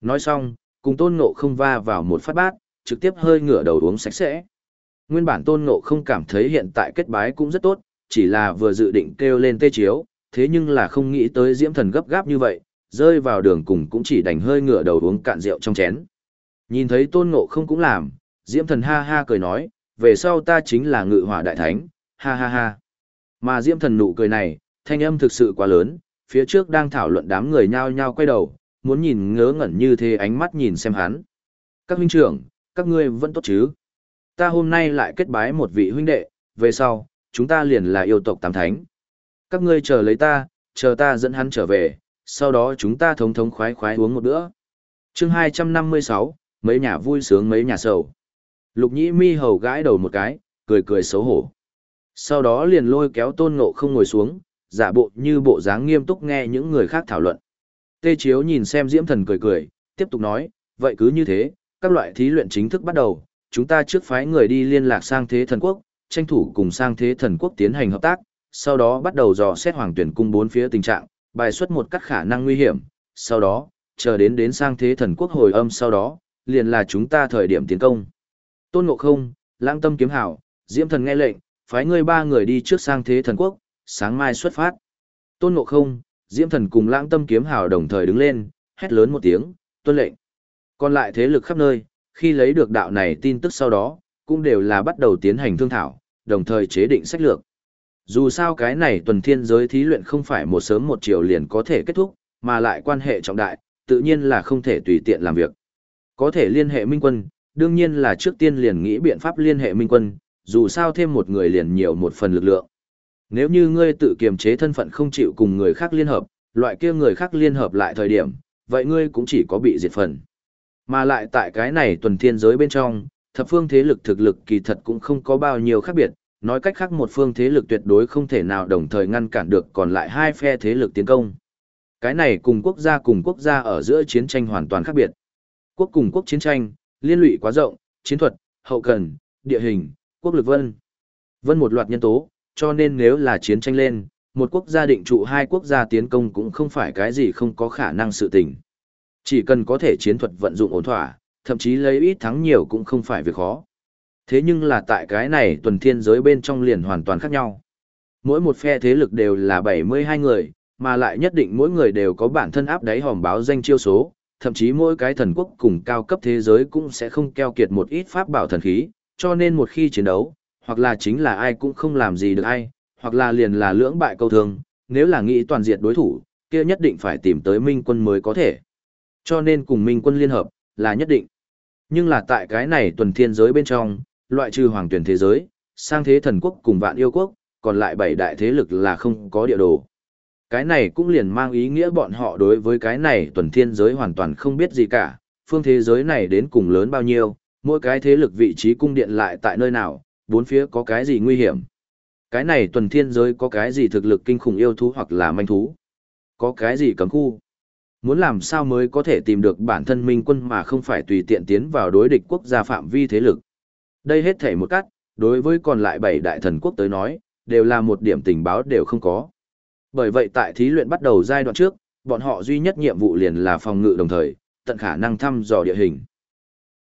Nói xong, cùng tôn ngộ không va vào một phát bát, trực tiếp hơi ngửa đầu uống sạch sẽ. Nguyên bản tôn ngộ không cảm thấy hiện tại kết bái cũng rất tốt, chỉ là vừa dự định kêu lên tê chiếu, thế nhưng là không nghĩ tới diễm thần gấp gáp như vậy, rơi vào đường cùng cũng chỉ đành hơi ngửa đầu uống cạn rượu trong chén. Nhìn thấy tôn ngộ không cũng làm, diễm thần ha ha cười nói, về sau ta chính là ngự hỏa đại thánh, ha ha ha. Mà diễm thần nụ cười này, thanh âm thực sự quá lớn, phía trước đang thảo luận đám người nhao nhao quay đầu, muốn nhìn ngớ ngẩn như thế ánh mắt nhìn xem hắn. Các huynh trưởng, các ngươi vẫn tốt chứ? Ta hôm nay lại kết bái một vị huynh đệ, về sau, chúng ta liền là yêu tộc tam thánh. Các ngươi chờ lấy ta, chờ ta dẫn hắn trở về, sau đó chúng ta thống thống khoái khoái uống một bữa. chương 256, mấy nhà vui sướng mấy nhà sầu. Lục nhĩ mi hầu gãi đầu một cái, cười cười xấu hổ. Sau đó liền lôi kéo tôn ngộ không ngồi xuống, giả bộ như bộ dáng nghiêm túc nghe những người khác thảo luận. Tê Chiếu nhìn xem Diễm Thần cười cười, tiếp tục nói, vậy cứ như thế, các loại thí luyện chính thức bắt đầu, chúng ta trước phái người đi liên lạc sang thế thần quốc, tranh thủ cùng sang thế thần quốc tiến hành hợp tác, sau đó bắt đầu dò xét hoàng tuyển cung bốn phía tình trạng, bài xuất một các khả năng nguy hiểm, sau đó, chờ đến đến sang thế thần quốc hồi âm sau đó, liền là chúng ta thời điểm tiến công. Tôn Ngộ Không, Lãng Tâm Kiếm Hảo, Diễm Thần nghe lệnh, phái ngươi ba người đi trước sang thế thần quốc, sáng mai xuất phát. Tôn Ngộ Không, Diễm Thần cùng Lãng Tâm Kiếm hào đồng thời đứng lên, hét lớn một tiếng, tuân lệnh. Còn lại thế lực khắp nơi, khi lấy được đạo này tin tức sau đó, cũng đều là bắt đầu tiến hành thương thảo, đồng thời chế định sách lược. Dù sao cái này tuần thiên giới thí luyện không phải một sớm một chiều liền có thể kết thúc, mà lại quan hệ trọng đại, tự nhiên là không thể tùy tiện làm việc. Có thể liên hệ minh quân, đương nhiên là trước tiên liền nghĩ biện pháp liên hệ minh quân, dù sao thêm một người liền nhiều một phần lực lượng. Nếu như ngươi tự kiềm chế thân phận không chịu cùng người khác liên hợp, loại kia người khác liên hợp lại thời điểm, vậy ngươi cũng chỉ có bị diệt phần. Mà lại tại cái này tuần thiên giới bên trong, thập phương thế lực thực lực kỳ thật cũng không có bao nhiêu khác biệt, nói cách khác một phương thế lực tuyệt đối không thể nào đồng thời ngăn cản được còn lại hai phe thế lực tiến công. Cái này cùng quốc gia cùng quốc gia ở giữa chiến tranh hoàn toàn khác biệt. Quốc cùng quốc chiến tranh, liên lụy quá rộng, chiến thuật, hậu cần, địa hình, quốc lực vân. Vân một loạt nhân tố, cho nên nếu là chiến tranh lên, một quốc gia định trụ hai quốc gia tiến công cũng không phải cái gì không có khả năng sự tình. Chỉ cần có thể chiến thuật vận dụng ổn thỏa, thậm chí lấy ít thắng nhiều cũng không phải việc khó. Thế nhưng là tại cái này tuần thiên giới bên trong liền hoàn toàn khác nhau. Mỗi một phe thế lực đều là 72 người, mà lại nhất định mỗi người đều có bản thân áp đáy hòm báo danh chiêu số, thậm chí mỗi cái thần quốc cùng cao cấp thế giới cũng sẽ không keo kiệt một ít pháp bảo thần khí, cho nên một khi chiến đấu, hoặc là chính là ai cũng không làm gì được ai, hoặc là liền là lưỡng bại câu thương, nếu là nghĩ toàn diệt đối thủ, kia nhất định phải tìm tới minh quân mới có thể. Cho nên cùng minh quân liên hợp, là nhất định. Nhưng là tại cái này tuần thiên giới bên trong, loại trừ hoàng tuyển thế giới, sang thế thần quốc cùng vạn yêu quốc, còn lại bảy đại thế lực là không có địa đồ. Cái này cũng liền mang ý nghĩa bọn họ đối với cái này tuần thiên giới hoàn toàn không biết gì cả, phương thế giới này đến cùng lớn bao nhiêu, mỗi cái thế lực vị trí cung điện lại tại nơi nào, bốn phía có cái gì nguy hiểm. Cái này tuần thiên giới có cái gì thực lực kinh khủng yêu thú hoặc là manh thú. Có cái gì cấm khu. Muốn làm sao mới có thể tìm được bản thân minh quân mà không phải tùy tiện tiến vào đối địch quốc gia phạm vi thế lực. Đây hết thể một cách, đối với còn lại bảy đại thần quốc tới nói, đều là một điểm tình báo đều không có. Bởi vậy tại thí luyện bắt đầu giai đoạn trước, bọn họ duy nhất nhiệm vụ liền là phòng ngự đồng thời, tận khả năng thăm dò địa hình.